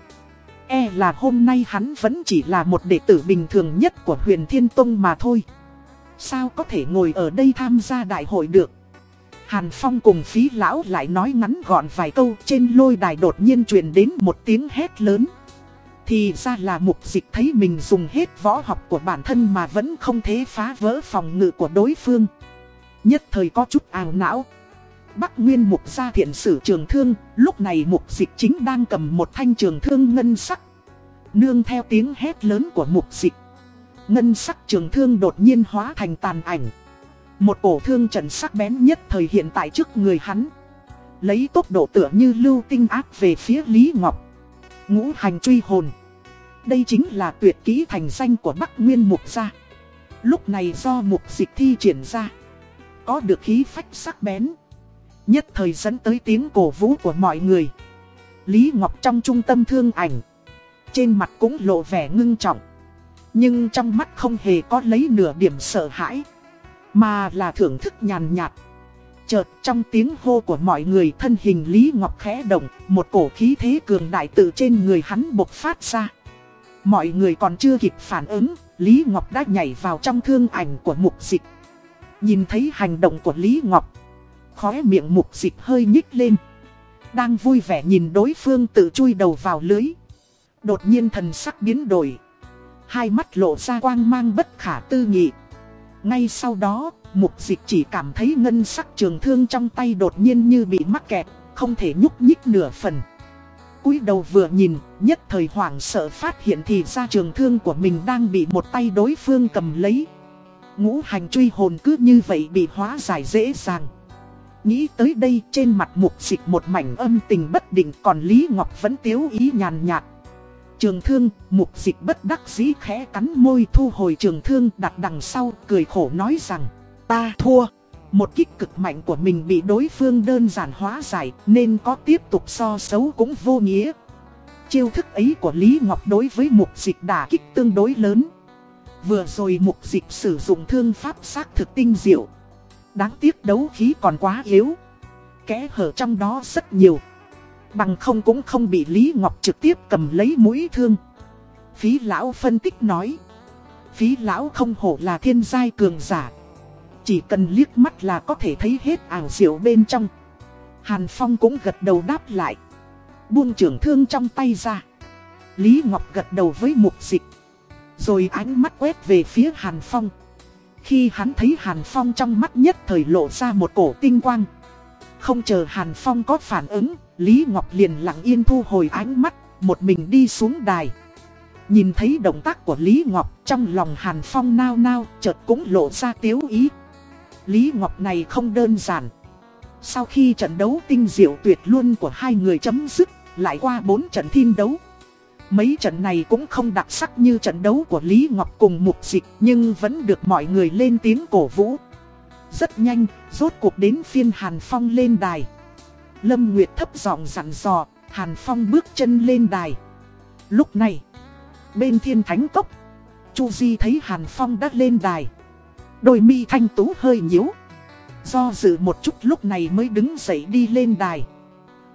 E là hôm nay hắn vẫn chỉ là một đệ tử bình thường nhất của huyền Thiên Tông mà thôi. Sao có thể ngồi ở đây tham gia đại hội được? Hàn Phong cùng phí lão lại nói ngắn gọn vài câu trên lôi đài đột nhiên truyền đến một tiếng hét lớn. Thì ra là mục dịch thấy mình dùng hết võ học của bản thân mà vẫn không thể phá vỡ phòng ngự của đối phương. Nhất thời có chút ảo não. Bắc Nguyên mục gia thiện sử trường thương, lúc này mục dịch chính đang cầm một thanh trường thương ngân sắc. Nương theo tiếng hét lớn của mục dịch. Ngân sắc trường thương đột nhiên hóa thành tàn ảnh. Một cổ thương trận sắc bén nhất thời hiện tại trước người hắn. Lấy tốc độ tựa như lưu tinh ác về phía Lý Ngọc. Ngũ hành truy hồn. Đây chính là tuyệt kỹ thành danh của Bắc Nguyên Mục gia. Lúc này do mục dịch thi triển ra. Có được khí phách sắc bén. Nhất thời dẫn tới tiếng cổ vũ của mọi người. Lý Ngọc trong trung tâm thương ảnh. Trên mặt cũng lộ vẻ ngưng trọng. Nhưng trong mắt không hề có lấy nửa điểm sợ hãi. Mà là thưởng thức nhàn nhạt. Chợt trong tiếng hô của mọi người thân hình Lý Ngọc khẽ động, một cổ khí thế cường đại tự trên người hắn bộc phát ra. Mọi người còn chưa kịp phản ứng, Lý Ngọc đã nhảy vào trong thương ảnh của mục dịch. Nhìn thấy hành động của Lý Ngọc, khóe miệng mục dịch hơi nhích lên. Đang vui vẻ nhìn đối phương tự chui đầu vào lưới. Đột nhiên thần sắc biến đổi. Hai mắt lộ ra quang mang bất khả tư nghị. Ngay sau đó, mục dịch chỉ cảm thấy ngân sắc trường thương trong tay đột nhiên như bị mắc kẹt, không thể nhúc nhích nửa phần. cúi đầu vừa nhìn, nhất thời hoảng sợ phát hiện thì ra trường thương của mình đang bị một tay đối phương cầm lấy. Ngũ hành truy hồn cứ như vậy bị hóa giải dễ dàng. Nghĩ tới đây trên mặt mục dịch một mảnh âm tình bất định còn Lý Ngọc vẫn tiếu ý nhàn nhạt. Trường thương, mục dịch bất đắc dĩ khẽ cắn môi thu hồi trường thương đặt đằng sau cười khổ nói rằng Ta thua. Một kích cực mạnh của mình bị đối phương đơn giản hóa giải nên có tiếp tục so xấu cũng vô nghĩa. Chiêu thức ấy của Lý Ngọc đối với mục dịch đả kích tương đối lớn. Vừa rồi mục dịch sử dụng thương pháp xác thực tinh diệu. Đáng tiếc đấu khí còn quá yếu. Kẽ hở trong đó rất nhiều. Bằng không cũng không bị Lý Ngọc trực tiếp cầm lấy mũi thương. Phí lão phân tích nói. Phí lão không hổ là thiên giai cường giả. Chỉ cần liếc mắt là có thể thấy hết ảo diệu bên trong. Hàn Phong cũng gật đầu đáp lại. Buông trưởng thương trong tay ra. Lý Ngọc gật đầu với mục dịch. Rồi ánh mắt quét về phía Hàn Phong. Khi hắn thấy Hàn Phong trong mắt nhất thời lộ ra một cổ tinh quang. Không chờ Hàn Phong có phản ứng, Lý Ngọc liền lặng yên thu hồi ánh mắt, một mình đi xuống đài. Nhìn thấy động tác của Lý Ngọc trong lòng Hàn Phong nao nao, chợt cũng lộ ra tiếu ý. Lý Ngọc này không đơn giản. Sau khi trận đấu tinh diệu tuyệt luôn của hai người chấm dứt, lại qua bốn trận thi đấu. Mấy trận này cũng không đặc sắc như trận đấu của Lý Ngọc cùng Mục Dịch nhưng vẫn được mọi người lên tiếng cổ vũ. Rất nhanh, rốt cuộc đến phiên Hàn Phong lên đài. Lâm Nguyệt thấp giọng dặn dò, Hàn Phong bước chân lên đài. Lúc này, bên thiên thánh cốc, Chu Di thấy Hàn Phong đã lên đài. Đôi mi thanh tú hơi nhíu. Do dự một chút lúc này mới đứng dậy đi lên đài.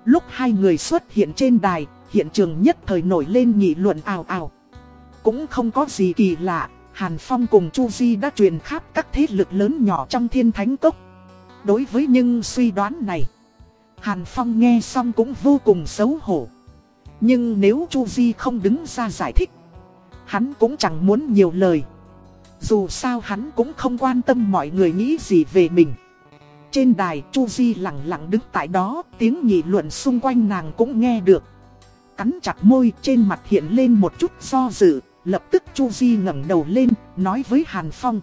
Lúc hai người xuất hiện trên đài, hiện trường nhất thời nổi lên nghị luận ào ào. Cũng không có gì kỳ lạ, Hàn Phong cùng Chu Di đã truyền khắp các thế lực lớn nhỏ trong thiên thánh cốc. Đối với những suy đoán này, Hàn Phong nghe xong cũng vô cùng xấu hổ. Nhưng nếu Chu Di không đứng ra giải thích, hắn cũng chẳng muốn nhiều lời. Dù sao hắn cũng không quan tâm mọi người nghĩ gì về mình. Trên đài Chu Di lặng lặng đứng tại đó, tiếng nghị luận xung quanh nàng cũng nghe được. Cắn chặt môi trên mặt hiện lên một chút do dự, lập tức Chu Di ngẩng đầu lên, nói với Hàn Phong.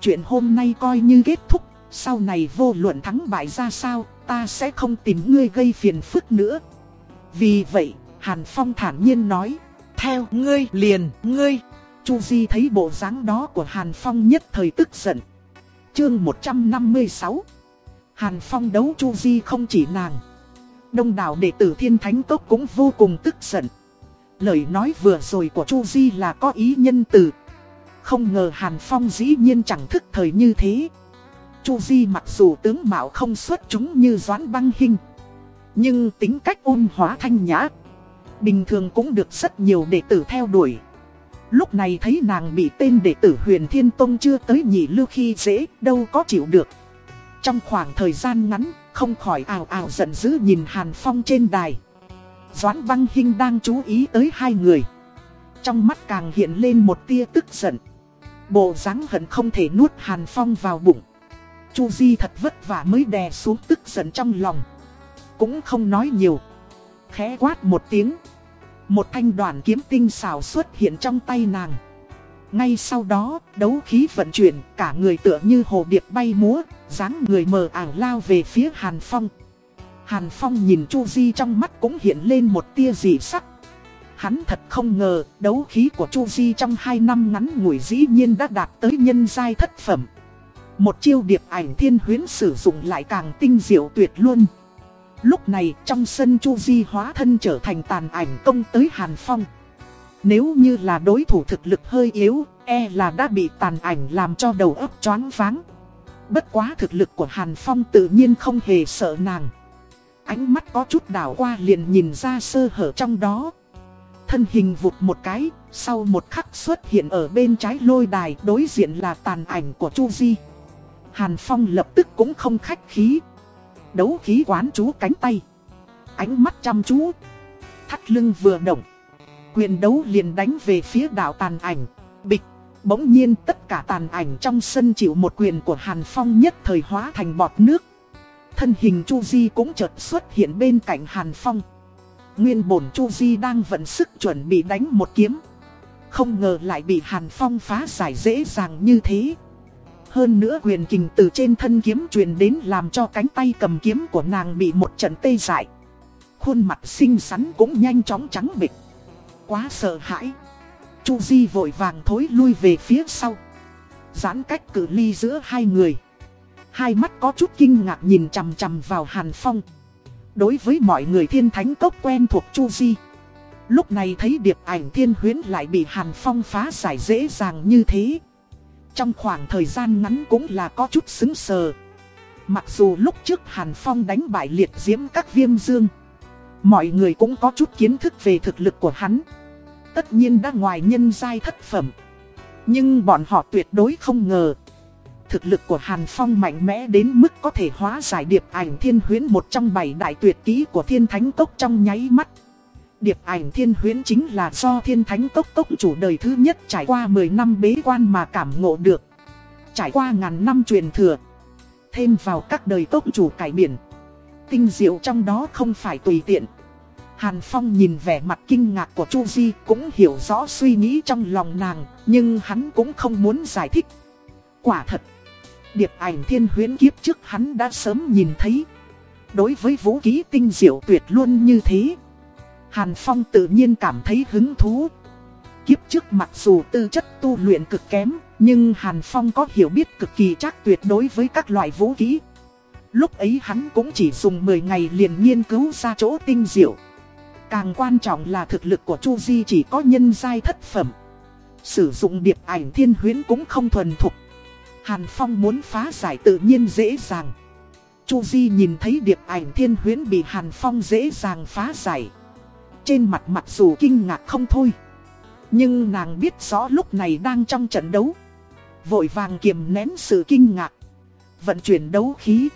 Chuyện hôm nay coi như kết thúc, sau này vô luận thắng bại ra sao, ta sẽ không tìm ngươi gây phiền phức nữa. Vì vậy, Hàn Phong thản nhiên nói, theo ngươi liền, ngươi. Chu Di thấy bộ dáng đó của Hàn Phong nhất thời tức giận. Chương 156 Hàn Phong đấu Chu Di không chỉ nàng. Đông đảo đệ tử Thiên Thánh Tốc cũng vô cùng tức giận. Lời nói vừa rồi của Chu Di là có ý nhân từ. Không ngờ Hàn Phong dĩ nhiên chẳng thức thời như thế. Chu Di mặc dù tướng mạo không xuất chúng như Doãn Băng Hinh, nhưng tính cách ôn hóa thanh nhã, bình thường cũng được rất nhiều đệ tử theo đuổi. Lúc này thấy nàng bị tên đệ tử huyền thiên tông chưa tới nhị lưu khi dễ, đâu có chịu được. Trong khoảng thời gian ngắn, không khỏi ảo ảo giận dữ nhìn Hàn Phong trên đài. Doãn Băng Hinh đang chú ý tới hai người. Trong mắt càng hiện lên một tia tức giận. Bộ dáng hận không thể nuốt Hàn Phong vào bụng. Chu Di thật vất vả mới đè xuống tức giận trong lòng. Cũng không nói nhiều. Khẽ quát một tiếng. Một thanh đoàn kiếm tinh xảo xuất hiện trong tay nàng. Ngay sau đó, đấu khí vận chuyển, cả người tựa như hồ điệp bay múa, dáng người mờ ảo lao về phía Hàn Phong. Hàn Phong nhìn Chu Di trong mắt cũng hiện lên một tia dị sắc. Hắn thật không ngờ, đấu khí của Chu Di trong hai năm ngắn ngủi dĩ nhiên đã đạt tới nhân giai thất phẩm. Một chiêu điệp ảnh thiên huyến sử dụng lại càng tinh diệu tuyệt luôn. Lúc này trong sân Chu Di hóa thân trở thành tàn ảnh công tới Hàn Phong. Nếu như là đối thủ thực lực hơi yếu, e là đã bị tàn ảnh làm cho đầu óc choáng váng. Bất quá thực lực của Hàn Phong tự nhiên không hề sợ nàng. Ánh mắt có chút đảo qua liền nhìn ra sơ hở trong đó. Thân hình vụt một cái, sau một khắc xuất hiện ở bên trái lôi đài đối diện là tàn ảnh của Chu Di. Hàn Phong lập tức cũng không khách khí. Đấu khí quán chú cánh tay. Ánh mắt chăm chú. Thắt lưng vừa động. Quyền đấu liền đánh về phía đạo tàn ảnh. Bịch. Bỗng nhiên tất cả tàn ảnh trong sân chịu một quyền của Hàn Phong nhất thời hóa thành bọt nước. Thân hình Chu Di cũng chợt xuất hiện bên cạnh Hàn Phong. Nguyên bổn Chu Di đang vận sức chuẩn bị đánh một kiếm. Không ngờ lại bị Hàn Phong phá giải dễ dàng như thế. Hơn nữa quyền kình từ trên thân kiếm truyền đến làm cho cánh tay cầm kiếm của nàng bị một trận tê dại. Khuôn mặt xinh xắn cũng nhanh chóng trắng bịch. Quá sợ hãi. Chu Di vội vàng thối lui về phía sau. Giãn cách cự ly giữa hai người. Hai mắt có chút kinh ngạc nhìn chằm chằm vào Hàn Phong. Đối với mọi người thiên thánh cốc quen thuộc Chu Di. Lúc này thấy điệp ảnh thiên huyến lại bị Hàn Phong phá giải dễ dàng như thế. Trong khoảng thời gian ngắn cũng là có chút xứng sờ. Mặc dù lúc trước Hàn Phong đánh bại liệt diễm các viêm dương. Mọi người cũng có chút kiến thức về thực lực của hắn. Tất nhiên đã ngoài nhân giai thất phẩm. Nhưng bọn họ tuyệt đối không ngờ. Thực lực của Hàn Phong mạnh mẽ đến mức có thể hóa giải điệp ảnh thiên huyến một trong bảy đại tuyệt ký của thiên thánh tốc trong nháy mắt. Điệp ảnh thiên huyến chính là do thiên thánh tốc tốc chủ đời thứ nhất trải qua 10 năm bế quan mà cảm ngộ được. Trải qua ngàn năm truyền thừa. Thêm vào các đời tốc chủ cải biển. Tinh diệu trong đó không phải tùy tiện. Hàn Phong nhìn vẻ mặt kinh ngạc của Chu Di cũng hiểu rõ suy nghĩ trong lòng nàng, nhưng hắn cũng không muốn giải thích. Quả thật, điệp ảnh thiên huyến kiếp trước hắn đã sớm nhìn thấy. Đối với vũ khí tinh diệu tuyệt luôn như thế, Hàn Phong tự nhiên cảm thấy hứng thú. Kiếp trước mặc dù tư chất tu luyện cực kém, nhưng Hàn Phong có hiểu biết cực kỳ chắc tuyệt đối với các loại vũ khí. Lúc ấy hắn cũng chỉ dùng 10 ngày liền nghiên cứu ra chỗ tinh diệu. Càng quan trọng là thực lực của Chu Di chỉ có nhân giai thất phẩm. Sử dụng điệp ảnh thiên huyến cũng không thuần thục. Hàn Phong muốn phá giải tự nhiên dễ dàng. Chu Di nhìn thấy điệp ảnh thiên huyến bị Hàn Phong dễ dàng phá giải. Trên mặt mặc dù kinh ngạc không thôi. Nhưng nàng biết rõ lúc này đang trong trận đấu. Vội vàng kiềm nén sự kinh ngạc. Vận chuyển đấu khí.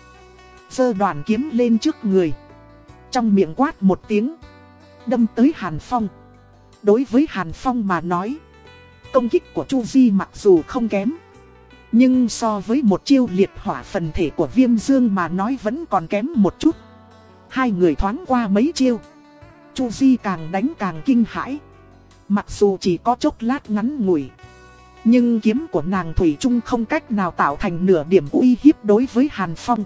Sơ đoàn kiếm lên trước người. Trong miệng quát một tiếng. Đâm tới Hàn Phong. Đối với Hàn Phong mà nói. Công kích của Chu Di mặc dù không kém. Nhưng so với một chiêu liệt hỏa phần thể của viêm dương mà nói vẫn còn kém một chút. Hai người thoáng qua mấy chiêu. Chu Di càng đánh càng kinh hãi. Mặc dù chỉ có chốc lát ngắn ngủi. Nhưng kiếm của nàng Thủy Trung không cách nào tạo thành nửa điểm uy hiếp đối với Hàn Phong.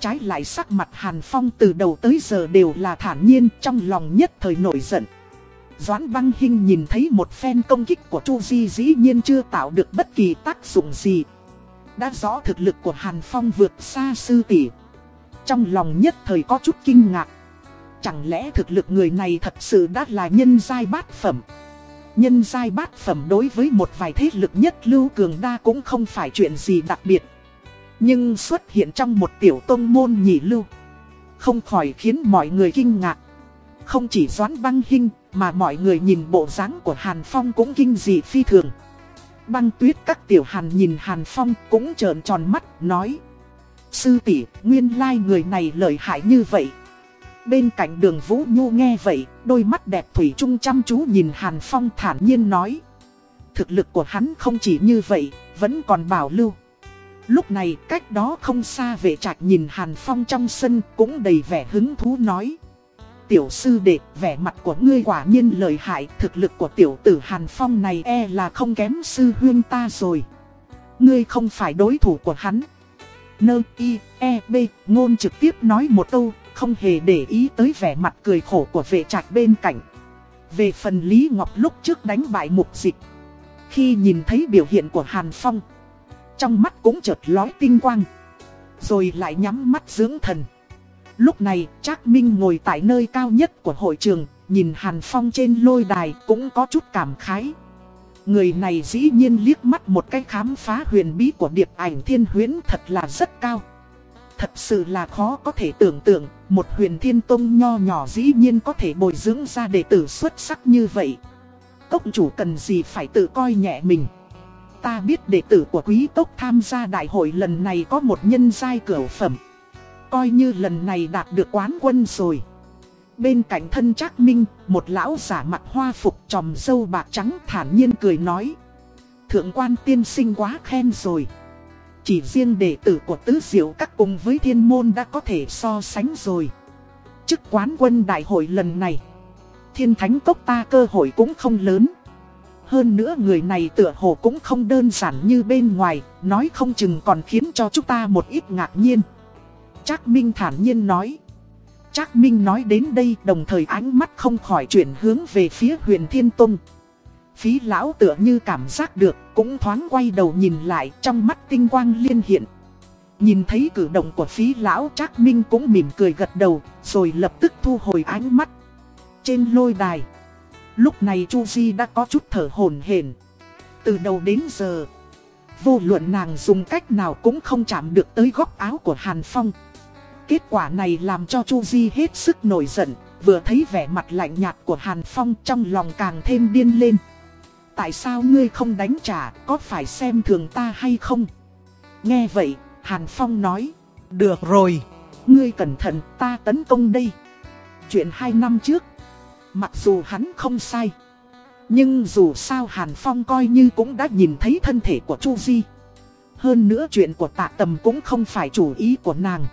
Trái lại sắc mặt Hàn Phong từ đầu tới giờ đều là thản nhiên, trong lòng nhất thời nổi giận. Doãn băng Hinh nhìn thấy một phen công kích của Chu Di dĩ nhiên chưa tạo được bất kỳ tác dụng gì. Đã rõ thực lực của Hàn Phong vượt xa sư tỷ. Trong lòng nhất thời có chút kinh ngạc. Chẳng lẽ thực lực người này thật sự đã là nhân giai bát phẩm? Nhân giai bát phẩm đối với một vài thế lực nhất lưu cường đa cũng không phải chuyện gì đặc biệt. Nhưng xuất hiện trong một tiểu tông môn nhị lưu. Không khỏi khiến mọi người kinh ngạc. Không chỉ doán băng hình mà mọi người nhìn bộ dáng của Hàn Phong cũng kinh dị phi thường. Băng tuyết các tiểu hàn nhìn Hàn Phong cũng trợn tròn mắt nói. Sư tỷ, nguyên lai người này lợi hại như vậy. Bên cạnh đường Vũ Nhu nghe vậy, đôi mắt đẹp Thủy Trung chăm chú nhìn Hàn Phong thản nhiên nói. Thực lực của hắn không chỉ như vậy, vẫn còn bảo lưu. Lúc này cách đó không xa vệ trạch nhìn Hàn Phong trong sân cũng đầy vẻ hứng thú nói. Tiểu sư đệ, vẻ mặt của ngươi quả nhiên lợi hại, thực lực của tiểu tử Hàn Phong này e là không kém sư huyên ta rồi. Ngươi không phải đối thủ của hắn. Nơ y, e, b, ngôn trực tiếp nói một câu, không hề để ý tới vẻ mặt cười khổ của vệ trạch bên cạnh. Về phần Lý Ngọc lúc trước đánh bại mục dịch. Khi nhìn thấy biểu hiện của Hàn Phong, trong mắt cũng chợt lói tinh quang. Rồi lại nhắm mắt dưỡng thần. Lúc này, Trác Minh ngồi tại nơi cao nhất của hội trường, nhìn Hàn Phong trên lôi đài cũng có chút cảm khái. Người này dĩ nhiên liếc mắt một cái khám phá huyền bí của điệp ảnh thiên huyến thật là rất cao. Thật sự là khó có thể tưởng tượng, một huyền thiên tông nho nhỏ dĩ nhiên có thể bồi dưỡng ra đệ tử xuất sắc như vậy. Cốc chủ cần gì phải tự coi nhẹ mình. Ta biết đệ tử của quý tốc tham gia đại hội lần này có một nhân giai cửu phẩm. Coi như lần này đạt được quán quân rồi. Bên cạnh thân Trác Minh, một lão giả mặt hoa phục tròm dâu bạc trắng thản nhiên cười nói. Thượng quan tiên sinh quá khen rồi. Chỉ riêng đệ tử của tứ diệu các cùng với thiên môn đã có thể so sánh rồi. Chức quán quân đại hội lần này, thiên thánh cốc ta cơ hội cũng không lớn. Hơn nữa người này tựa hồ cũng không đơn giản như bên ngoài, nói không chừng còn khiến cho chúng ta một ít ngạc nhiên. Trác Minh thản nhiên nói. Trác Minh nói đến đây đồng thời ánh mắt không khỏi chuyển hướng về phía huyền Thiên Tông. Phí lão tựa như cảm giác được, cũng thoáng quay đầu nhìn lại trong mắt tinh quang liên hiện. Nhìn thấy cử động của phí lão Trác Minh cũng mỉm cười gật đầu, rồi lập tức thu hồi ánh mắt. Trên lôi đài, lúc này Chu Di đã có chút thở hổn hển. Từ đầu đến giờ, vô luận nàng dùng cách nào cũng không chạm được tới góc áo của Hàn Phong. Kết quả này làm cho Chu Di hết sức nổi giận, vừa thấy vẻ mặt lạnh nhạt của Hàn Phong trong lòng càng thêm điên lên. Tại sao ngươi không đánh trả, có phải xem thường ta hay không? Nghe vậy, Hàn Phong nói, được rồi, ngươi cẩn thận ta tấn công đây. Chuyện hai năm trước, mặc dù hắn không sai, nhưng dù sao Hàn Phong coi như cũng đã nhìn thấy thân thể của Chu Di. Hơn nữa chuyện của tạ tầm cũng không phải chủ ý của nàng.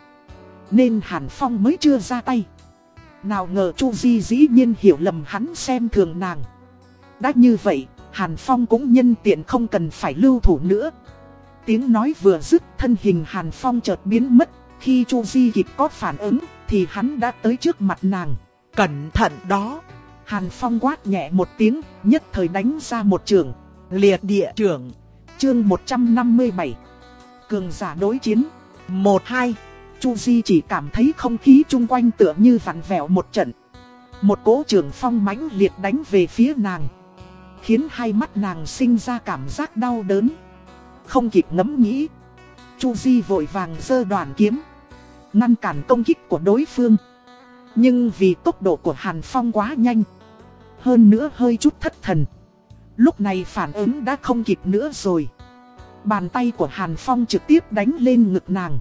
Nên Hàn Phong mới chưa ra tay Nào ngờ Chu Di dĩ nhiên hiểu lầm hắn xem thường nàng Đã như vậy Hàn Phong cũng nhân tiện không cần phải lưu thủ nữa. Tiếng nói vừa dứt thân hình Hàn Phong chợt biến mất. Khi Chu Di kịp có phản ứng Thì hắn đã tới trước mặt nàng. Cẩn thận đó. Hàn Phong quát nhẹ một tiếng Nhất thời đánh ra một trường. Liệt địa trưởng Chương 157 Cường giả đối chiến. 1-2 Chu Di chỉ cảm thấy không khí chung quanh tựa như vặn vẹo một trận. Một cỗ trường phong mãnh liệt đánh về phía nàng. Khiến hai mắt nàng sinh ra cảm giác đau đớn. Không kịp ngẫm nghĩ. Chu Di vội vàng giơ đoàn kiếm. Ngăn cản công kích của đối phương. Nhưng vì tốc độ của Hàn Phong quá nhanh. Hơn nữa hơi chút thất thần. Lúc này phản ứng đã không kịp nữa rồi. Bàn tay của Hàn Phong trực tiếp đánh lên ngực nàng,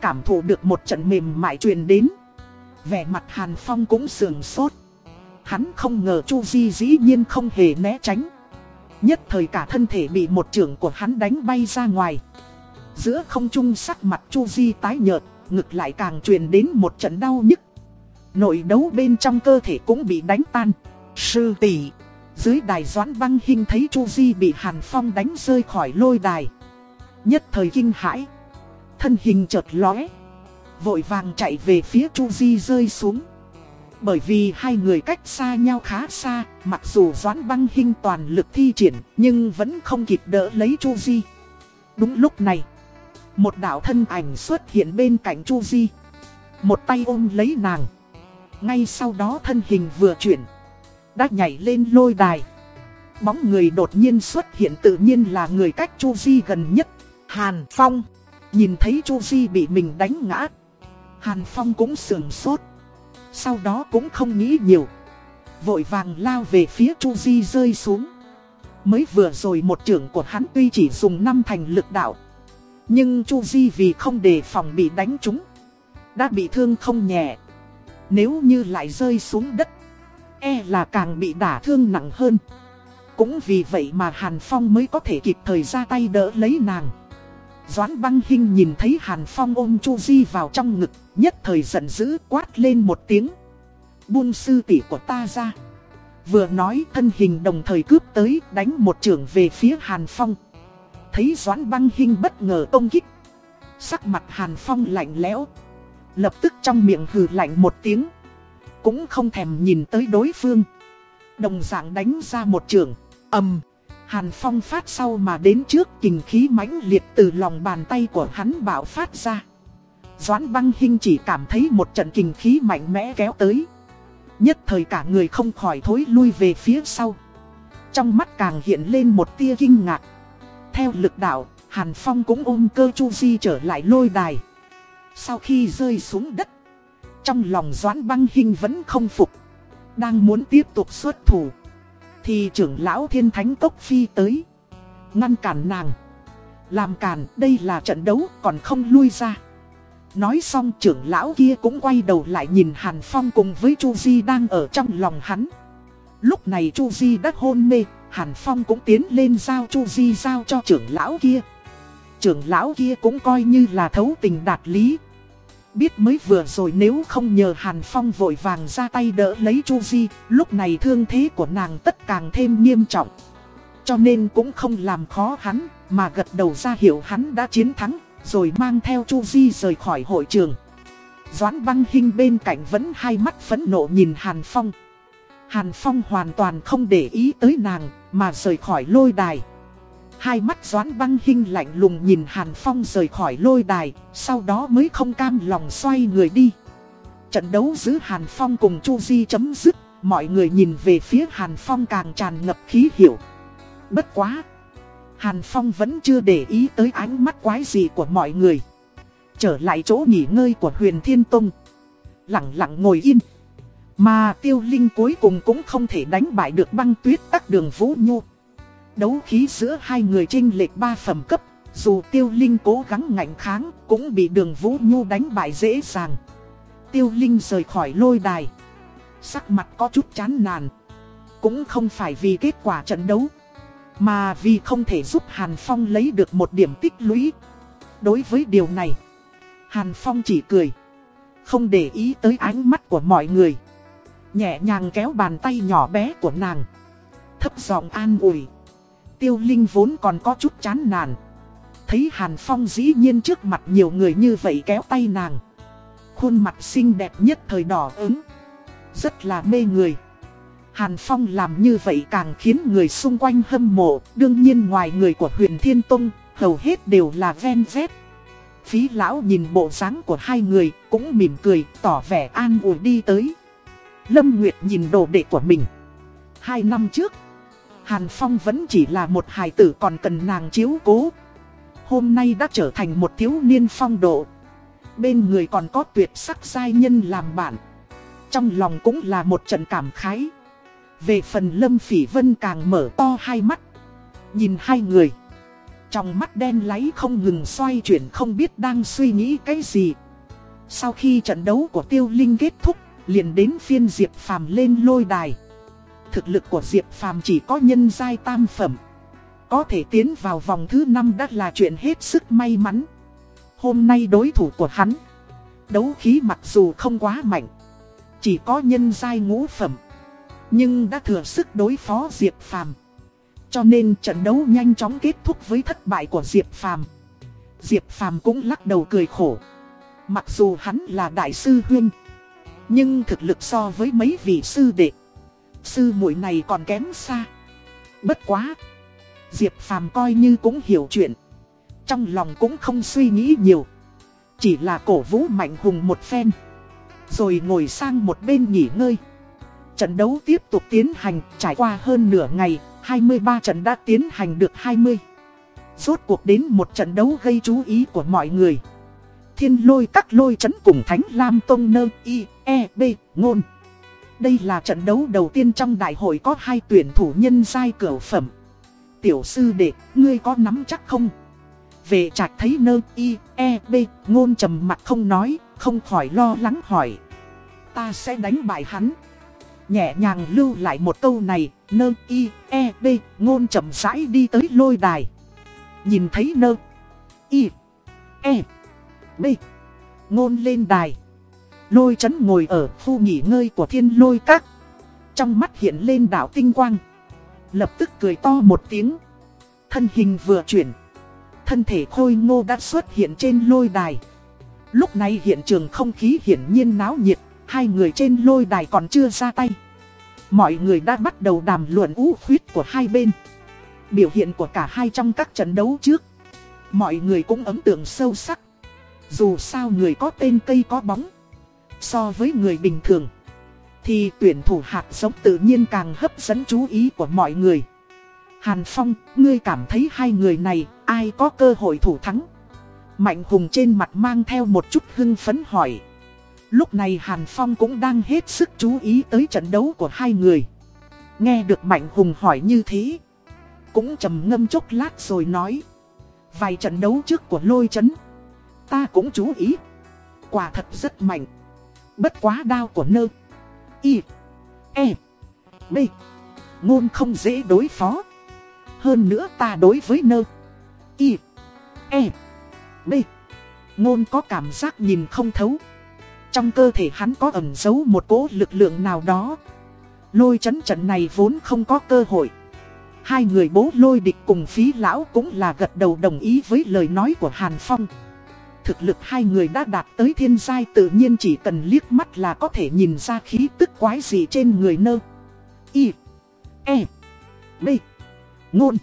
cảm thụ được một trận mềm mại truyền đến. Vẻ mặt Hàn Phong cũng sườn sốt. Hắn không ngờ Chu Di dĩ nhiên không hề né tránh. Nhất thời cả thân thể bị một trường của hắn đánh bay ra ngoài. Giữa không trung sắc mặt Chu Di tái nhợt, ngực lại càng truyền đến một trận đau nhức. Nội đấu bên trong cơ thể cũng bị đánh tan. Sư tỷ Dưới đài doãn băng hình thấy Chu Di bị Hàn Phong đánh rơi khỏi lôi đài. Nhất thời kinh hãi. Thân hình chợt lóe Vội vàng chạy về phía Chu Di rơi xuống bởi vì hai người cách xa nhau khá xa, Mặc dù Doãn băng Hinh toàn lực thi triển, Nhưng vẫn không kịp đỡ lấy Chu Di. Đúng lúc này, Một đạo thân ảnh xuất hiện bên cạnh Chu Di. Một tay ôm lấy nàng. Ngay sau đó thân hình vừa chuyển, Đã nhảy lên lôi đài. Bóng người đột nhiên xuất hiện tự nhiên là người cách Chu Di gần nhất, Hàn Phong. Nhìn thấy Chu Di bị mình đánh ngã, Hàn Phong cũng sườn sốt. Sau đó cũng không nghĩ nhiều. Vội vàng lao về phía Chu Di rơi xuống. Mới vừa rồi một trưởng của hắn tuy chỉ dùng năm thành lực đạo, Nhưng Chu Di vì không đề phòng bị đánh trúng, Đã bị thương không nhẹ. Nếu như lại rơi xuống đất E là càng bị đả thương nặng hơn. Cũng vì vậy mà Hàn Phong mới có thể kịp thời ra tay đỡ lấy nàng. Doãn băng hình nhìn thấy Hàn Phong ôm Chu Di vào trong ngực, Nhất thời giận dữ quát lên một tiếng. Buông sư tỷ của ta ra. Vừa nói, thân hình đồng thời cướp tới, đánh một trường về phía Hàn Phong. Thấy Doãn băng hình bất ngờ công kích, Sắc mặt Hàn Phong lạnh lẽo, Lập tức trong miệng hừ lạnh một tiếng, Cũng không thèm nhìn tới đối phương. Đồng dạng đánh ra một trường ầm. Hàn Phong phát sau mà đến trước kình khí mãnh liệt từ lòng bàn tay của hắn bạo phát ra. Doãn băng hình chỉ cảm thấy một trận kình khí mạnh mẽ kéo tới. Nhất thời cả người không khỏi thối lui về phía sau. Trong mắt càng hiện lên một tia kinh ngạc. Theo lực đạo, Hàn Phong cũng ôm cơ Chu Di trở lại lôi đài. Sau khi rơi xuống đất Trong lòng Doãn băng hình vẫn không phục Đang muốn tiếp tục xuất thủ. Thì trưởng lão thiên thánh tốc phi tới Ngăn cản nàng Làm cản đây là trận đấu còn không lui ra Nói xong trưởng lão kia cũng quay đầu lại nhìn Hàn Phong cùng với Chu Di đang ở trong lòng hắn. Lúc này Chu Di đã hôn mê, Hàn Phong cũng tiến lên giao Chu Di giao cho trưởng lão kia. Trưởng lão kia cũng coi như là thấu tình đạt lý. Biết mới vừa rồi nếu không nhờ Hàn Phong vội vàng ra tay đỡ lấy Chu Di, lúc này thương thế của nàng tất càng thêm nghiêm trọng. Cho nên cũng không làm khó hắn, mà gật đầu ra hiểu hắn đã chiến thắng, rồi mang theo Chu Di rời khỏi hội trường. Doãn băng hình bên cạnh vẫn hai mắt phẫn nộ nhìn Hàn Phong. Hàn Phong hoàn toàn không để ý tới nàng mà rời khỏi lôi đài. Hai mắt doãn băng hinh lạnh lùng nhìn Hàn Phong rời khỏi lôi đài, Sau đó mới không cam lòng xoay người đi Trận đấu giữa Hàn Phong cùng Chu Di chấm dứt, Mọi người nhìn về phía Hàn Phong càng tràn ngập khí hiểu Bất quá, Hàn Phong vẫn chưa để ý tới ánh mắt quái dị của mọi người. Trở lại chỗ nghỉ ngơi của huyền Thiên Tông. Lặng lặng ngồi yên. Mà tiêu linh cuối cùng cũng không thể đánh bại được băng tuyết tắc đường Vũ Nhu. Đấu khí giữa hai người trinh lệch ba phẩm cấp. Dù tiêu linh cố gắng ngạnh kháng cũng bị đường Vũ Nhu đánh bại dễ dàng. Tiêu linh rời khỏi lôi đài. Sắc mặt có chút chán nản. Cũng không phải vì kết quả trận đấu. Mà vì không thể giúp Hàn Phong lấy được một điểm tích lũy Đối với điều này, Hàn Phong chỉ cười, Không để ý tới ánh mắt của mọi người Nhẹ nhàng kéo bàn tay nhỏ bé của nàng Thấp giọng an ủi Tiêu Linh vốn còn có chút chán nản Thấy Hàn Phong dĩ nhiên trước mặt nhiều người như vậy kéo tay nàng Khuôn mặt xinh đẹp nhất thời đỏ ứng Rất là mê người Hàn Phong làm như vậy càng khiến người xung quanh hâm mộ, đương nhiên ngoài người của huyền Thiên Tông, hầu hết đều là ven vét. Phí lão nhìn bộ dáng của hai người, cũng mỉm cười, tỏ vẻ an ủi đi tới. Lâm Nguyệt nhìn đồ đệ của mình. Hai năm trước, Hàn Phong vẫn chỉ là một hài tử còn cần nàng chiếu cố. Hôm nay đã trở thành một thiếu niên phong độ. Bên người còn có tuyệt sắc giai nhân làm bạn. Trong lòng cũng là một trận cảm khái. Về phần Lâm Phỉ Vân càng mở to hai mắt. Nhìn hai người. Trong mắt đen láy không ngừng xoay chuyển không biết đang suy nghĩ cái gì. Sau khi trận đấu của Tiêu Linh kết thúc, liền đến phiên Diệp Phàm lên lôi đài. Thực lực của Diệp Phàm chỉ có nhân giai tam phẩm. Có thể tiến vào vòng thứ 5 đã là chuyện hết sức may mắn. Hôm nay đối thủ của hắn, đấu khí mặc dù không quá mạnh, chỉ có nhân giai ngũ phẩm. Nhưng đã thừa sức đối phó Diệp Phàm. Cho nên trận đấu nhanh chóng kết thúc với thất bại của Diệp Phàm. Diệp Phàm cũng lắc đầu cười khổ. Mặc dù hắn là đại sư huynh, nhưng thực lực so với mấy vị sư đệ, sư muội này còn kém xa. Bất quá, Diệp Phàm coi như cũng hiểu chuyện, trong lòng cũng không suy nghĩ nhiều, chỉ là cổ vũ mạnh hùng một phen, rồi ngồi sang một bên nghỉ ngơi. Trận đấu tiếp tục tiến hành, trải qua hơn nửa ngày, 23 trận đã tiến hành được 20. Rốt cuộc đến một trận đấu gây chú ý của mọi người. Thiên lôi các lôi chấn cùng Thánh Lam Tông Nơ I, E, B, Ngôn. Đây là trận đấu đầu tiên trong đại hội có hai tuyển thủ nhân giai cửu phẩm. Tiểu sư đệ, ngươi có nắm chắc không? Về trạch thấy nơ y, e, b, ngôn trầm mặt không nói, không khỏi lo lắng hỏi. Ta sẽ đánh bại hắn. Nhẹ nhàng lưu lại một câu này, nơ y, e, b, ngôn trầm rãi đi tới lôi đài. Nhìn thấy nơ, y, e, b, ngôn lên đài. Lôi chấn ngồi ở khu nghỉ ngơi của thiên lôi các. Trong mắt hiện lên đảo tinh quang. Lập tức cười to một tiếng. Thân hình vừa chuyển. Thân thể khôi ngô đã xuất hiện trên lôi đài. Lúc này hiện trường không khí hiển nhiên náo nhiệt. Hai người trên lôi đài còn chưa ra tay. Mọi người đã bắt đầu đàm luận ú khuyết của hai bên. Biểu hiện của cả hai trong các trận đấu trước. Mọi người cũng ấn tượng sâu sắc. Dù sao người có tên cây có bóng. So với người bình thường thì tuyển thủ hạt giống tự nhiên càng hấp dẫn chú ý của mọi người. Hàn Phong, ngươi cảm thấy hai người này, ai có cơ hội thủ thắng? Mạnh Hùng trên mặt mang theo một chút hưng phấn hỏi. Lúc này Hàn Phong cũng đang hết sức chú ý tới trận đấu của hai người. Nghe được Mạnh Hùng hỏi như thế. Cũng trầm ngâm chốc lát rồi nói. Vài trận đấu trước của lôi chấn. Ta cũng chú ý. Quả thật rất mạnh. Bất quá đao của nơ. Y. E. B. Ngôn không dễ đối phó. Hơn nữa ta đối với nơ. Y. E. B. Ngôn có cảm giác nhìn không thấu. Trong cơ thể hắn có ẩn giấu một cỗ lực lượng nào đó. Lôi chấn trận này vốn không có cơ hội. Hai người bố lôi địch cùng phí lão cũng là gật đầu đồng ý với lời nói của Hàn Phong. Thực lực hai người đã đạt tới thiên giai tự nhiên chỉ cần liếc mắt là có thể nhìn ra khí tức quái gì trên người nơ. Y. E. B. Ngôn.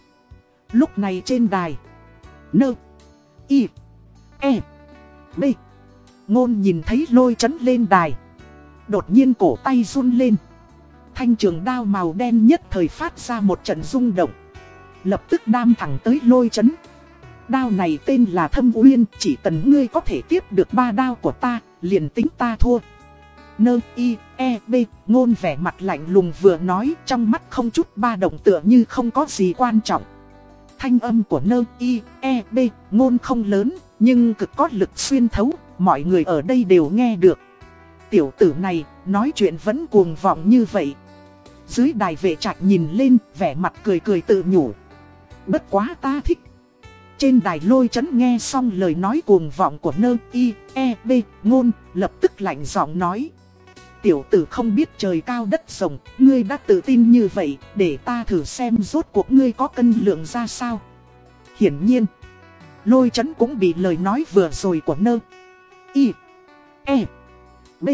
Lúc này trên đài. Nơ. Y. E. B. Ngôn nhìn thấy lôi chấn lên đài. Đột nhiên cổ tay run lên. Thanh trường đao màu đen nhất thời phát ra một trận rung động. Lập tức đam thẳng tới lôi chấn. Đao này tên là Thâm Uyên, chỉ cần ngươi có thể tiếp được ba đao của ta, liền tính ta thua. Nơ y, e, b, ngôn vẻ mặt lạnh lùng vừa nói trong mắt không chút ba động tựa như không có gì quan trọng. Thanh âm của nơ y, e, b, ngôn không lớn, nhưng cực có lực xuyên thấu, mọi người ở đây đều nghe được. Tiểu tử này, nói chuyện vẫn cuồng vọng như vậy. Dưới đài vệ trạch nhìn lên, vẻ mặt cười cười tự nhủ. Bất quá ta thích. Trên đài lôi chấn nghe xong lời nói cuồng vọng của nơ y, e, b, ngôn, lập tức lạnh giọng nói. Tiểu tử không biết trời cao đất rộng, ngươi đã tự tin như vậy, để ta thử xem rốt cuộc ngươi có cân lượng ra sao. Hiển nhiên, lôi chấn cũng bị lời nói vừa rồi của nơ, y, e, b,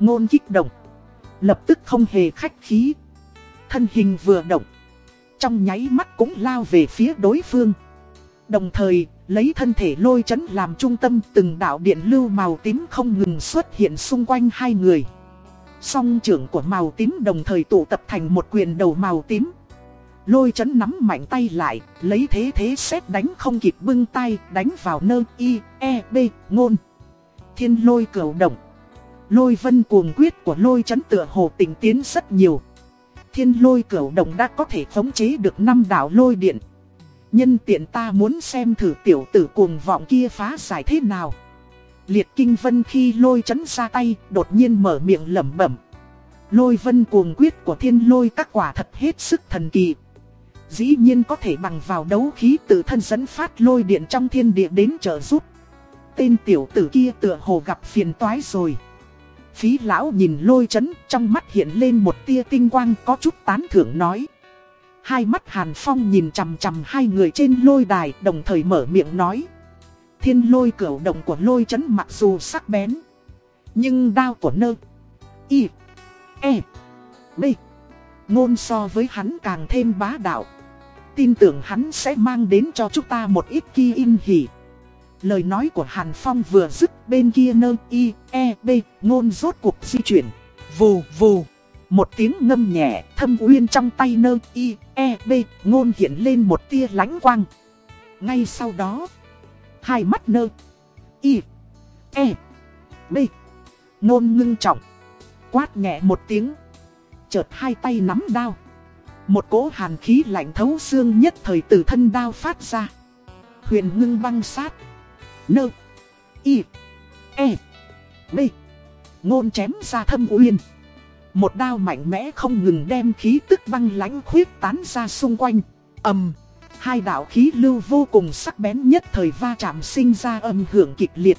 ngôn kích động. Lập tức không hề khách khí. Thân hình vừa động, trong nháy mắt cũng lao về phía đối phương. Đồng thời, lấy thân thể lôi chấn làm trung tâm từng đạo điện lưu màu tím không ngừng xuất hiện xung quanh hai người. Song trưởng của màu tím đồng thời tụ tập thành một quyền đầu màu tím. Lôi chấn nắm mạnh tay lại, lấy thế thế xét đánh không kịp bưng tay, đánh vào nơ y, e, b, ngôn. Thiên lôi cửu động. Lôi vân cuồng quyết của lôi chấn tựa hồ tỉnh tiến rất nhiều. Thiên lôi cửu động đã có thể khống chế được năm đạo lôi điện. Nhân tiện ta muốn xem thử tiểu tử cuồng vọng kia phá giải thế nào. Liệt kinh vân khi lôi chấn ra tay, đột nhiên mở miệng lẩm bẩm. Lôi vân cuồng quyết của thiên lôi các quả thật hết sức thần kỳ. Dĩ nhiên có thể bằng vào đấu khí tự thân dẫn phát lôi điện trong thiên địa đến trợ giúp. Tên tiểu tử kia tựa hồ gặp phiền toái rồi. Phí lão nhìn lôi chấn trong mắt hiện lên một tia tinh quang có chút tán thưởng nói. Hai mắt Hàn Phong nhìn chằm chằm hai người trên lôi đài đồng thời mở miệng nói. Thiên lôi cửu động của lôi chấn mặc dù sắc bén. Nhưng đao của nơ. Y. E. B. Ngôn so với hắn càng thêm bá đạo. Tin tưởng hắn sẽ mang đến cho chúng ta một ít kia in hỉ. Lời nói của Hàn Phong vừa dứt bên kia nơ y, e, b, ngôn rốt cuộc di chuyển. Vù, vù. Một tiếng ngâm nhẹ, thâm uyên trong tay nơ y, e, b, ngôn hiện lên một tia lánh quang. Ngay sau đó, hai mắt nơ, y, e, b, ngôn ngưng trọng. Quát nhẹ một tiếng, chợt hai tay nắm đao. Một cỗ hàn khí lạnh thấu xương nhất thời từ thân đao phát ra. Huyền ngưng băng sát. Nơ. Y. E. B. Ngôn chém ra thâm uyên. Một đao mạnh mẽ không ngừng đem khí tức băng lãnh khuyết tán ra xung quanh. ầm Hai đạo khí lưu vô cùng sắc bén nhất thời va chạm sinh ra âm hưởng kịch liệt.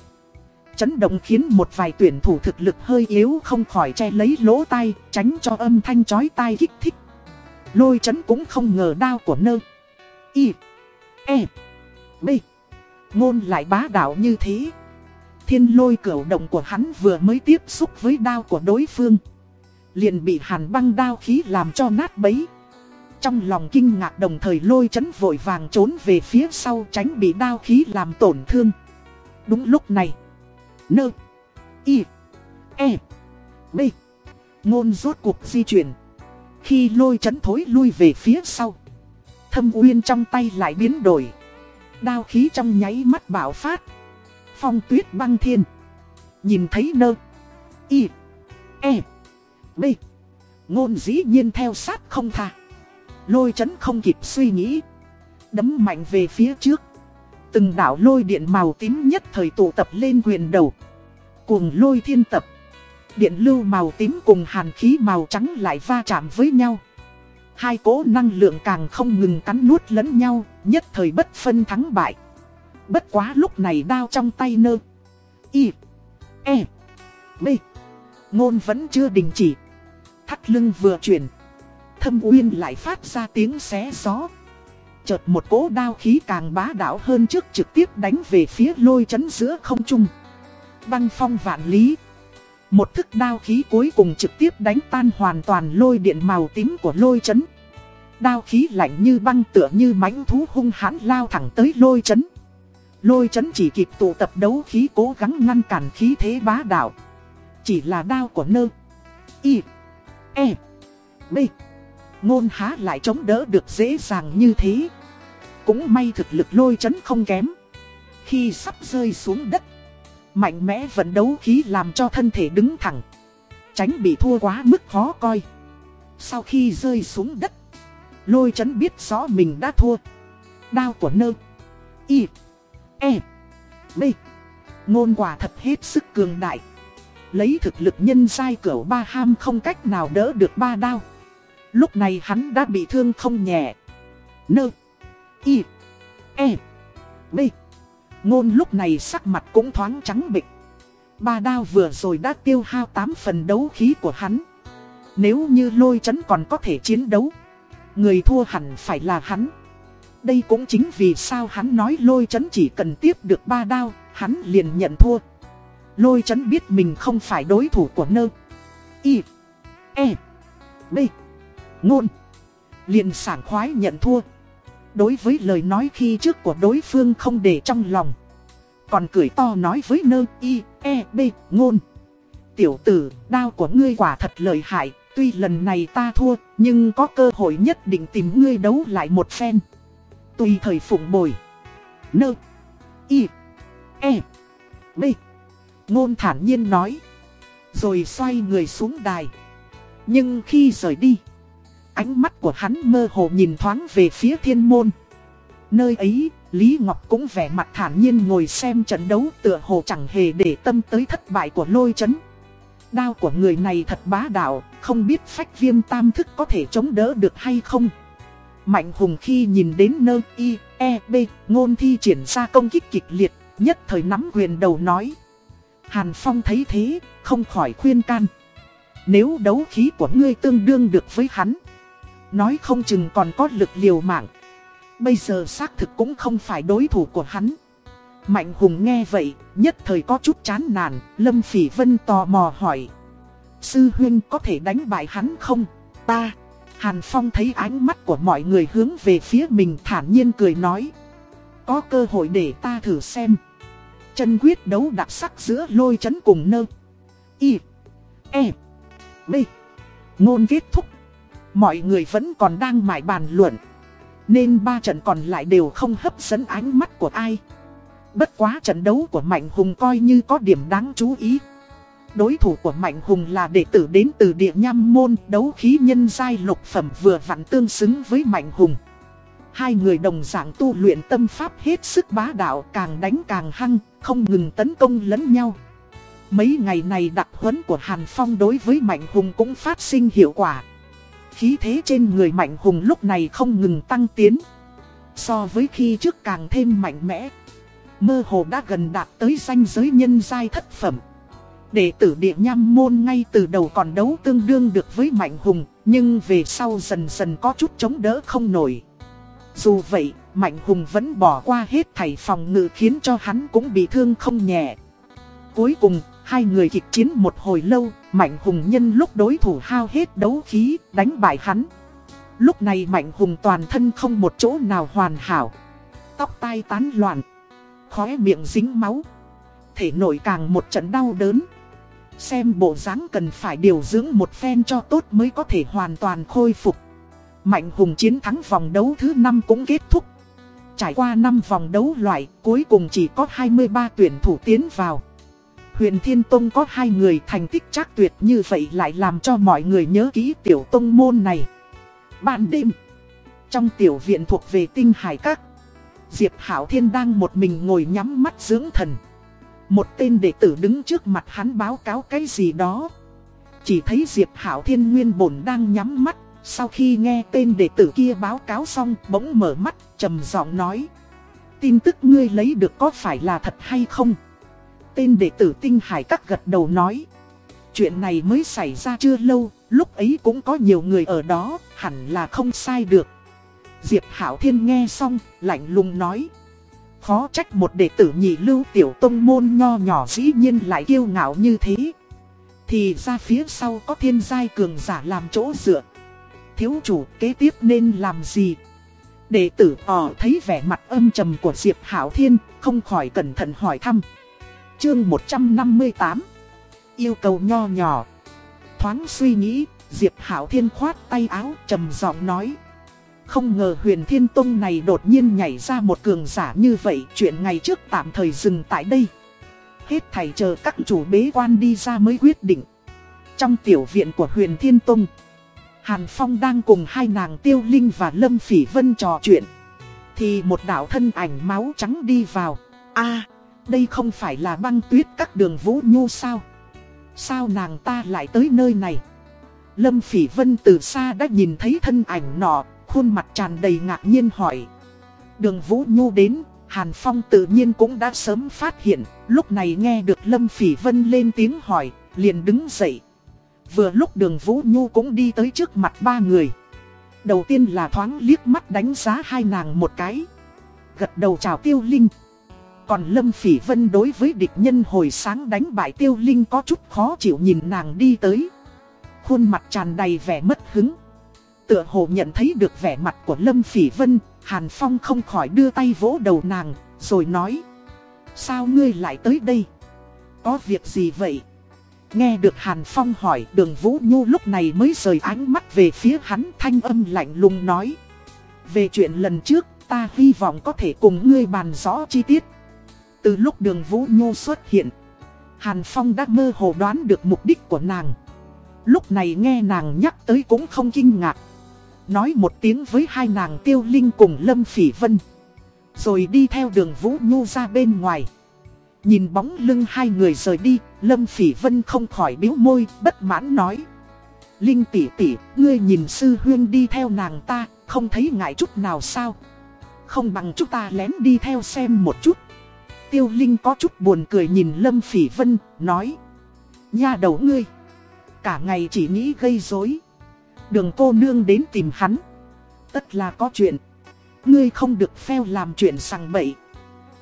Chấn động khiến một vài tuyển thủ thực lực hơi yếu không khỏi che lấy lỗ tai, tránh cho âm thanh chói tai kích thích. Lôi chấn cũng không ngờ đao của nơ. Y. E. B. Ngôn lại bá đạo như thế. Thiên lôi cửu động của hắn vừa mới tiếp xúc với đao của đối phương. Liền bị hàn băng đao khí làm cho nát bấy. Trong lòng kinh ngạc đồng thời lôi chấn vội vàng trốn về phía sau tránh bị đao khí làm tổn thương. Đúng lúc này. Nơ. Y. E. B. Ngôn rốt cuộc di chuyển. Khi lôi chấn thối lui về phía sau. Thâm uyên trong tay lại biến đổi. Đao khí trong nháy mắt bạo phát. Phong tuyết băng thiên. Nhìn thấy nơ. Y. E. B. Ngôn dĩ nhiên theo sát không tha. Lôi chấn không kịp suy nghĩ. Đấm mạnh về phía trước. Từng đảo lôi điện màu tím nhất thời tụ tập lên quyền đầu. Cuồng lôi thiên tập. Điện lưu màu tím cùng hàn khí màu trắng lại va chạm với nhau. Hai cỗ năng lượng càng không ngừng cắn nuốt lẫn nhau, nhất thời bất phân thắng bại. Bất quá lúc này đao trong tay nơ. Y. E. B. Ngôn vẫn chưa đình chỉ. Thắt lưng vừa chuyển. Thâm uyên lại phát ra tiếng xé gió. Chợt một cỗ đao khí càng bá đạo hơn trước trực tiếp đánh về phía lôi chấn giữa không trung. Băng phong vạn lý. Một thức đao khí cuối cùng trực tiếp đánh tan hoàn toàn lôi điện màu tím của lôi chấn. Đao khí lạnh như băng tựa như mãnh thú hung hãn lao thẳng tới lôi chấn. Lôi chấn chỉ kịp tụ tập đấu khí cố gắng ngăn cản khí thế bá đạo. Chỉ là đao của nơ. Y. E. B. Ngôn há lại chống đỡ được dễ dàng như thế. Cũng may thực lực lôi chấn không kém. Khi sắp rơi xuống đất. Mạnh mẽ vận đấu khí làm cho thân thể đứng thẳng. Tránh bị thua quá mức khó coi. Sau khi rơi xuống đất. Lôi chấn biết rõ mình đã thua. Đao của nơ. Y. E. B. Ngôn quả thật hết sức cường đại. Lấy thực lực nhân sai cửu ba ham không cách nào đỡ được ba đao. Lúc này hắn đã bị thương không nhẹ. Nơ. Y. E. B. Ngôn lúc này sắc mặt cũng thoáng trắng bịch. Ba đao vừa rồi đã tiêu hao 8 phần đấu khí của hắn. Nếu như lôi chấn còn có thể chiến đấu. Người thua hẳn phải là hắn. Đây cũng chính vì sao hắn nói lôi chấn chỉ cần tiếp được ba đao, hắn liền nhận thua. Lôi chấn biết mình không phải đối thủ của nơ. Y. E. B. Ngôn. Liền sảng khoái nhận thua. Đối với lời nói khi trước của đối phương không để trong lòng. Còn cười to nói với nơ y, e, b, ngôn. Tiểu tử, đao của ngươi quả thật lợi hại, tuy lần này ta thua, nhưng có cơ hội nhất định tìm ngươi đấu lại một phen. Tùy thời phụng bồi. Nơ, y, e, b. Ngôn thản nhiên nói. Rồi xoay người xuống đài. Nhưng khi rời đi, ánh mắt của hắn mơ hồ nhìn thoáng về phía thiên môn. Nơi ấy, Lý Ngọc cũng vẻ mặt thản nhiên ngồi xem trận đấu tựa hồ chẳng hề để tâm tới thất bại của lôi chấn. Đao của người này thật bá đạo, không biết phách viêm tam thức có thể chống đỡ được hay không. Mạnh hùng khi nhìn đến nơi y, e, b, ngôn thi triển ra công kích kịch liệt, nhất thời nắm quyền đầu nói. Hàn Phong thấy thế, không khỏi khuyên can. Nếu đấu khí của ngươi tương đương được với hắn, nói không chừng còn có lực liều mạng. Bây giờ xác thực cũng không phải đối thủ của hắn Mạnh Hùng nghe vậy, nhất thời có chút chán nản Lâm Phỉ Vân tò mò hỏi Sư Huyên có thể đánh bại hắn không? Ta Hàn Phong thấy ánh mắt của mọi người hướng về phía mình thản nhiên cười nói Có cơ hội để ta thử xem Chân quyết đấu đặc sắc giữa lôi chấn cùng nơ. Y. E. B. Ngôn kết thúc. Mọi người vẫn còn đang mải bàn luận. Nên ba trận còn lại đều không hấp dẫn ánh mắt của ai. Bất quá trận đấu của Mạnh Hùng coi như có điểm đáng chú ý. Đối thủ của Mạnh Hùng là đệ tử đến từ địa nham môn, Đấu khí nhân giai lục phẩm vừa vặn tương xứng với Mạnh Hùng. Hai người đồng dạng tu luyện tâm pháp hết sức bá đạo càng đánh càng hăng, không ngừng tấn công lẫn nhau. Mấy ngày này đặc huấn của Hàn Phong đối với Mạnh Hùng cũng phát sinh hiệu quả. Khí thế trên người Mạnh Hùng lúc này không ngừng tăng tiến. So với khi trước càng thêm mạnh mẽ. Mơ hồ đã gần đạt tới danh giới nhân giai thất phẩm. Đệ tử địa nham môn ngay từ đầu còn đấu tương đương được với Mạnh Hùng, nhưng về sau dần dần có chút chống đỡ không nổi. Dù vậy, Mạnh Hùng vẫn bỏ qua hết thảy phòng ngự khiến cho hắn cũng bị thương không nhẹ. Cuối cùng, hai người kịch chiến một hồi lâu, Mạnh Hùng nhân lúc đối thủ hao hết đấu khí, đánh bại hắn. Lúc này Mạnh Hùng toàn thân không một chỗ nào hoàn hảo. Tóc tai tán loạn, khóe miệng dính máu. Thể nội càng một trận đau đớn. Xem bộ dáng cần phải điều dưỡng một phen cho tốt mới có thể hoàn toàn khôi phục. Mạnh Hùng chiến thắng vòng đấu thứ 5 cũng kết thúc. Trải qua 5 vòng đấu loại, cuối cùng chỉ có 23 tuyển thủ tiến vào. Huyền Thiên Tông có hai người thành tích chắc tuyệt như vậy lại làm cho mọi người nhớ kỹ tiểu tông môn này. Ban đêm, trong tiểu viện thuộc về tinh hải các, Diệp Hảo Thiên đang một mình ngồi nhắm mắt dưỡng thần. Một tên đệ tử đứng trước mặt hắn báo cáo cái gì đó. Chỉ thấy Diệp Hảo Thiên nguyên bổn đang nhắm mắt, sau khi nghe tên đệ tử kia báo cáo xong bỗng mở mắt, trầm giọng nói. Tin tức ngươi lấy được có phải là thật hay không? Tên đệ tử tinh hải các gật đầu nói. Chuyện này mới xảy ra chưa lâu, lúc ấy cũng có nhiều người ở đó, hẳn là không sai được. Diệp Hảo Thiên nghe xong, lạnh lùng nói. Khó trách một đệ tử nhị lưu tiểu tông môn nho nhỏ dĩ nhiên lại kiêu ngạo như thế. Thì ra phía sau có thiên giai cường giả làm chỗ dựa. Thiếu chủ kế tiếp nên làm gì? Đệ tử ỏ thấy vẻ mặt âm trầm của Diệp Hảo Thiên, không khỏi cẩn thận hỏi thăm. Chương 158 Yêu cầu nho nhỏ Thoáng suy nghĩ, Diệp Hảo Thiên khoát tay áo trầm giọng nói Không ngờ huyền thiên tông này đột nhiên nhảy ra một cường giả như vậy Chuyện ngày trước tạm thời dừng tại đây Hết thầy chờ các chủ bế quan đi ra mới quyết định Trong tiểu viện của huyền thiên tông Hàn Phong đang cùng hai nàng Tiêu Linh và Lâm Phỉ Vân trò chuyện Thì một đạo thân ảnh máu trắng đi vào a đây không phải là băng tuyết các đường Vũ Nhu sao? Sao nàng ta lại tới nơi này? Lâm Phỉ Vân từ xa đã nhìn thấy thân ảnh nọ, khuôn mặt tràn đầy ngạc nhiên hỏi. Đường Vũ Nhu đến, Hàn Phong tự nhiên cũng đã sớm phát hiện, lúc này nghe được Lâm Phỉ Vân lên tiếng hỏi, liền đứng dậy. Vừa lúc đường Vũ Nhu cũng đi tới trước mặt ba người. Đầu tiên là thoáng liếc mắt đánh giá hai nàng một cái. Gật đầu chào Tiêu Linh. Còn Lâm Phỉ Vân đối với địch nhân hồi sáng đánh bại Tiêu Linh có chút khó chịu nhìn nàng đi tới. Khuôn mặt tràn đầy vẻ mất hứng. Tựa hồ nhận thấy được vẻ mặt của Lâm Phỉ Vân, Hàn Phong không khỏi đưa tay vỗ đầu nàng, rồi nói. Sao ngươi lại tới đây? Có việc gì vậy? Nghe được Hàn Phong hỏi đường Vũ Nhu lúc này mới rời ánh mắt về phía hắn thanh âm lạnh lùng nói. Về chuyện lần trước, ta hy vọng có thể cùng ngươi bàn rõ chi tiết. Từ lúc đường Vũ Nhu xuất hiện, Hàn Phong đã mơ hồ đoán được mục đích của nàng. Lúc này nghe nàng nhắc tới cũng không kinh ngạc. Nói một tiếng với hai nàng Tiêu Linh cùng Lâm Phỉ Vân. Rồi đi theo đường Vũ Nhu ra bên ngoài. Nhìn bóng lưng hai người rời đi, Lâm Phỉ Vân không khỏi biếu môi, bất mãn nói. Linh tỷ tỷ, ngươi nhìn sư huyên đi theo nàng ta, không thấy ngại chút nào sao? Không bằng chúng ta lén đi theo xem một chút. Tiêu Linh có chút buồn cười nhìn Lâm Phỉ Vân, nói. Nha đầu ngươi, cả ngày chỉ nghĩ gây rối. Đường cô nương đến tìm hắn. Tất là có chuyện. Ngươi không được pheo làm chuyện sằng bậy.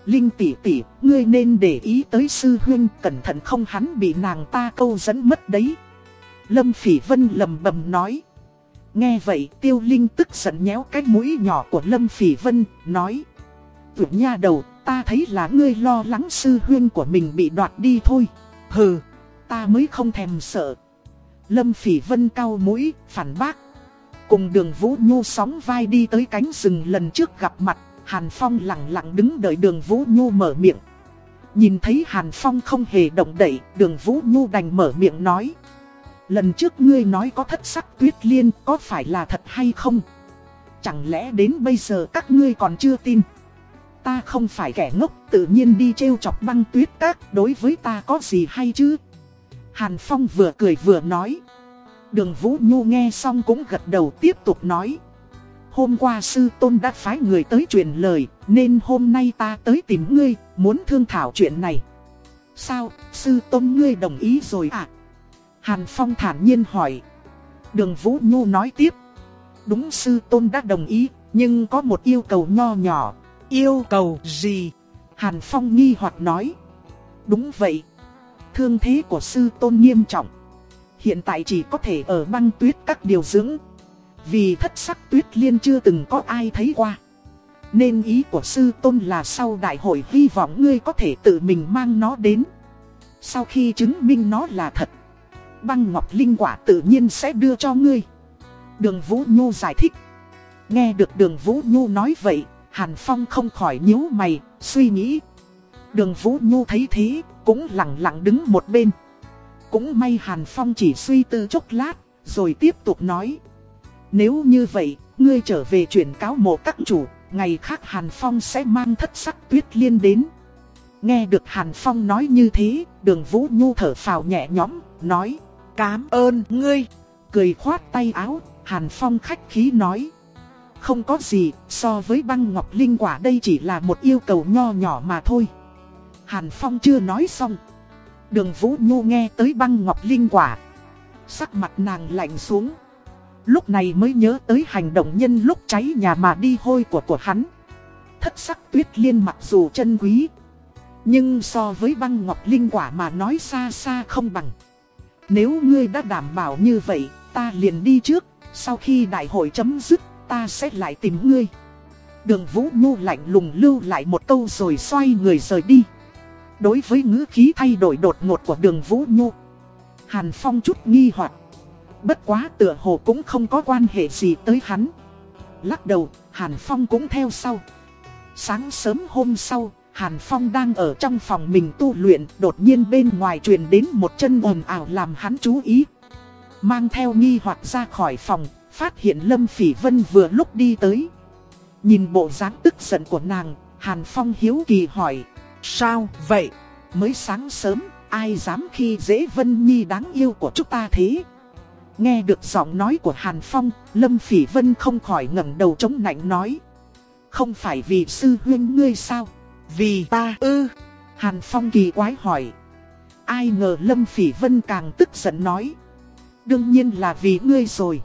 Linh tỷ tỷ, ngươi nên để ý tới sư huyên, cẩn thận không hắn bị nàng ta câu dẫn mất đấy. Lâm Phỉ Vân lầm bầm nói. Nghe vậy tiêu linh tức giận nhéo cái mũi nhỏ của Lâm Phỉ Vân, nói. Tưởng nha đầu, ta thấy là ngươi lo lắng sư huyên của mình bị đoạt đi thôi. Hừ, ta mới không thèm sợ. Lâm Phỉ Vân cao mũi, phản bác. Cùng đường Vũ Nhu sóng vai đi tới cánh rừng lần trước gặp mặt, Hàn Phong lặng lặng đứng đợi đường Vũ Nhu mở miệng. Nhìn thấy Hàn Phong không hề động đậy, đường Vũ Nhu đành mở miệng nói. Lần trước ngươi nói có thất sắc tuyết liên có phải là thật hay không? Chẳng lẽ đến bây giờ các ngươi còn chưa tin Ta không phải kẻ ngốc tự nhiên đi trêu chọc băng tuyết các Đối với ta có gì hay chứ Hàn Phong vừa cười vừa nói Đường Vũ Nhu nghe xong cũng gật đầu tiếp tục nói Hôm qua sư tôn đã phái người tới truyền lời, Nên hôm nay ta tới tìm ngươi, Muốn thương thảo chuyện này. Sao, sư tôn ngươi đồng ý rồi à Hàn Phong thản nhiên hỏi. Đường Vũ Nhu nói tiếp. Đúng sư tôn đã đồng ý, Nhưng có một yêu cầu nho nhỏ. Yêu cầu gì? Hàn Phong nghi hoặc nói. Đúng vậy. Thương thế của sư tôn nghiêm trọng. Hiện tại chỉ có thể ở băng tuyết các điều dưỡng. Vì thất sắc tuyết liên chưa từng có ai thấy qua. Nên ý của sư tôn là sau đại hội hy vọng ngươi có thể tự mình mang nó đến. Sau khi chứng minh nó là thật Băng ngọc linh quả tự nhiên sẽ đưa cho ngươi. Đường Vũ Nhu giải thích. Nghe được đường Vũ Nhu nói vậy Hàn Phong không khỏi nhíu mày, suy nghĩ. Đường Vũ Nhu thấy thế, cũng lặng lặng đứng một bên. Cũng may Hàn Phong chỉ suy tư chốc lát, rồi tiếp tục nói. Nếu như vậy, ngươi trở về chuyển cáo mộ các chủ, ngày khác Hàn Phong sẽ mang thất sắc tuyết liên đến. Nghe được Hàn Phong nói như thế, đường Vũ Nhu thở phào nhẹ nhõm, nói, cảm ơn ngươi. Cười khoát tay áo, Hàn Phong khách khí nói. Không có gì, so với băng ngọc linh quả đây chỉ là một yêu cầu nho nhỏ mà thôi. Hàn Phong chưa nói xong. Đường Vũ Nhu nghe tới băng ngọc linh quả. Sắc mặt nàng lạnh xuống. Lúc này mới nhớ tới hành động nhân lúc cháy nhà mà đi hôi của của hắn. Thất sắc tuyết liên mặc dù chân quý. Nhưng so với băng ngọc linh quả mà nói xa xa không bằng. Nếu ngươi đã đảm bảo như vậy, ta liền đi trước. Sau khi đại hội chấm dứt, ta sẽ lại tìm ngươi. Đường Vũ Nhu lạnh lùng lưu lại một câu rồi xoay người rời đi. Đối với ngữ khí thay đổi đột ngột của đường Vũ Nhu Hàn Phong chút nghi hoặc Bất quá tựa hồ cũng không có quan hệ gì tới hắn Lắc đầu, Hàn Phong cũng theo sau Sáng sớm hôm sau, Hàn Phong đang ở trong phòng mình tu luyện Đột nhiên bên ngoài truyền đến một chân ồn ào làm hắn chú ý Mang theo nghi hoặc ra khỏi phòng Phát hiện Lâm Phỉ Vân vừa lúc đi tới Nhìn bộ dáng tức giận của nàng Hàn Phong hiếu kỳ hỏi Sao vậy? Mới sáng sớm, ai dám khi dễ Vân Nhi đáng yêu của chúng ta thế? Nghe được giọng nói của Hàn Phong, Lâm Phỉ Vân không khỏi ngẩng đầu chống nạnh nói. Không phải vì sư huyên ngươi sao? Vì ta ư? Hàn Phong kỳ quái hỏi. Ai ngờ Lâm Phỉ Vân càng tức giận nói. Đương nhiên là vì ngươi rồi.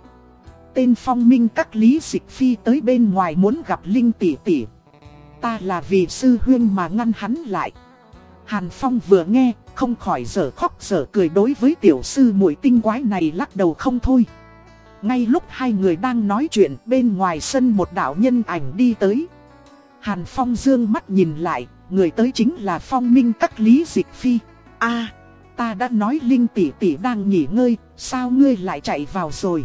Tên phong minh các lý dịch phi tới bên ngoài muốn gặp Linh tỷ tỷ ta là vì sư huyên mà ngăn hắn lại. Hàn Phong vừa nghe, không khỏi dở khóc dở cười đối với tiểu sư muội tinh quái này lắc đầu không thôi. Ngay lúc hai người đang nói chuyện bên ngoài sân một đạo nhân ảnh đi tới. Hàn Phong dương mắt nhìn lại, người tới chính là Phong Minh các Lý Dịch Phi. a ta đã nói Linh tỷ tỷ đang nghỉ ngơi, sao ngươi lại chạy vào rồi?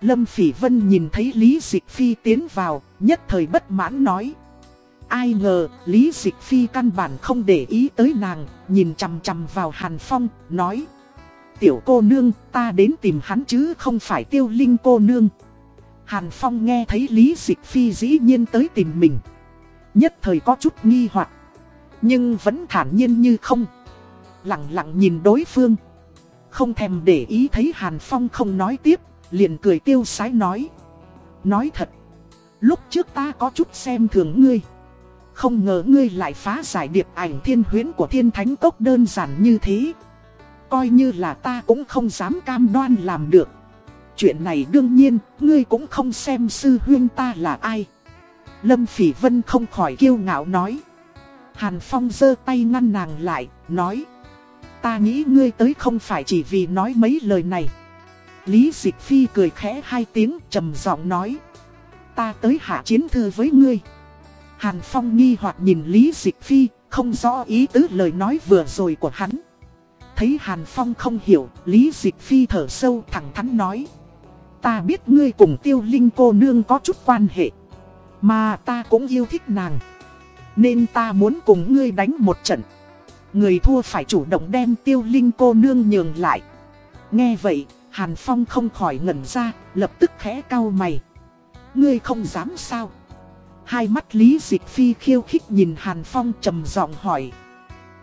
Lâm Phỉ Vân nhìn thấy Lý Dịch Phi tiến vào, nhất thời bất mãn nói. Ai ngờ, Lý Dịch Phi căn bản không để ý tới nàng, nhìn chằm chằm vào Hàn Phong, nói. Tiểu cô nương, ta đến tìm hắn chứ không phải tiêu linh cô nương. Hàn Phong nghe thấy Lý Dịch Phi dĩ nhiên tới tìm mình. Nhất thời có chút nghi hoặc Nhưng vẫn thản nhiên như không. Lặng lặng nhìn đối phương. Không thèm để ý thấy Hàn Phong không nói tiếp Liền cười tiêu sái nói. Nói thật Lúc trước ta có chút xem thường ngươi không ngờ ngươi lại phá giải điệp ảnh thiên huyến của thiên thánh cốc đơn giản như thế. Coi như là ta cũng không dám cam đoan làm được. Chuyện này đương nhiên, ngươi cũng không xem sư huyên ta là ai. Lâm Phỉ Vân không khỏi kiêu ngạo nói. Hàn Phong giơ tay ngăn nàng lại, nói. Ta nghĩ ngươi tới không phải chỉ vì nói mấy lời này. Lý Dịch Phi cười khẽ hai tiếng trầm giọng nói. Ta tới hạ chiến thư với ngươi. Hàn Phong nghi hoặc nhìn Lý Dịch Phi, không rõ ý tứ lời nói vừa rồi của hắn. Thấy Hàn Phong không hiểu, Lý Dịch Phi thở sâu thẳng thắn nói. Ta biết ngươi cùng tiêu linh cô nương có chút quan hệ. Mà ta cũng yêu thích nàng. Nên ta muốn cùng ngươi đánh một trận. Người thua phải chủ động đem tiêu linh cô nương nhường lại. Nghe vậy, Hàn Phong không khỏi ngẩn ra, lập tức khẽ cau mày. Ngươi không dám sao? Hai mắt Lý Dịch Phi khiêu khích nhìn Hàn Phong trầm giọng hỏi.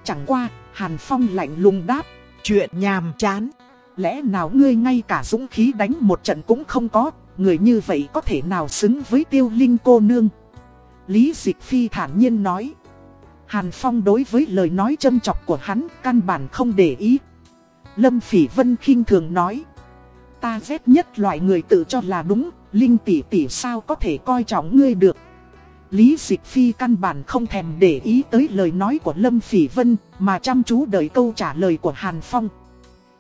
Chẳng qua, Hàn Phong lạnh lùng đáp. Chuyện nhàm chán. Lẽ nào ngươi ngay cả dũng khí đánh một trận cũng không có, người như vậy có thể nào xứng với tiêu linh cô nương? Lý Dịch Phi thản nhiên nói. Hàn Phong đối với lời nói châm chọc của hắn căn bản không để ý. Lâm Phỉ Vân khinh thường nói. Ta ghét nhất loại người tự cho là đúng, Linh tỷ tỷ sao có thể coi trọng ngươi được. Lý Dịch Phi căn bản không thèm để ý tới lời nói của Lâm Phỉ Vân, mà chăm chú đợi câu trả lời của Hàn Phong.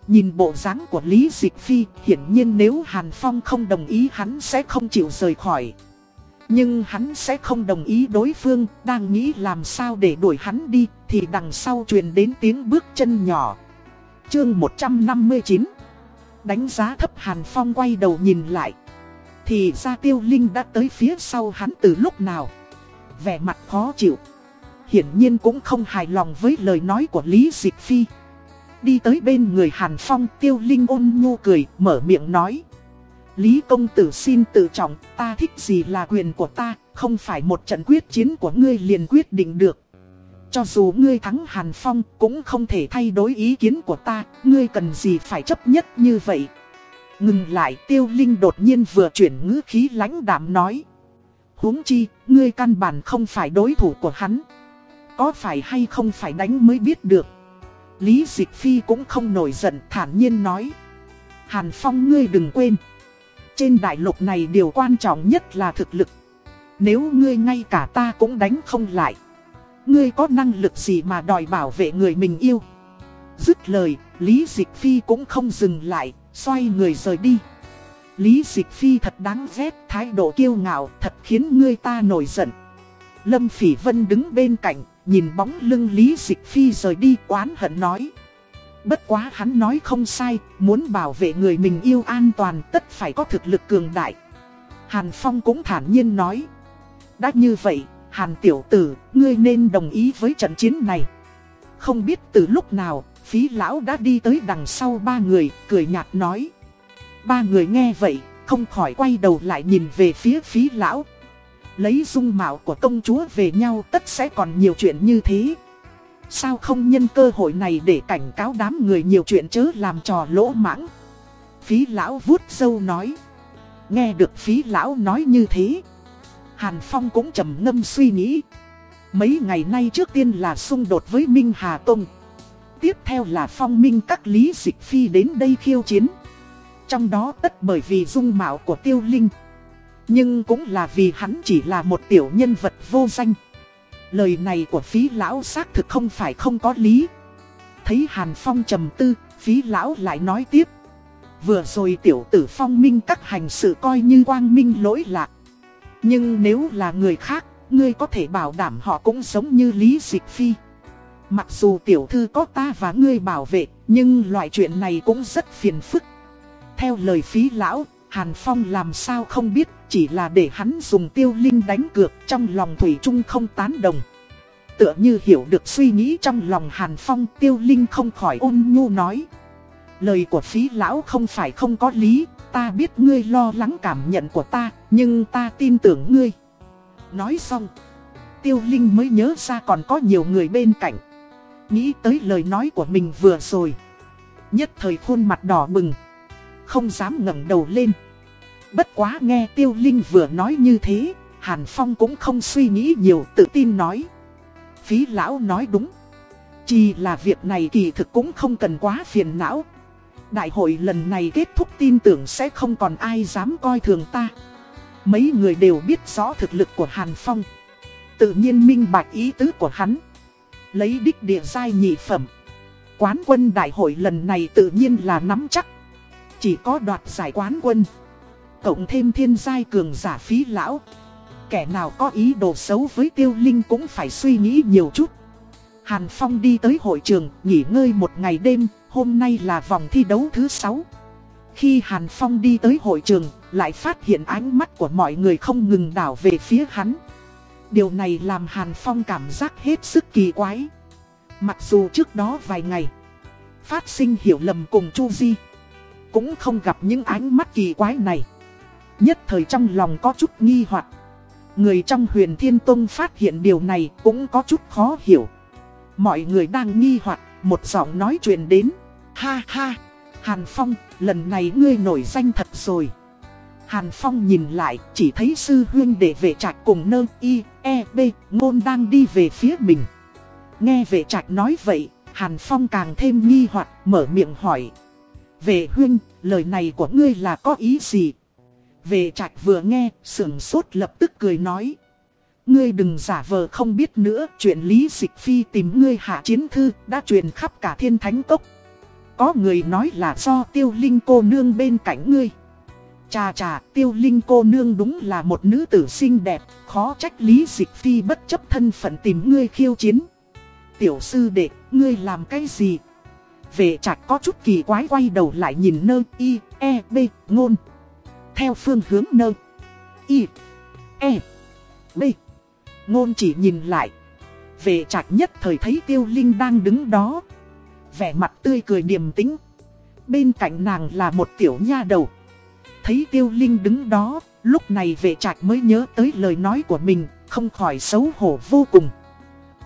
Nhìn bộ dáng của Lý Dịch Phi, hiển nhiên nếu Hàn Phong không đồng ý hắn sẽ không chịu rời khỏi. Nhưng hắn sẽ không đồng ý đối phương, đang nghĩ làm sao để đuổi hắn đi, thì đằng sau truyền đến tiếng bước chân nhỏ. Chương 159 Đánh giá thấp Hàn Phong quay đầu nhìn lại. Thì ra tiêu linh đã tới phía sau hắn từ lúc nào. Vẻ mặt khó chịu. Hiển nhiên cũng không hài lòng với lời nói của Lý Dịch Phi. Đi tới bên người Hàn Phong tiêu linh ôn nhu cười, mở miệng nói. Lý công tử xin tự trọng, ta thích gì là quyền của ta, không phải một trận quyết chiến của ngươi liền quyết định được. Cho dù ngươi thắng Hàn Phong cũng không thể thay đổi ý kiến của ta, ngươi cần gì phải chấp nhất như vậy. Ngừng lại tiêu linh đột nhiên vừa chuyển ngữ khí lãnh đạm nói huống chi, ngươi căn bản không phải đối thủ của hắn. Có phải hay không phải đánh mới biết được. Lý Dịch Phi cũng không nổi giận thản nhiên nói. Hàn Phong ngươi đừng quên. Trên đại lục này điều quan trọng nhất là thực lực. Nếu ngươi ngay cả ta cũng đánh không lại. Ngươi có năng lực gì mà đòi bảo vệ người mình yêu. Dứt lời, Lý Dịch Phi cũng không dừng lại, xoay người rời đi. Lý Dịch Phi thật đáng ghét, thái độ kiêu ngạo thật khiến ngươi ta nổi giận. Lâm Phỉ Vân đứng bên cạnh, nhìn bóng lưng Lý Dịch Phi rời đi oán hận nói. Bất quá hắn nói không sai, muốn bảo vệ người mình yêu an toàn tất phải có thực lực cường đại. Hàn Phong cũng thản nhiên nói. Đã như vậy, Hàn Tiểu Tử, ngươi nên đồng ý với trận chiến này. Không biết từ lúc nào, phí lão đã đi tới đằng sau ba người, cười nhạt nói. Ba người nghe vậy, không khỏi quay đầu lại nhìn về phía phí lão. Lấy dung mạo của công chúa về nhau tất sẽ còn nhiều chuyện như thế. Sao không nhân cơ hội này để cảnh cáo đám người nhiều chuyện chớ làm trò lỗ mãng. Phí lão vuốt sâu nói. Nghe được phí lão nói như thế. Hàn Phong cũng trầm ngâm suy nghĩ. Mấy ngày nay trước tiên là xung đột với Minh Hà Tông. Tiếp theo là phong minh các lý dịch phi đến đây khiêu chiến. Trong đó tất bởi vì dung mạo của tiêu linh. Nhưng cũng là vì hắn chỉ là một tiểu nhân vật vô danh. Lời này của phí lão xác thực không phải không có lý. Thấy Hàn Phong trầm tư, phí lão lại nói tiếp. Vừa rồi tiểu tử phong minh các hành sự coi như quang minh lỗi lạc. Nhưng nếu là người khác, ngươi có thể bảo đảm họ cũng giống như Lý Dịch Phi. Mặc dù tiểu thư có ta và ngươi bảo vệ, nhưng loại chuyện này cũng rất phiền phức. Theo lời phí lão, Hàn Phong làm sao không biết, chỉ là để hắn dùng tiêu linh đánh cược trong lòng Thủy Trung không tán đồng. Tựa như hiểu được suy nghĩ trong lòng Hàn Phong tiêu linh không khỏi ôn nhu nói. Lời của phí lão không phải không có lý, ta biết ngươi lo lắng cảm nhận của ta, nhưng ta tin tưởng ngươi. Nói xong, tiêu linh mới nhớ ra còn có nhiều người bên cạnh. Nghĩ tới lời nói của mình vừa rồi. Nhất thời khuôn mặt đỏ bừng. Không dám ngẩng đầu lên. Bất quá nghe tiêu linh vừa nói như thế, Hàn Phong cũng không suy nghĩ nhiều tự tin nói. Phí lão nói đúng. Chỉ là việc này kỳ thực cũng không cần quá phiền não. Đại hội lần này kết thúc tin tưởng sẽ không còn ai dám coi thường ta. Mấy người đều biết rõ thực lực của Hàn Phong. Tự nhiên minh bạch ý tứ của hắn. Lấy đích địa giai nhị phẩm. Quán quân đại hội lần này tự nhiên là nắm chắc. Chỉ có đoạt giải quán quân. Cộng thêm thiên giai cường giả phí lão. Kẻ nào có ý đồ xấu với tiêu linh cũng phải suy nghĩ nhiều chút. Hàn Phong đi tới hội trường, nghỉ ngơi một ngày đêm, hôm nay là vòng thi đấu thứ 6. Khi Hàn Phong đi tới hội trường, lại phát hiện ánh mắt của mọi người không ngừng đảo về phía hắn. Điều này làm Hàn Phong cảm giác hết sức kỳ quái. Mặc dù trước đó vài ngày, phát sinh hiểu lầm cùng Chu Di, cũng không gặp những ánh mắt kỳ quái này. nhất thời trong lòng có chút nghi hoặc Người trong huyền thiên tông phát hiện điều này cũng có chút khó hiểu Mọi người đang nghi hoặc một giọng nói chuyện đến Ha ha, Hàn Phong, lần này ngươi nổi danh thật rồi Hàn Phong nhìn lại, chỉ thấy sư huyên để vệ trạch cùng nơ y, e, b, ngôn đang đi về phía mình. Nghe vệ trạch nói vậy, Hàn Phong càng thêm nghi hoặc mở miệng hỏi. Vệ huynh lời này của ngươi là có ý gì? Vệ trạch vừa nghe, sưởng sốt lập tức cười nói. Ngươi đừng giả vờ không biết nữa, chuyện Lý Dịch Phi tìm ngươi hạ chiến thư đã truyền khắp cả thiên thánh cốc. Có người nói là do tiêu linh cô nương bên cạnh ngươi. Chà chà, tiêu linh cô nương đúng là một nữ tử xinh đẹp, khó trách Lý Dịch Phi bất chấp thân phận tìm ngươi khiêu chiến. Tiểu sư đệ, ngươi làm cái gì? Vệ trạch có chút kỳ quái quay đầu lại nhìn nơ y, e, b, ngôn. Theo phương hướng nơ, y, e, b. Ngôn chỉ nhìn lại. Vệ trạch nhất thời thấy tiêu linh đang đứng đó. Vẻ mặt tươi cười điềm tĩnh. Bên cạnh nàng là một tiểu nha đầu. Thấy tiêu linh đứng đó, lúc này vệ trạch mới nhớ tới lời nói của mình, không khỏi xấu hổ vô cùng.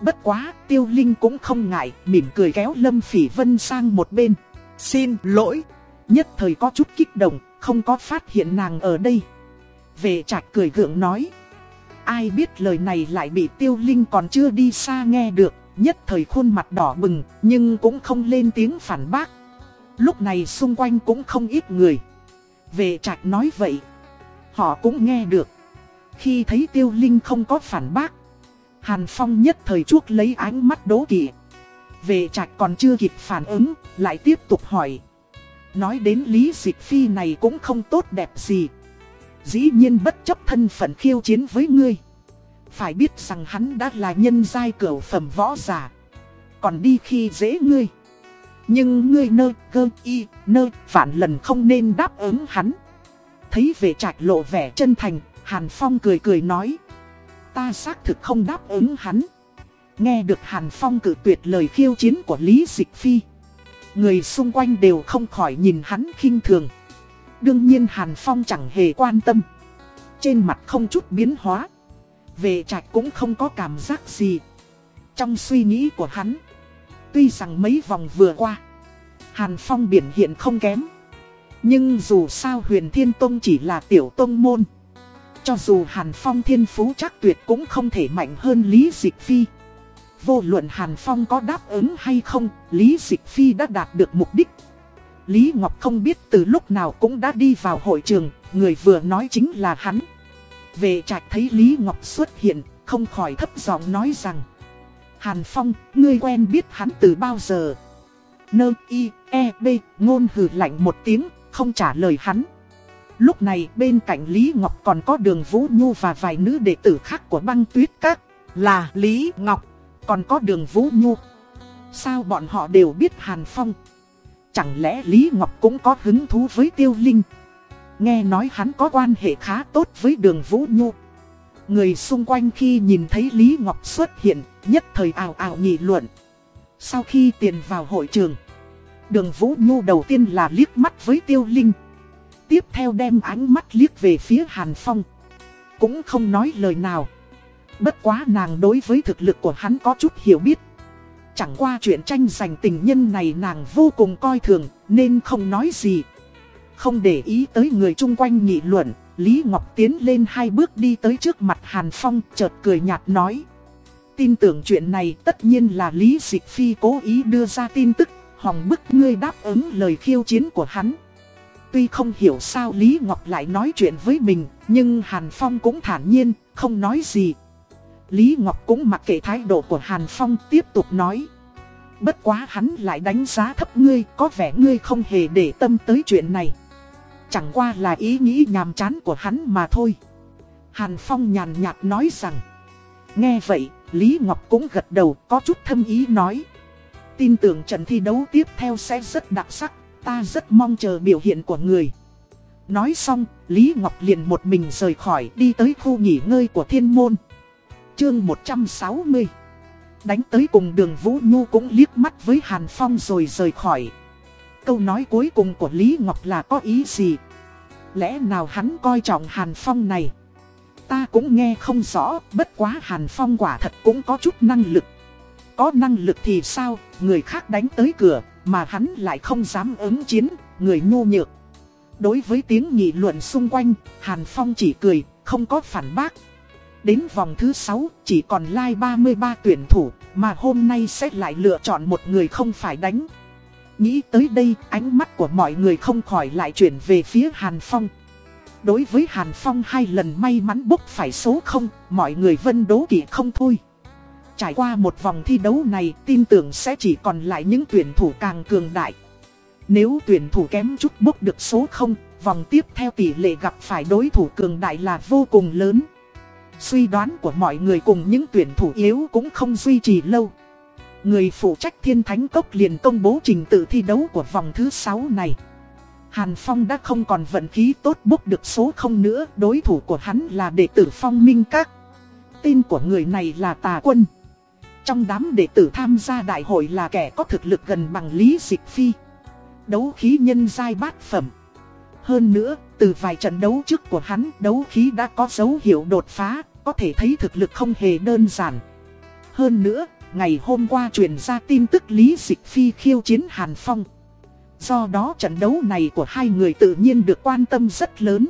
Bất quá, tiêu linh cũng không ngại, mỉm cười kéo Lâm Phỉ Vân sang một bên. Xin lỗi, nhất thời có chút kích động, không có phát hiện nàng ở đây. Vệ trạch cười gượng nói. Ai biết lời này lại bị tiêu linh còn chưa đi xa nghe được, nhất thời khuôn mặt đỏ bừng, nhưng cũng không lên tiếng phản bác. Lúc này xung quanh cũng không ít người. Vệ trạch nói vậy. Họ cũng nghe được. Khi thấy tiêu linh không có phản bác. Hàn Phong nhất thời chuốc lấy ánh mắt đố kỵ. Vệ trạch còn chưa kịp phản ứng, lại tiếp tục hỏi. Nói đến Lý Dịch Phi này cũng không tốt đẹp gì. Dĩ nhiên bất chấp thân phận khiêu chiến với ngươi. Phải biết rằng hắn đã là nhân giai cửu phẩm võ giả. Còn đi khi dễ ngươi. Nhưng ngươi nơ cơ y nơ phản lần không nên đáp ứng hắn. Thấy vệ trạch lộ vẻ chân thành, Hàn Phong cười cười nói. Ta xác thực không đáp ứng hắn. Nghe được Hàn Phong cử tuyệt lời khiêu chiến của Lý Dịch Phi. Người xung quanh đều không khỏi nhìn hắn khinh thường. Đương nhiên Hàn Phong chẳng hề quan tâm. Trên mặt không chút biến hóa. về trạch cũng không có cảm giác gì. Trong suy nghĩ của hắn. Tuy rằng mấy vòng vừa qua, Hàn Phong biển hiện không kém. Nhưng dù sao huyền thiên tông chỉ là tiểu tông môn. Cho dù Hàn Phong thiên phú chắc tuyệt cũng không thể mạnh hơn Lý Dịch Phi. Vô luận Hàn Phong có đáp ứng hay không, Lý Dịch Phi đã đạt được mục đích. Lý Ngọc không biết từ lúc nào cũng đã đi vào hội trường, người vừa nói chính là hắn. Về trạch thấy Lý Ngọc xuất hiện, không khỏi thấp giọng nói rằng Hàn Phong, ngươi quen biết hắn từ bao giờ? Nơ y, e, b, ngôn hừ lạnh một tiếng, không trả lời hắn. Lúc này bên cạnh Lý Ngọc còn có đường Vũ Nhu và vài nữ đệ tử khác của băng tuyết các, là Lý Ngọc, còn có đường Vũ Nhu. Sao bọn họ đều biết Hàn Phong? Chẳng lẽ Lý Ngọc cũng có hứng thú với Tiêu Linh? Nghe nói hắn có quan hệ khá tốt với đường Vũ Nhu. Người xung quanh khi nhìn thấy Lý Ngọc xuất hiện, nhất thời ảo ảo nghị luận. Sau khi tiền vào hội trường, đường Vũ Nhu đầu tiên là liếc mắt với Tiêu Linh. Tiếp theo đem ánh mắt liếc về phía Hàn Phong. Cũng không nói lời nào. Bất quá nàng đối với thực lực của hắn có chút hiểu biết. Chẳng qua chuyện tranh giành tình nhân này nàng vô cùng coi thường, nên không nói gì. Không để ý tới người chung quanh nghị luận, Lý Ngọc tiến lên hai bước đi tới trước mặt Hàn Phong, chợt cười nhạt nói. Tin tưởng chuyện này tất nhiên là Lý Dịch Phi cố ý đưa ra tin tức, hòng bức ngươi đáp ứng lời khiêu chiến của hắn. Tuy không hiểu sao Lý Ngọc lại nói chuyện với mình, nhưng Hàn Phong cũng thản nhiên, không nói gì. Lý Ngọc cũng mặc kệ thái độ của Hàn Phong tiếp tục nói. Bất quá hắn lại đánh giá thấp ngươi, có vẻ ngươi không hề để tâm tới chuyện này. Chẳng qua là ý nghĩ nhàm chán của hắn mà thôi. Hàn Phong nhàn nhạt nói rằng. Nghe vậy, Lý Ngọc cũng gật đầu có chút thâm ý nói. Tin tưởng trận thi đấu tiếp theo sẽ rất đặc sắc, ta rất mong chờ biểu hiện của người. Nói xong, Lý Ngọc liền một mình rời khỏi đi tới khu nghỉ ngơi của thiên môn. Chương 160 Đánh tới cùng đường Vũ Nhu cũng liếc mắt với Hàn Phong rồi rời khỏi. Câu nói cuối cùng của Lý Ngọc là có ý gì? Lẽ nào hắn coi trọng Hàn Phong này Ta cũng nghe không rõ Bất quá Hàn Phong quả thật cũng có chút năng lực có năng lực thì sao? Người khác đánh tới cửa, Mà hắn lại không dám ứng chiến, Người nhu nhược. Đối với tiếng nghị luận xung quanh, Hàn Phong chỉ cười, Không có phản bác. Đến vòng thứ 6 chỉ còn lai 33 tuyển thủ, Mà hôm nay sẽ lại lựa chọn một người không phải đánh. Nghĩ tới đây, ánh mắt của mọi người không khỏi lại chuyển về phía Hàn Phong. Đối với Hàn Phong hai lần may mắn bốc phải số không, Mọi người vân đố kỵ không thôi. Trải qua một vòng thi đấu này, tin tưởng sẽ chỉ còn lại những tuyển thủ càng cường đại. Nếu tuyển thủ kém chút bốc được số không, Vòng tiếp theo tỷ lệ gặp phải đối thủ cường đại là vô cùng lớn. Suy đoán của mọi người cùng những tuyển thủ yếu cũng không duy trì lâu. Người phụ trách thiên thánh cốc liền công bố trình tự thi đấu của vòng thứ 6 này. Hàn Phong đã không còn vận khí tốt bốc được số không nữa, Đối thủ của hắn là đệ tử Phong Minh Các. Tên của người này là Tà Quân. Trong đám đệ tử tham gia đại hội là kẻ có thực lực gần bằng Lý Dịch Phi Đấu khí nhân giai bát phẩm Hơn nữa, từ vài trận đấu trước của hắn đấu khí đã có dấu hiệu đột phá có thể thấy thực lực không hề đơn giản. Hơn nữa, ngày hôm qua truyền ra tin tức Lý Dịch Phi khiêu chiến Hàn Phong. Do đó trận đấu này của hai người tự nhiên được quan tâm rất lớn.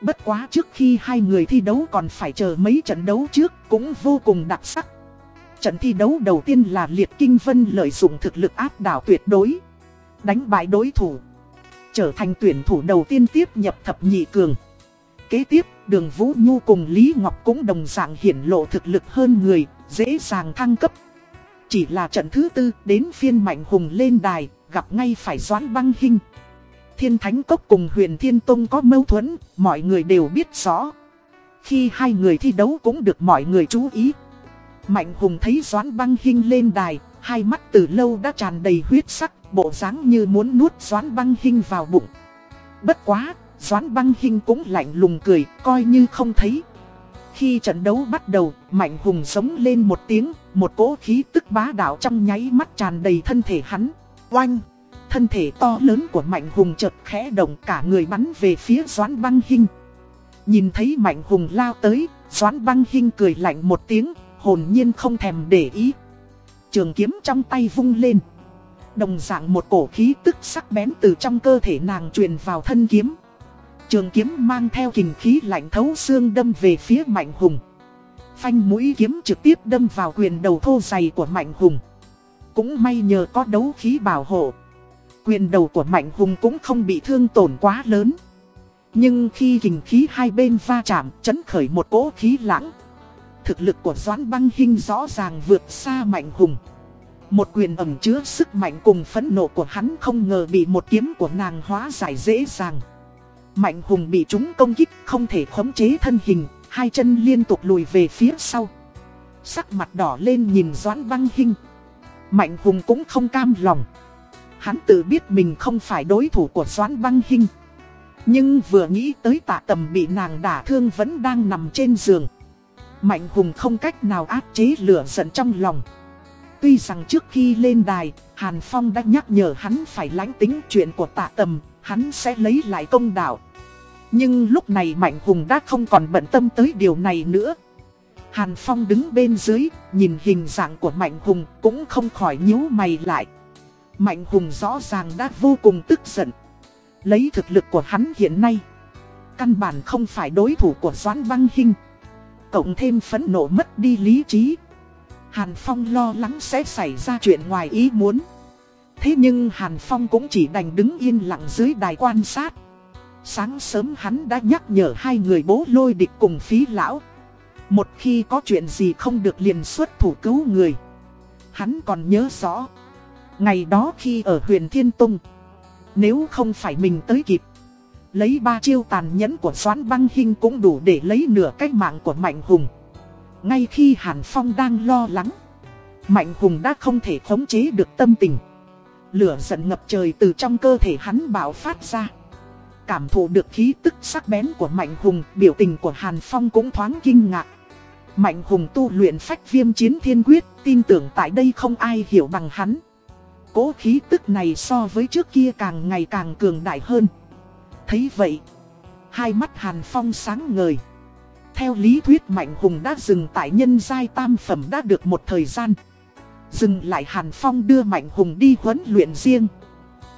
Bất quá trước khi hai người thi đấu còn phải chờ mấy trận đấu trước cũng vô cùng đặc sắc. Trận thi đấu đầu tiên là Liệt Kinh Vân lợi dụng thực lực áp đảo tuyệt đối. Đánh bại đối thủ. Trở thành tuyển thủ đầu tiên tiếp nhập thập nhị cường. Kế tiếp, đường Vũ Nhu cùng Lý Ngọc cũng đồng dạng hiển lộ thực lực hơn người, dễ dàng thăng cấp. Chỉ là trận thứ tư đến phiên Mạnh Hùng lên đài, gặp ngay phải Doãn Băng Hinh. Thiên Thánh Cốc cùng huyền Thiên Tông có mâu thuẫn, mọi người đều biết rõ. Khi hai người thi đấu cũng được mọi người chú ý. Mạnh Hùng thấy Doãn Băng Hinh lên đài, hai mắt từ lâu đã tràn đầy huyết sắc, bộ dáng như muốn nuốt Doãn Băng Hinh vào bụng. Bất quá, Doãn băng hinh cũng lạnh lùng cười, coi như không thấy. Khi trận đấu bắt đầu, Mạnh Hùng sống lên một tiếng, một cỗ khí tức bá đạo trong nháy mắt tràn đầy thân thể hắn. Oanh! Thân thể to lớn của Mạnh Hùng chợt khẽ động cả người bắn về phía Doãn băng hinh Nhìn thấy Mạnh Hùng lao tới, Doãn băng hinh cười lạnh một tiếng, hồn nhiên không thèm để ý. Trường kiếm trong tay vung lên. Đồng dạng một cổ khí tức sắc bén từ trong cơ thể nàng truyền vào thân kiếm. Trường kiếm mang theo kình khí lạnh thấu xương đâm về phía Mạnh Hùng. Phanh mũi kiếm trực tiếp đâm vào quyền đầu thô dày của Mạnh Hùng. Cũng may nhờ có đấu khí bảo hộ. Quyền đầu của Mạnh Hùng cũng không bị thương tổn quá lớn. Nhưng khi kình khí hai bên va chạm, chấn khởi một cỗ khí lãng. Thực lực của Doãn Băng Hinh rõ ràng vượt xa Mạnh Hùng. Một quyền ẩm chứa sức mạnh cùng phẫn nộ của hắn không ngờ bị một kiếm của nàng hóa giải dễ dàng. Mạnh hùng bị chúng công kích không thể khống chế thân hình, hai chân liên tục lùi về phía sau. Sắc mặt đỏ lên nhìn Doãn băng Hinh. Mạnh hùng cũng không cam lòng. Hắn tự biết mình không phải đối thủ của Doãn băng Hinh, Nhưng vừa nghĩ tới tạ tầm bị nàng đả thương vẫn đang nằm trên giường. Mạnh hùng không cách nào áp chế lửa giận trong lòng. Tuy rằng trước khi lên đài, Hàn Phong đã nhắc nhở hắn phải lánh tính chuyện của tạ tầm, hắn sẽ lấy lại công đạo. Nhưng lúc này Mạnh Hùng đã không còn bận tâm tới điều này nữa. Hàn Phong đứng bên dưới, nhìn hình dạng của Mạnh Hùng cũng không khỏi nhíu mày lại. Mạnh Hùng rõ ràng đã vô cùng tức giận. Lấy thực lực của hắn hiện nay, căn bản không phải đối thủ của Doãn Băng Hinh. Cộng thêm phẫn nộ mất đi lý trí. Hàn Phong lo lắng sẽ xảy ra chuyện ngoài ý muốn. Thế nhưng Hàn Phong cũng chỉ đành đứng yên lặng dưới đài quan sát. Sáng sớm hắn đã nhắc nhở hai người bố lôi địch cùng phí lão. Một khi có chuyện gì không được liền xuất thủ cứu người. Hắn còn nhớ rõ. Ngày đó khi ở huyền Thiên Tông. Nếu không phải mình tới kịp. Lấy ba chiêu tàn nhẫn của Doãn băng hình cũng đủ để lấy nửa cách mạng của Mạnh Hùng. Ngay khi Hàn Phong đang lo lắng. Mạnh Hùng đã không thể khống chế được tâm tình. Lửa giận ngập trời từ trong cơ thể hắn bạo phát ra. Cảm thụ được khí tức sắc bén của Mạnh Hùng, biểu tình của Hàn Phong cũng thoáng kinh ngạc. Mạnh Hùng tu luyện phách viêm chiến thiên quyết, tin tưởng tại đây không ai hiểu bằng hắn. Cố khí tức này so với trước kia càng ngày càng cường đại hơn. Thấy vậy, Hai mắt Hàn Phong sáng ngời. Theo lý thuyết Mạnh Hùng đã dừng tại nhân giai tam phẩm đã được một thời gian. Dừng lại Hàn Phong đưa Mạnh Hùng đi huấn luyện riêng.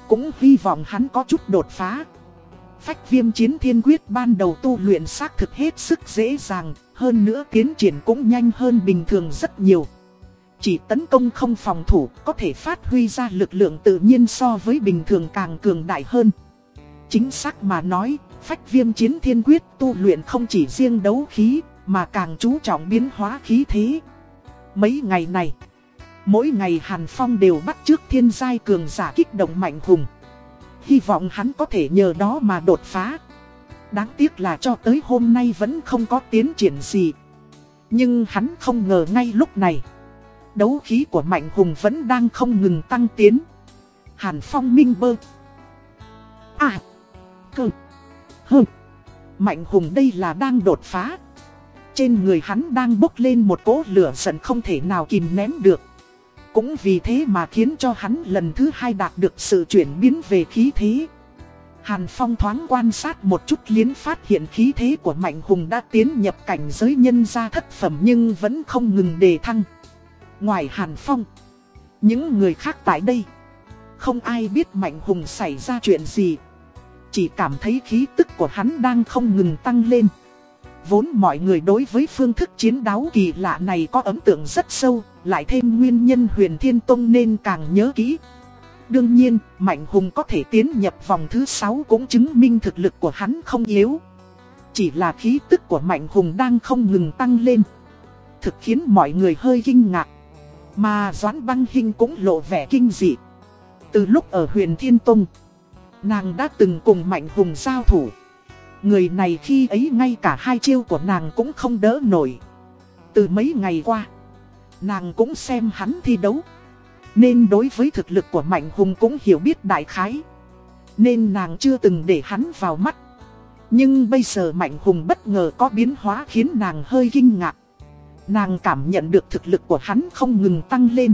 Cũng hy vọng hắn có chút đột phá. Phách viêm chiến thiên quyết ban đầu tu luyện xác thực hết sức dễ dàng, hơn nữa tiến triển cũng nhanh hơn bình thường rất nhiều. Chỉ tấn công không phòng thủ có thể phát huy ra lực lượng tự nhiên so với bình thường càng cường đại hơn. Chính xác mà nói, phách viêm chiến thiên quyết tu luyện không chỉ riêng đấu khí, mà càng chú trọng biến hóa khí thế. Mấy ngày này, mỗi ngày Hàn Phong đều bắt trước thiên giai cường giả kích động mạnh hùng. Hy vọng hắn có thể nhờ đó mà đột phá. Đáng tiếc là cho tới hôm nay vẫn không có tiến triển gì. Nhưng hắn không ngờ ngay lúc này. Đấu khí của Mạnh Hùng vẫn đang không ngừng tăng tiến. Hàn Phong minh bơ. À. Cơ. Hơ. Mạnh Hùng đây là đang đột phá. Trên người hắn đang bốc lên một cỗ lửa giận không thể nào kìm nén được. Cũng vì thế mà khiến cho hắn lần thứ hai đạt được sự chuyển biến về khí thế. Hàn Phong thoáng quan sát một chút liến phát hiện khí thế của Mạnh Hùng đã tiến nhập cảnh giới nhân gia thất phẩm nhưng vẫn không ngừng đề thăng. Ngoài Hàn Phong, những người khác tại đây, không ai biết Mạnh Hùng xảy ra chuyện gì. Chỉ cảm thấy khí tức của hắn đang không ngừng tăng lên. Vốn mọi người đối với phương thức chiến đấu kỳ lạ này có ấn tượng rất sâu, lại thêm nguyên nhân huyền thiên tông nên càng nhớ kỹ. Đương nhiên, Mạnh Hùng có thể tiến nhập vòng thứ 6 cũng chứng minh thực lực của hắn không yếu. Chỉ là khí tức của Mạnh Hùng đang không ngừng tăng lên. Thực khiến mọi người hơi kinh ngạc. Mà Doãn Băng Hinh cũng lộ vẻ kinh dị. Từ lúc ở huyền Thiên Tông, nàng đã từng cùng Mạnh Hùng giao thủ. Người này khi ấy ngay cả hai chiêu của nàng cũng không đỡ nổi. Từ mấy ngày qua, nàng cũng xem hắn thi đấu. Nên đối với thực lực của Mạnh Hùng cũng hiểu biết đại khái. Nên nàng chưa từng để hắn vào mắt. Nhưng bây giờ Mạnh Hùng bất ngờ có biến hóa khiến nàng hơi kinh ngạc. Nàng cảm nhận được thực lực của hắn không ngừng tăng lên.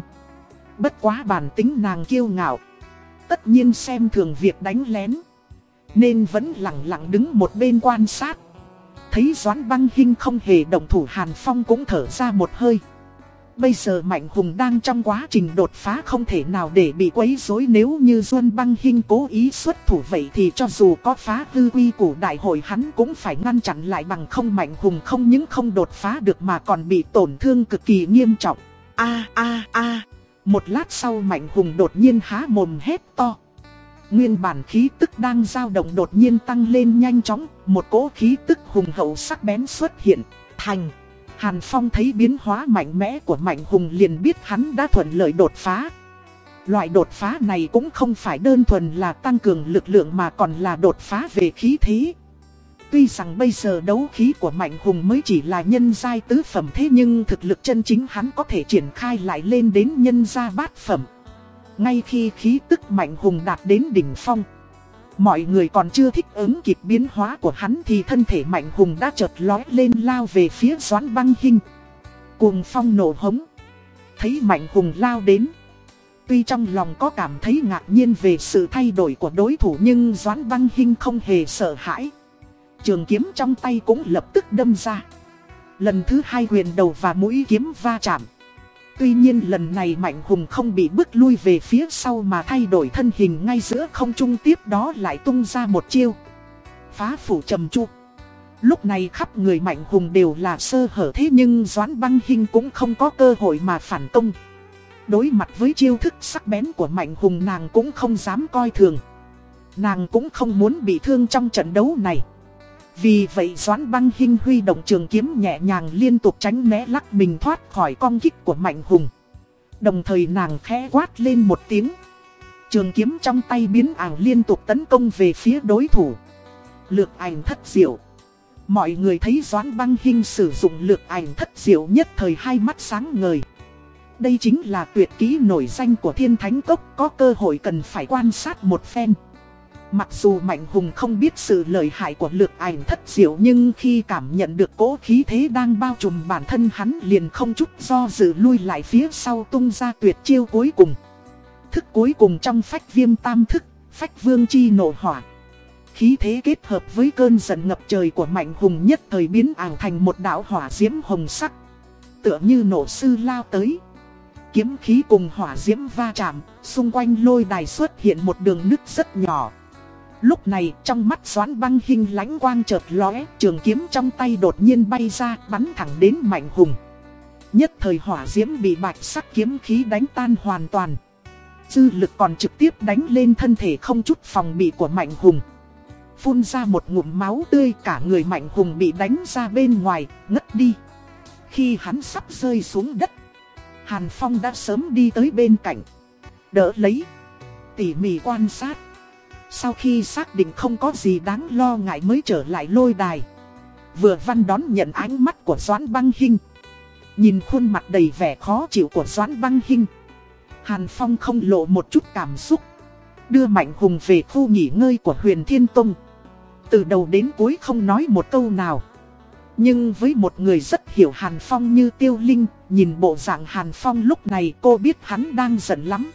Bất quá bản tính nàng kiêu ngạo. Tất nhiên xem thường việc đánh lén. Nên vẫn lặng lặng đứng một bên quan sát. Thấy Doãn băng hinh không hề động thủ Hàn Phong cũng thở ra một hơi. Bây giờ Mạnh Hùng đang trong quá trình đột phá không thể nào để bị quấy rối nếu như Duân Băng Hinh cố ý xuất thủ vậy thì cho dù có phá hư quy của đại hội hắn cũng phải ngăn chặn lại bằng không Mạnh Hùng không những không đột phá được mà còn bị tổn thương cực kỳ nghiêm trọng. A a a, một lát sau Mạnh Hùng đột nhiên há mồm hét to. Nguyên bản khí tức đang dao động đột nhiên tăng lên nhanh chóng, một cỗ khí tức hùng hậu sắc bén xuất hiện, thành. Hàn Phong thấy biến hóa mạnh mẽ của Mạnh Hùng liền biết hắn đã thuận lợi đột phá. Loại đột phá này cũng không phải đơn thuần là tăng cường lực lượng mà còn là đột phá về khí thế. Tuy rằng bây giờ đấu khí của Mạnh Hùng mới chỉ là nhân giai tứ phẩm thế nhưng thực lực chân chính hắn có thể triển khai lại lên đến nhân gia bát phẩm. Ngay khi khí tức Mạnh Hùng đạt đến đỉnh phong. Mọi người còn chưa thích ứng kịp biến hóa của hắn thì thân thể mạnh hùng đã chợt lói lên lao về phía Doãn băng hình. Cuồng phong nổ hống. Thấy mạnh hùng lao đến. Tuy trong lòng có cảm thấy ngạc nhiên về sự thay đổi của đối thủ nhưng Doãn băng hình không hề sợ hãi. Trường kiếm trong tay cũng lập tức đâm ra. Lần thứ hai quyền đầu và mũi kiếm va chạm. Tuy nhiên lần này Mạnh Hùng không bị bước lui về phía sau mà thay đổi thân hình ngay giữa không trung tiếp đó lại tung ra một chiêu. Phá phủ trầm chu. Lúc này khắp người Mạnh Hùng đều là sơ hở thế nhưng Doãn băng hinh cũng không có cơ hội mà phản công. Đối mặt với chiêu thức sắc bén của Mạnh Hùng nàng cũng không dám coi thường. Nàng cũng không muốn bị thương trong trận đấu này. Vì vậy Doãn băng hình huy động trường kiếm nhẹ nhàng liên tục tránh né lắc mình thoát khỏi con kích của Mạnh Hùng. Đồng thời nàng khẽ quát lên một tiếng. Trường kiếm trong tay biến ảo liên tục tấn công về phía đối thủ. Lược ảnh thất diệu. Mọi người thấy Doãn băng hình sử dụng lược ảnh thất diệu nhất thời hai mắt sáng ngời. Đây chính là tuyệt kỹ nổi danh của thiên thánh cốc, có cơ hội cần phải quan sát một phen. Mặc dù Mạnh Hùng không biết sự lợi hại của lược ảnh thất diệu nhưng khi cảm nhận được cỗ khí thế đang bao trùm bản thân hắn liền không chút do dự lui lại phía sau tung ra tuyệt chiêu cuối cùng. Thức cuối cùng trong phách viêm tam thức, phách vương chi nổ hỏa. khí thế kết hợp với cơn giận ngập trời của Mạnh Hùng nhất thời biến ảo thành một đạo hỏa diễm hồng sắc. Tựa như nổ sư lao tới. Kiếm khí cùng hỏa diễm va chạm, xung quanh lôi đài xuất hiện một đường nứt rất nhỏ. Lúc này trong mắt Doãn băng hình lánh quang chợt lóe, trường kiếm trong tay đột nhiên bay ra, bắn thẳng đến Mạnh Hùng. Nhất thời hỏa diễm bị bạch sắc kiếm khí đánh tan hoàn toàn. Dư lực còn trực tiếp đánh lên thân thể không chút phòng bị của Mạnh Hùng. Phun ra một ngụm máu tươi cả người Mạnh Hùng bị đánh ra bên ngoài, ngất đi. Khi hắn sắp rơi xuống đất, Hàn Phong đã sớm đi tới bên cạnh. Đỡ lấy, tỉ mỉ quan sát. Sau khi xác định không có gì đáng lo ngại mới trở lại lôi đài. Vừa văn đón nhận ánh mắt của Doãn Băng Hinh. Nhìn khuôn mặt đầy vẻ khó chịu của Doãn Băng Hinh. Hàn Phong không lộ một chút cảm xúc. Đưa Mạnh Hùng về khu nghỉ ngơi của huyền Thiên Tông. Từ đầu đến cuối không nói một câu nào. Nhưng với một người rất hiểu Hàn Phong như Tiêu Linh, nhìn bộ dạng Hàn Phong lúc này cô biết hắn đang giận lắm.